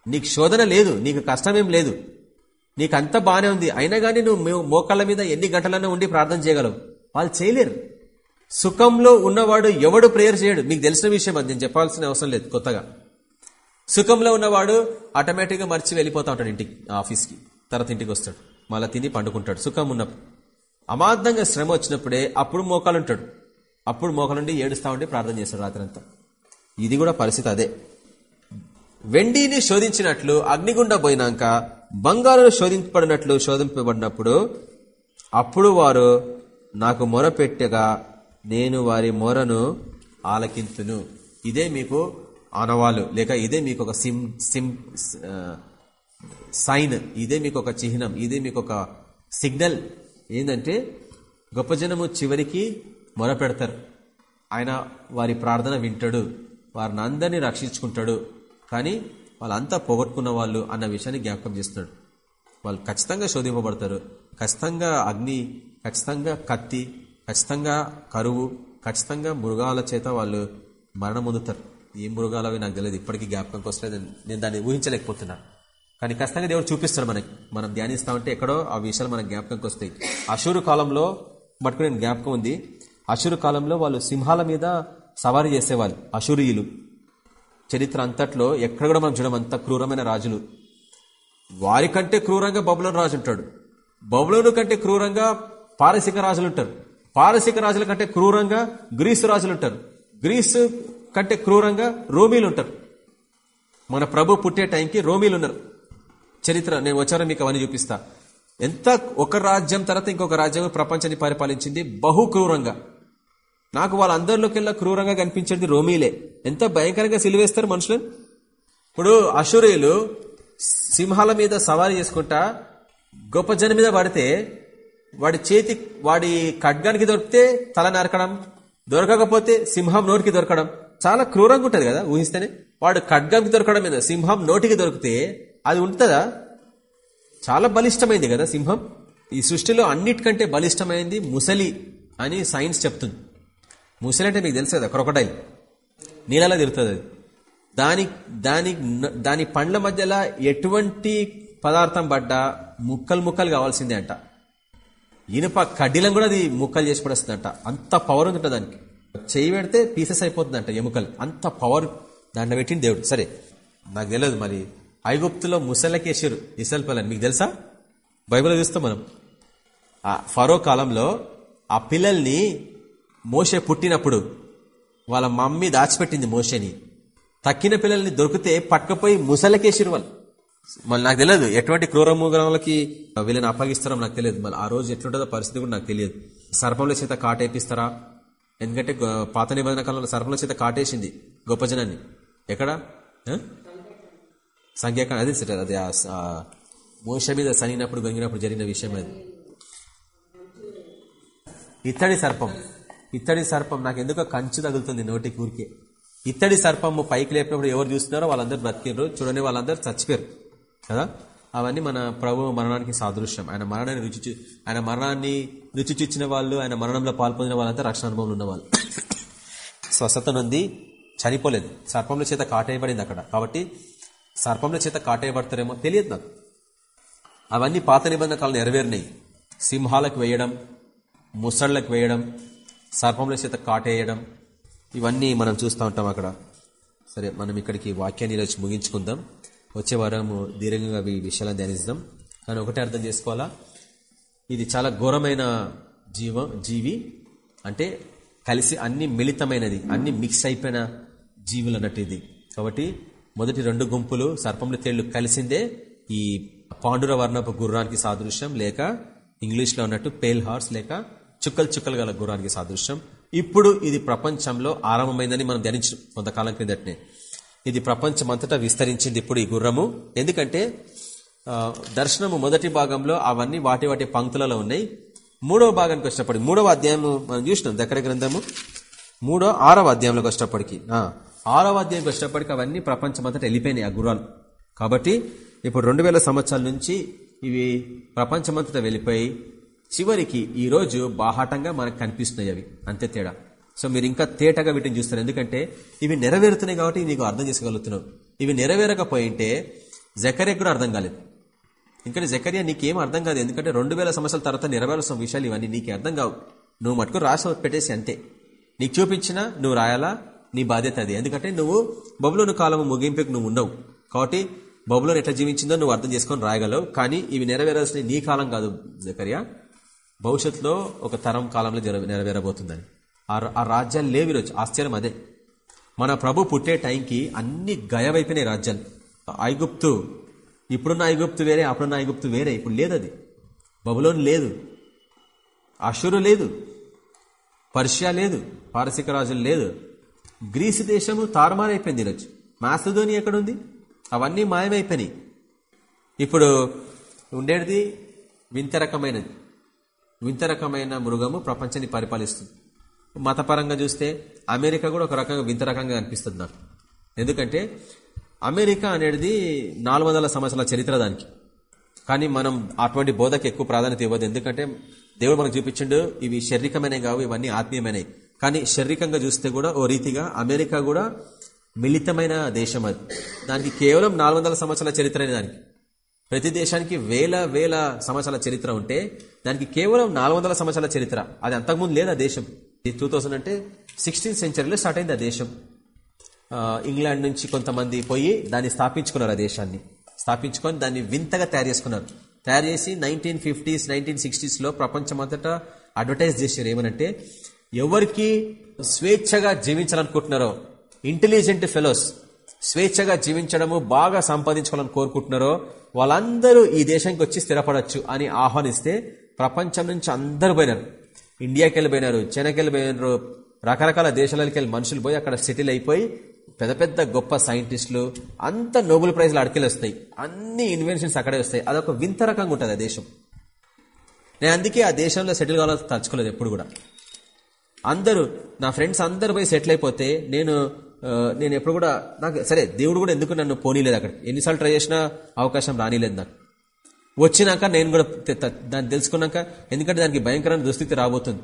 నీకు శోధన లేదు నీకు కష్టమేం లేదు. నీకంతా బాగానే బానే ఉంది. అయినా కానీ నువ్వు మోకాళ్ళ మీద ఎన్ని గంటలన్నా ఉండి ప్రార్థన చేయగలవు. వాళ్ళు చేయలేరు. సుఖంలో ఉన్నవాడు ఎవడు ప్రేయర్ చేయడు. మీకు తెలిసిన విషయం అది. నేను చెప్పాల్సిన అవసరం లేదు కొత్తగా. సుఖంలో ఉన్నవాడు ఆటోమేటిక్గా మర్చి వెళ్ళిపోతా ఉంటాడు ఇంటికి ఆఫీస్కి. తర్వాత ఇంటికి వస్తాడు. మళ్ళా తిని పండుకుంటాడు. సుఖం ఉన్నప్పుడు అమార్థంగా శ్రమ వచ్చినప్పుడే అప్పుడు మోకాలుంటాడు. అప్పుడు మోకాలుండి ఏడుస్తా ఉండి ప్రార్థన చేస్తాడు రాత్రంతా. ఇది కూడా పరిస్థితి అదే. వెండిని శోధించినట్లు అగ్నిగుండ పోయినాక బంగారు శోధింపబడినట్లు శోధింపబడినప్పుడు అప్పుడు వారు నాకు మొరపెట్టగా నేను వారి మొరను ఆలకింతును. ఇదే మీకు ఆనవాలు. లేక ఇదే మీకు ఒక సిమ్ సిమ్ సైన్. ఇదే మీకు ఒక చిహ్నం. ఇదే మీకు ఒక సిగ్నల్. ఏంటంటే గొప్ప జనము చివరికి మొరపెడతారు. ఆయన వారి ప్రార్థన వింటాడు. వారిని అందరినీ రక్షించుకుంటాడు. కానీ వాళ్ళంతా పోగొట్టుకున్న వాళ్ళు అన్న విషయాన్ని జ్ఞాపకం చేస్తున్నాడు. వాళ్ళు ఖచ్చితంగా శోధింపబడతారు. ఖచ్చితంగా అగ్ని ఖచ్చితంగా కత్తి ఖచ్చితంగా కరువు ఖచ్చితంగా మృగాల చేత వాళ్ళు మరణం పొందుతారు. ఏ మృగాలు అవి నాకు తెలియదు. ఇప్పటికీ జ్ఞాపకం కోసలేదు నేను దాన్ని ఊహించలేకపోతున్నా. కానీ ఖచ్చితంగా దేవుడు చూపిస్తాడు మనకి. మనం ధ్యానిస్తా ఉంటే ఎక్కడో ఆ విషయాలు మనకు జ్ఞాపకంకి వస్తాయి అశూరు కాలంలో మటుకు నేను జ్ఞాపకం ఉంది. అశూరు కాలంలో వాళ్ళు సింహాల మీద సవారీ చేసేవాళ్ళు. అశూరియులు చరిత్ర అంతట్లో ఎక్కడ కూడా మనం చూడడం అంత క్రూరమైన రాజులు. వారి కంటే క్రూరంగా బబులోని రాజు ఉంటాడు. బబులోను కంటే క్రూరంగా పారసిక రాజులు ఉంటారు. పారసిక రాజుల కంటే క్రూరంగా గ్రీసు రాజులు ఉంటారు. గ్రీసు కంటే క్రూరంగా రోమీలు ఉంటారు. మన ప్రభు పుట్టే టైంకి రోమీలు ఉన్నారు. చరిత్ర నేను వచ్చారో మీకు అవన్నీ చూపిస్తా. ఎంత ఒక రాజ్యం తర్వాత ఇంకొక రాజ్యం ప్రపంచాన్ని పరిపాలించింది బహు క్రూరంగా. నాకు వాళ్ళందరిలోకెల్లా క్రూరంగా కనిపించేది రోమీలే. ఎంత భయంకరంగా సిలివేస్తారు మనుషులను ఇప్పుడు అశురీయులు సింహాల మీద సవారీ చేసుకుంటా గొప్ప జనం మీద పడితే వాడి చేతి వాడి ఖడ్గానికి దొరికితే తల నరకడం దొరకకపోతే సింహం నోటికి దొరకడం. చాలా క్రూరంగా ఉంటుంది కదా ఊహిస్తేనే? వాడు ఖడ్గానికి దొరకడం మీద సింహం నోటికి దొరికితే అది ఉంటుందా? చాలా బలిష్టమైంది కదా సింహం. ఈ సృష్టిలో అన్నిటికంటే బలిష్టమైంది ముసలి అని సైన్స్ చెప్తుంది. ముసలి అంటే మీకు తెలుసు కదా క్రొకడైల్ నీళ్ళలో తిరుగుతుంది అది. దాని దాని దాని పండ్ల మధ్యలో ఎటువంటి పదార్థం పడ్డా ముక్కలు ముక్కలు కావాల్సిందే అంట. ఇనుప కడ్డీలం కూడా అది ముక్కలు చేసి పడేస్తుందంట. అంత పవర్ ఉందంట దానికి. చేయి పెడితే పీసెస్ అయిపోతుందంట ఎముకలు. అంత పవర్ దాంట్లో పెట్టింది దేవుడు. సరే నాకు తెలియదు మరి. ఐగుప్తులో ముసలకేసారు ఇసల్పల్లని మీకు తెలుసా? బైబిల్ చూస్తాం మనం. ఫరో కాలంలో ఆ పిల్లల్ని మోసే పుట్టినప్పుడు వాళ్ళ మమ్మీ దాచిపెట్టింది మోషేని. తక్కిన పిల్లల్ని దొరికితే పట్టుకపోయి ముసలకేసిరు వాళ్ళు. మళ్ళీ నాకు తెలియదు ఎటువంటి క్రూర వీళ్ళని అప్పగిస్తారో నాకు తెలియదు. మళ్ళీ ఆ రోజు ఎట్లుంటుందో పరిస్థితి కూడా నాకు తెలియదు. సర్పంల చేత కాటేపిస్తారా? ఎందుకంటే పాత నిబంధన కాలంలో సర్పంల చేత కాటేసింది గొప్ప జనాన్ని. ఎక్కడ? సంఖ్యాకాండ అదే సార్ అది మోస మీద సనినప్పుడు గొంగినప్పుడు జరిగిన విషయం అది. ఇత్తడి సర్పం. ఇత్తడి సర్పం నాకు ఎందుకో కంచు తగులుతుంది నోటికి ఊరికే. ఇత్తడి సర్పము పైకి లేపినప్పుడు ఎవరు చూస్తున్నారో వాళ్ళందరూ బ్రతికినారు చూడని వాళ్ళందరూ చచ్చిపోయారు. కదా? అవన్నీ మన ప్రభు మరణానికి సాదృశ్యం. ఆయన మరణాన్ని రుచి ఆయన మరణాన్ని రుచి చూచిన వాళ్ళు ఆయన మరణంలో పాల్పొందిన వాళ్ళంతా రక్షణ అనుభవం ఉన్నవాళ్ళు. స్వస్థత నుండి చనిపోలేదు. సర్పంల చేత కాటేయబడింది అక్కడ. కాబట్టి సర్పంల చేత కాటేయబడతారేమో తెలియదు నాకు. అవన్నీ పాత నిబంధన కాలం నెరవేరినాయి. సింహాలకు వేయడం ముసళ్ళకు వేయడం సర్పముల చేత కాటేయడం ఇవన్నీ మనం చూస్తూ ఉంటాం అక్కడ. సరే మనం ఇక్కడికి వాక్యాన్ని ఈరోజు ముగించుకుందాం. వచ్చే వారము దీర్ఘంగా ఈ విషయాలను ధ్యానిస్తాం కానీ ఒకటే అర్థం చేసుకోవాలా? ఇది చాలా ఘోరమైన జీవ జీవి అంటే కలిసి అన్ని మిళితమైనది అన్ని మిక్స్ అయిపోయిన జీవులు అన్నట్టు ఇది. కాబట్టి మొదటి రెండు గుంపులు సర్పములు తేళ్ళు కలిసిందే ఈ పాండుర వర్ణపు గుర్రానికి సాదృశ్యం లేక ఇంగ్లీష్లో ఉన్నట్టు పేల్ హార్స్ లేక చుక్కలు చుక్కలు గల గుర్రానికి సాదృశ్యం. ఇప్పుడు ఇది ప్రపంచంలో ఆరంభమైందని మనం ధ్యానించు కొంతకాలం క్రిందటనే. ఇది ప్రపంచమంతటా విస్తరించింది ఇప్పుడు ఈ గుర్రము. ఎందుకంటే దర్శనము మొదటి భాగంలో అవన్నీ వాటి వాటి పంక్తులలో ఉన్నాయి. మూడవ భాగానికి వచ్చినప్పటికి మూడవ అధ్యాయము మనం చూసినాం దగ్గర గ్రంథము. మూడో ఆరవ అధ్యాయంలోకి వచ్చినప్పటికీ ఆరవ అధ్యాయంకి వచ్చినప్పటికీ అవన్నీ ప్రపంచమంతటా వెళ్ళిపోయినాయి ఆ గుర్రాలు. కాబట్టి ఇప్పుడు రెండు వేల సంవత్సరాల నుంచి ఇవి ప్రపంచమంతటా వెళ్ళిపోయి చివరికి ఈ రోజు బాహాటంగా మనకు కనిపిస్తున్నాయి అవి. అంతే తేడా. సో మీరు ఇంకా తేటగా వీటిని చూస్తారు. ఎందుకంటే ఇవి నెరవేరుతున్నాయి కాబట్టి నీకు అర్థం చేసుకోగలుగుతున్నావు. ఇవి నెరవేరకపోయింటే జకరియకు కూడా అర్థం కాలేదు. ఎందుకంటే జకరియా నీకేం అర్థం కాదు. ఎందుకంటే రెండు వేల సంవత్సరాల తర్వాత నెరవేరాల్సిన విషయాలు ఇవన్నీ నీకు అర్థం కావు. నువ్వు మటుకు రాసి పెట్టేసి అంతే. నీకు చూపించినా నువ్వు రాయాలా? నీ బాధ్యత అది. ఎందుకంటే నువ్వు బబులోను కాలం ముగింపుకు నువ్వు ఉన్నావు కాబట్టి బబులోని ఎట్లా జీవించిందో నువ్వు అర్థం చేసుకొని రాయగలవు. కానీ ఇవి నెరవేరాల్సిన నీ కాలం కాదు జకర్యా. భవిష్యత్తులో ఒక తరం కాలంలో నెరవేరబోతుందని. ఆ- ఆ రాజ్యాలు లేవి రోజు ఆశ్చర్యం అదే. మన ప్రభు పుట్టే టైంకి అన్ని గయవైపోయినాయి రాజ్యాలు. ఐగుప్తు ఇప్పుడున్న ఐగుప్తు వేరే అప్పుడున్న ఐగుప్తు వేరే. ఇప్పుడు లేదు అది. బబులోని లేదు. అషురు లేదు. పర్షియా లేదు. పారసిక రాజులు లేదు. గ్రీసు దేశము తారుమారైపోయింది ఈరోజు. మాసధోని ఎక్కడుంది? అవన్నీ మాయమైపోయినాయి. ఇప్పుడు ఉండేది వింత రకమైనది. వింత రకమైన మృగము ప్రపంచాన్ని పరిపాలిస్తుంది. మతపరంగా చూస్తే అమెరికా కూడా ఒక రకంగా వింత రకంగా అనిపిస్తుంది నాకు. ఎందుకంటే అమెరికా అనేది నాలుగు వందల సంవత్సరాల చరిత్ర దానికి. కానీ మనం అటువంటి బోధకు ఎక్కువ ప్రాధాన్యత ఇవ్వదు. ఎందుకంటే దేవుడు మనకు చూపించిండు ఇవి శారీరకమైనవి కావు ఇవన్నీ ఆత్మీయమైనవి. కానీ శారీరకంగా చూస్తే కూడా ఓ రీతిగా అమెరికా కూడా మిళితమైన దేశం అది. దానికి కేవలం నాలుగు సంవత్సరాల చరిత్ర దానికి. ప్రతి దేశానికి వేల వేల సంవత్సరాల చరిత్ర ఉంటే దానికి కేవలం నాలుగు వందల సంవత్సరాల చరిత్ర. అది అంతకుముందు లేదు ఆ దేశం. టూ థౌసండ్ అంటే సిక్స్టీన్త్ సెంచరీలో స్టార్ట్ అయింది ఆ దేశం. ఇంగ్లాండ్ నుంచి కొంతమంది పోయి దాన్ని స్థాపించుకున్నారు ఆ దేశాన్ని. స్థాపించుకొని దాన్ని వింతగా తయారు చేసుకున్నారు. తయారు చేసి నైన్టీన్ ఫిఫ్టీస్ నైన్టీన్ సిక్స్టీస్లో ప్రపంచమంతటా అడ్వర్టైజ్ చేశారు. ఏమనంటే ఎవరికి స్వేచ్ఛగా జీవించాలనుకుంటున్నారో ఇంటెలిజెంట్ ఫెలోస్ స్వేచ్ఛగా జీవించడము బాగా సంపాదించుకోవాలని కోరుకుంటున్నారో వాళ్ళందరూ ఈ దేశానికి వచ్చి స్థిరపడచ్చు అని ఆహ్వానిస్తే ప్రపంచం నుంచి అందరూ పోయినారు. ఇండియాకి వెళ్ళిపోయినారు చైనాకి వెళ్ళిపోయినారు రకరకాల దేశాలకి వెళ్ళి మనుషులు పోయి అక్కడ సెటిల్ అయిపోయి పెద్ద పెద్ద గొప్ప సైంటిస్టులు అంత నోబెల్ ప్రైజ్లు అడికెళ్ళి వస్తాయి. అన్ని ఇన్వెన్షన్స్ అక్కడే వస్తాయి. అదొక వింత రకంగా ఉంటుంది ఆ దేశం. నేను అందుకే ఆ దేశంలో సెటిల్ కావాలని తలుచుకోలేదు ఎప్పుడు కూడా. అందరూ నా ఫ్రెండ్స్ అందరు పోయి సెటిల్ అయిపోతే నేను నేను ఎప్పుడు కూడా నాకు సరే దేవుడు కూడా ఎందుకు నన్ను పోనీలేదు అక్కడ? ఎన్నిసార్లు ట్రై చేసినా అవకాశం రానిలేదు నాకు. వచ్చినాక నేను కూడా దాన్ని తెలుసుకున్నాక ఎందుకంటే దానికి భయంకరమైన దుస్థితి రాబోతుంది.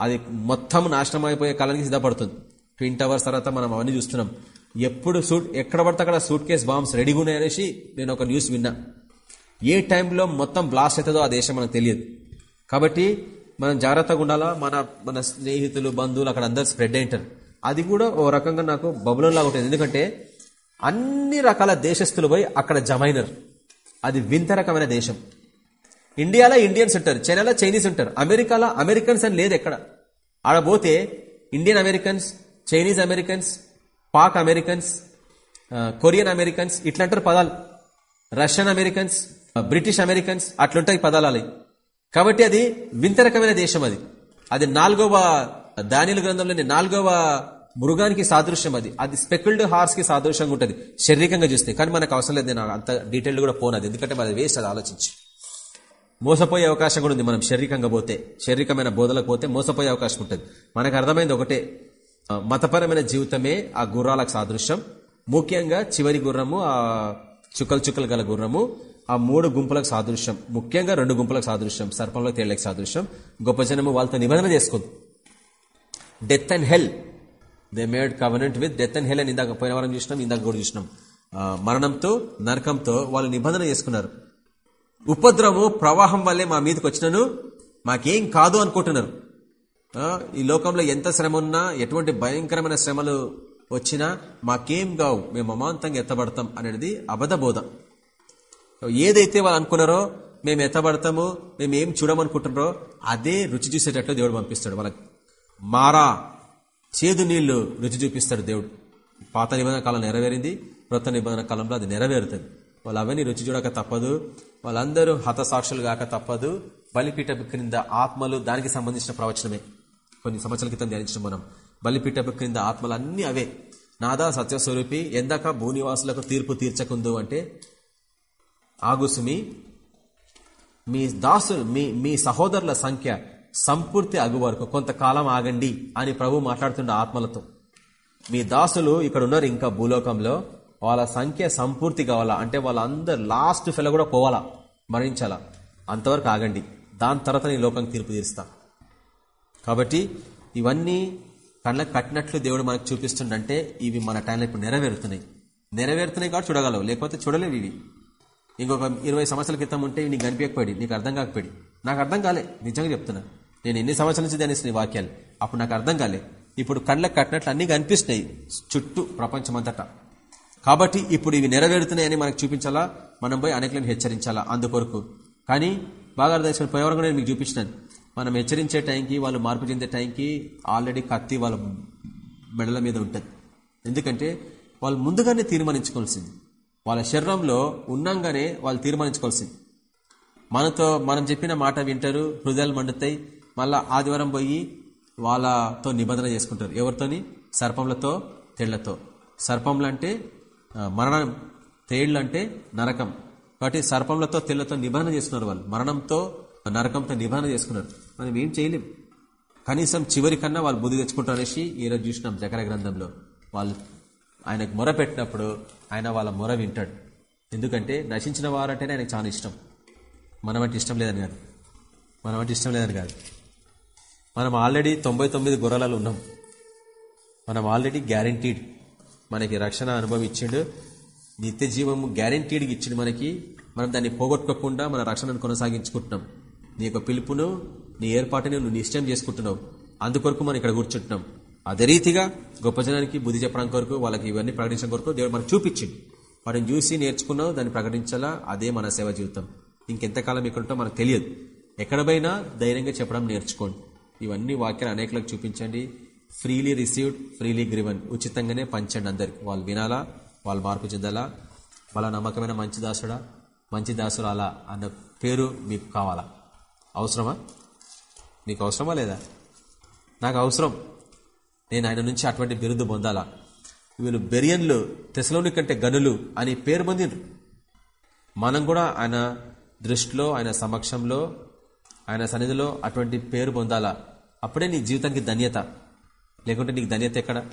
అది మొత్తం నాశనం అయిపోయే కాలానికి సిద్ధపడుతుంది. ట్విన్ టవర్స్ తర్వాత మనం అవన్నీ చూస్తున్నాం. ఎప్పుడు సూట్ ఎక్కడ పడితే అక్కడ సూట్ కేస్ బాంబ్స్ రెడీగా ఉన్నాయనేసి నేను ఒక న్యూస్ విన్నా. ఏ టైంలో మొత్తం బ్లాస్ట్ అవుతుందో ఆ దేశం మనకు తెలియదు. కాబట్టి మనం జాగ్రత్తగా ఉండాలా? మన మన స్నేహితులు బంధువులు అక్కడ అందరు స్ప్రెడ్ అయింటారు అది కూడా ఓ రకంగా నాకు బబులంలాగా ఉంటుంది. ఎందుకంటే అన్ని రకాల దేశస్తులు పోయి అక్కడ జమైనరు అది వింత రకమైన దేశం. ఇండియాలో ఇండియన్స్ ఉంటారు చైనాలో చైనీస్ ఉంటారు. అమెరికాలో అమెరికన్స్ అని లేదు ఎక్కడ. ఆడ పోతే Indian Americans Chinese Americans Pak Americans Korean Americans ఇట్లాంటారు పదాలు. రష్యన్ అమెరికన్స్ బ్రిటిష్ అమెరికన్స్ అట్లుంటాయి పదాలు. కాబట్టి అది వింత రకమైన దేశం అది. అది నాలుగవ దానిల గ్రంథంలోని నాలుగవ మృగానికి సాదృశ్యం అది. అది స్పెకిల్డ్ హార్స్కి సాదృశ్యంగా ఉంటుంది. శారీరకంగా చూస్తే. కానీ మనకు అవసరం లేదు. నేను అంత డీటెయిల్ కూడా పోనది ఎందుకంటే అది వేస్ట్ అది ఆలోచించి. మోసపోయే అవకాశం కూడా ఉంది మనం శారీరకంగా పోతే. శారీరకమైన బోధలకు పోతే మోసపోయే అవకాశం ఉంటుంది. మనకు అర్థమైంది ఒకటే. మతపరమైన జీవితమే ఆ గుర్రాలకు సాదృశ్యం. ముఖ్యంగా చివరి గుర్రము ఆ చుక్కలు చుక్కలు గల గుర్రము ఆ మూడు గుంపులకు సాదృశ్యం. ముఖ్యంగా రెండు గుంపులకు సాదృశ్యం. సర్పంలో తేళ్ళకు సాదృశ్యం. గొప్ప జనము వాళ్ళతో నిబంధన చేసుకోదు. Death and hell they made covenant with death and hell అని ఇందాక పోయిన వారం చూసినాం ఇందాక కూడా చూసినాం. మరణంతో నరకంతో వాళ్ళు నిబంధన చేసుకున్నారు. ఉపద్రవము ప్రవాహం వల్లే మా మీదకి వచ్చినను మాకేం కాదు అనుకుంటున్నారు. ఈ లోకంలో ఎంత శ్రమ ఉన్నా ఎటువంటి భయంకరమైన శ్రమలు వచ్చినా మాకేం కావు మేము అమాంతంగా ఎత్తబడతాం అనేది అబద్ధ బోధ. ఏదైతే వాళ్ళు అనుకున్నారో మేము ఎత్తబడతాము మేము ఏం చూడమనుకుంటున్నారో అదే రుచి చూసేటట్లు దేవుడు పంపిస్తాడు వాళ్ళకి. మారా చేదు నీళ్ళు రుచి చూపిస్తాడు దేవుడు. పాత నిబంధన కాలం నెరవేరింది కృత నిబంధన కాలంలో అది నెరవేరుతుంది. వాళ్ళు అవన్నీ రుచి చూడక తప్పదు వాళ్ళందరూ హతసాక్షులు కాక తప్పదు బలిపీఠ క్రింద ఆత్మలు దానికి సంబంధించిన ప్రవచనమే. కొన్ని సంవత్సరాల క్రితం ధ్యానించడం మనం బలిపీఠపు క్రింద ఆత్మలు అన్ని అవే. నాదా సత్యస్వరూపి ఎందాక భూనివాసులకు తీర్పు తీర్చకుందు అంటే ఆగుసుమి మీ దాసులు మీ మీ సహోదరుల సంఖ్య సంపూర్తి అగు వరకు కొంతకాలం ఆగండి అని ప్రభు మాట్లాడుతున్న ఆత్మలతో. మీ దాసులు ఇక్కడ ఉన్నారు ఇంకా భూలోకంలో వాళ్ళ సంఖ్య సంపూర్తి కావాలా? అంటే వాళ్ళందరు లాస్ట్ ఫెల కూడా పోవాలా? మరణించాలా? అంతవరకు ఆగండి. దాని తర్వాత నీ లోకానికి తీర్పు తీరుస్తా. కాబట్టి ఇవన్నీ కళ్ళకు కట్టినట్లు దేవుడు మనకు చూపిస్తుండంటే ఇవి మన టైంలో ఇప్పుడు నెరవేరుతున్నాయి. నెరవేరుతున్నాయి కాబట్టి చూడగలవు. లేకపోతే చూడలేవు ఇవి. ఇంకొక ఇరవై సంవత్సరాల క్రితం ఉంటే నీకు కనిపించకపోయాడు నీకు అర్థం కాకపోయి నాకు అర్థం కాలే. నిజంగా చెప్తున్నా. నేను ఎన్ని సంవత్సరాల నుంచి ధ్యానిస్తున్న వాక్యాలు? అప్పుడు నాకు అర్థం కాలే. ఇప్పుడు కళ్ళకు కట్టినట్లు అన్ని కనిపిస్తున్నాయి. చుట్టూ ప్రపంచమంతటా. కాబట్టి ఇప్పుడు ఇవి నెరవేరుతున్నాయని మనకు చూపించాలా? మనం పోయి అనేకలను హెచ్చరించాలా? అందుకొరకు. కానీ బాగా అర్థం చేసుకుని కూడా నేను మీకు చూపించినాను. మనం హెచ్చరించే టైంకి వాళ్ళు మార్పు చెందే టైంకి ఆల్రెడీ కత్తి వాళ్ళ మెడల మీద ఉంటుంది. ఎందుకంటే వాళ్ళు ముందుగానే తీర్మానించుకోవాల్సింది. వాళ్ళ శరీరంలో ఉన్నాగానే వాళ్ళు తీర్మానించుకోవాల్సింది. మనతో మనం చెప్పిన మాట వింటారు హృదయాలు మండుతాయి మళ్ళా ఆదివారం పోయి వాళ్ళతో నిబంధన చేసుకుంటారు. ఎవరితోని? సర్పంలతో తేళ్ళతో సర్పములంటే మరణం తేళ్ళు అంటే నరకం. కాబట్టి సర్పంలతో తెల్లతో నిబంధన చేసుకున్నారు వాళ్ళు. మరణంతో నరకంతో నిబంధన చేసుకున్నారు. మనం ఏం చేయలేం. కనీసం చివరి కన్నా వాళ్ళు బుద్ధి తెచ్చుకుంటారు అనేసి ఈరోజు చూసినాం జకర గ్రంథంలో. వాళ్ళు ఆయనకు మొర పెట్టినప్పుడు ఆయన వాళ్ళ మొర వింటాడు. ఎందుకంటే నశించిన వారంటేనే ఆయనకు చాలా ఇష్టం. మనం అంటే ఇష్టం లేదని కాదు. మనం అంటే ఇష్టం లేదని కాదు. మనం ఆల్రెడీ తొంభై తొమ్మిది గుర్రాలలో ఉన్నాం. మనం ఆల్రెడీ గ్యారంటీడ్ మనకి రక్షణ అనుభవం ఇచ్చిండు. నిత్య జీవము గ్యారంటీడ్గా ఇచ్చిండు మనకి. మనం దాన్ని పోగొట్టుకోకుండా మన రక్షణను కొనసాగించుకుంటున్నాం. నీ యొక్క పిలుపును నీ ఏర్పాటును నువ్వు నిశ్చయం చేసుకుంటున్నావు. అందుకొరకు మనం ఇక్కడ కూర్చుంటున్నాం. అదే రీతిగా గొప్ప జనానికి బుద్ధి చెప్పడం కొరకు వాళ్ళకి ఇవన్నీ ప్రకటించడం కొరకు దేవుడు మనకు చూపించింది వాటిని చూసి నేర్చుకున్నావు దాన్ని ప్రకటించాలా? అదే మన సేవ జీవితం. ఇంకెంతకాలం ఇక్కడ ఉంటాం మనకు తెలియదు. ఎక్కడ ధైర్యంగా చెప్పడం నేర్చుకోండి. ఇవన్నీ వాక్యాలు అనేకలకు చూపించండి. ఫ్రీలీ రిసీవ్డ్ ఫ్రీలీ గ్రివన్ ఉచితంగానే పంచండి అందరికి. వాళ్ళు వినాలా? వాళ్ళు మార్పు చెందాలా? వాళ్ళ నమ్మకమైన మంచి దాసుడా? మంచి దాసుడు అలా అన్న పేరు మీకు కావాలా? అవసరమా? మీకు అవసరమా లేదా? నాకు అవసరం. నేను ఆయన నుంచి అటువంటి బిరుదు పొందాలా? వీళ్ళు బెరియన్లు తెసలోని కంటే గనులు అని పేరు పొందిండ్రు. మనం కూడా ఆయన దృష్టిలో ఆయన సమక్షంలో ఆయన సన్నిధిలో అటువంటి పేరు పొందాలా? అప్పుడే నీ జీవితానికి ధన్యత. లేకుంటే నీకు ధన్యత ఎక్కడ?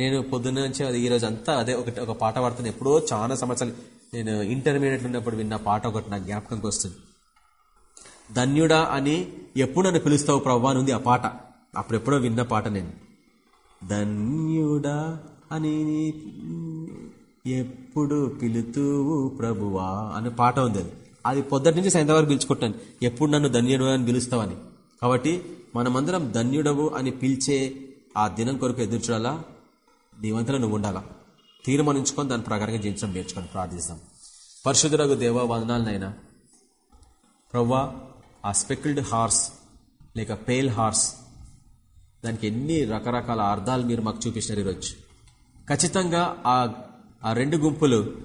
నేను పొద్దున్న నుంచి అది ఈరోజు అంతా అదే ఒకటి ఒక పాట పాడుతాను ఎప్పుడో చాలా సంవత్సరాలు నేను ఇంటర్మీడియట్ ఉన్నప్పుడు విన్న పాట ఒకటి నాకు జ్ఞాపకంకి వస్తుంది. ధన్యుడా అని ఎప్పుడు నన్ను పిలుస్తావు ప్రవ్వా అని ఉంది ఆ పాట. అప్పుడెప్పుడో విన్న పాట నేను. ధన్యుడా అని ఎప్పుడు పిలుతువు ప్రభువా అనే పాట ఉంది అది. అది పొద్దుటి నుంచి సాయంత్రం వరకు పిలుచుకుంటాను ఎప్పుడు నన్ను ధన్యుడు అని పిలుస్తావని. కాబట్టి మనమందరం ధన్యుడవు అని పిలిచే ఆ దినం కొరకు ఎదురు చూడాలా? నీవంతలో నువ్వు ఉండాలా? తీర్మానించుకొని దాని ప్రకారంగా జీవించడం నేర్చుకొని ప్రార్థిస్తాం. పరిశుద్ధులకు దేవ వందనాలనైనా ప్రవ్వా ఆ స్పెక్ల్డ్ హార్స్ లేక పేల్ హార్స్ దానికి ఎన్ని రకరకాల అర్థాలు మీరు మాకు చూపించినారు ఈరోజు. ఖచ్చితంగా ఆ ఆ రెండు గుంపులు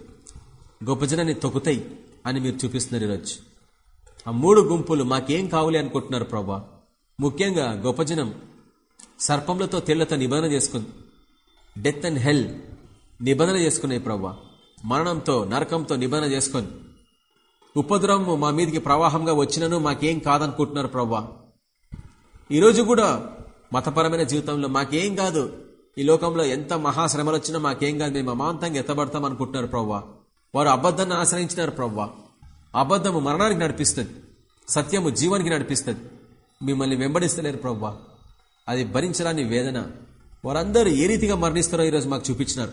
గొప్ప జనాన్ని తొక్కుతాయి. అని మీరు చూపిస్తున్నారు ఈరోజు. ఆ మూడు గుంపులు మాకేం కావాలి అనుకుంటున్నారు ప్రభా? ముఖ్యంగా గొప్ప జనం సర్పంలతో తేళ్ళతో నిబంధన చేసుకుంది డెత్ అండ్ హెల్ నిబంధన చేసుకున్నాయి ప్రభా. మరణంతో నరకంతో నిబంధన చేసుకొని ఉపద్రవము మా మీదకి ప్రవాహంగా వచ్చినను మాకేం కాదనుకుంటున్నారు ప్రవ్వా ఈరోజు కూడా మతపరమైన జీవితంలో మాకేం కాదు. ఈ లోకంలో ఎంత మహాశ్రమలు వచ్చినా మాకేం కాదు. మేము అమాంతంగా ఎత్తబడతాం అనుకుంటున్నారు ప్రవ్వా వారు అబద్ధాన్ని ఆశ్రయించినారు ప్రవ్వా. అబద్ధము మరణానికి నడిపిస్తుంది. సత్యము జీవానికి నడిపిస్తుంది. మిమ్మల్ని వెంబడిస్తలేరు ప్రవ్వా. అది భరించరాని వేదన. వారందరూ ఏ రీతిగా మరణిస్తారో ఈరోజు మాకు చూపించినారు.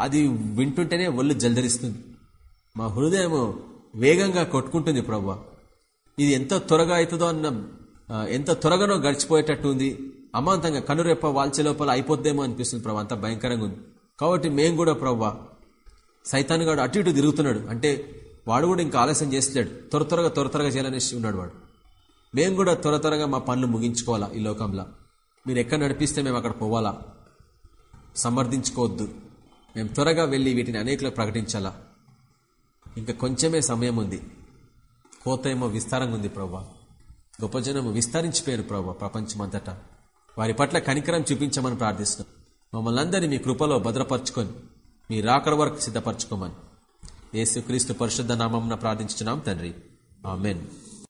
అది వింటుంటేనే ఒళ్ళు జల్దరిస్తుంది మా హృదయము వేగంగా కొట్టుకుంటుంది ప్రవ్వా. ఇది ఎంత త్వరగా అవుతుందో అన్న ఎంత త్వరగానో గడిచిపోయేటట్టు ఉంది. అమాంతంగా కనురెప్ప వాల్చే లోపల అయిపోద్దేమో అనిపిస్తుంది ప్రభు అంత భయంకరంగా ఉంది. కాబట్టి మేము కూడా ప్రవ్వా సైతాన్ గాడు అటు ఇటు తిరుగుతున్నాడు. అంటే వాడు కూడా ఇంకా ఆలస్యం చేస్తలేడు. త్వర త్వరగా త్వర త్వరగా చేయాలనేసి ఉన్నాడు వాడు. మేము కూడా త్వర త్వరగా మా పనులు ముగించుకోవాలా ఈ లోకంలో? మీరు ఎక్కడ నడిపిస్తే మేము అక్కడ పోవాలా? సమర్థించుకోవద్దు. మేము త్వరగా వెళ్ళి వీటిని అనేకులకు ప్రకటించాలా? ఇంకా కొంచెమే సమయం ఉంది. కోత ఏమో విస్తారంగా ఉంది ప్రభా గొప్ప జనము విస్తరించిపోయారు ప్రభా ప్రపంచమంతటా. వారి పట్ల కనికరం చూపించమని ప్రార్థిస్తున్నాం. మమ్మల్ని అందరినీ మీ కృపలో భద్రపరచుకొని మీ రాకడ వరకు సిద్ధపరచుకోమని. యేసుక్రీస్తు పరిశుద్ధ నామం ప్రార్థించున్నాం తండ్రి. ఆమెన్.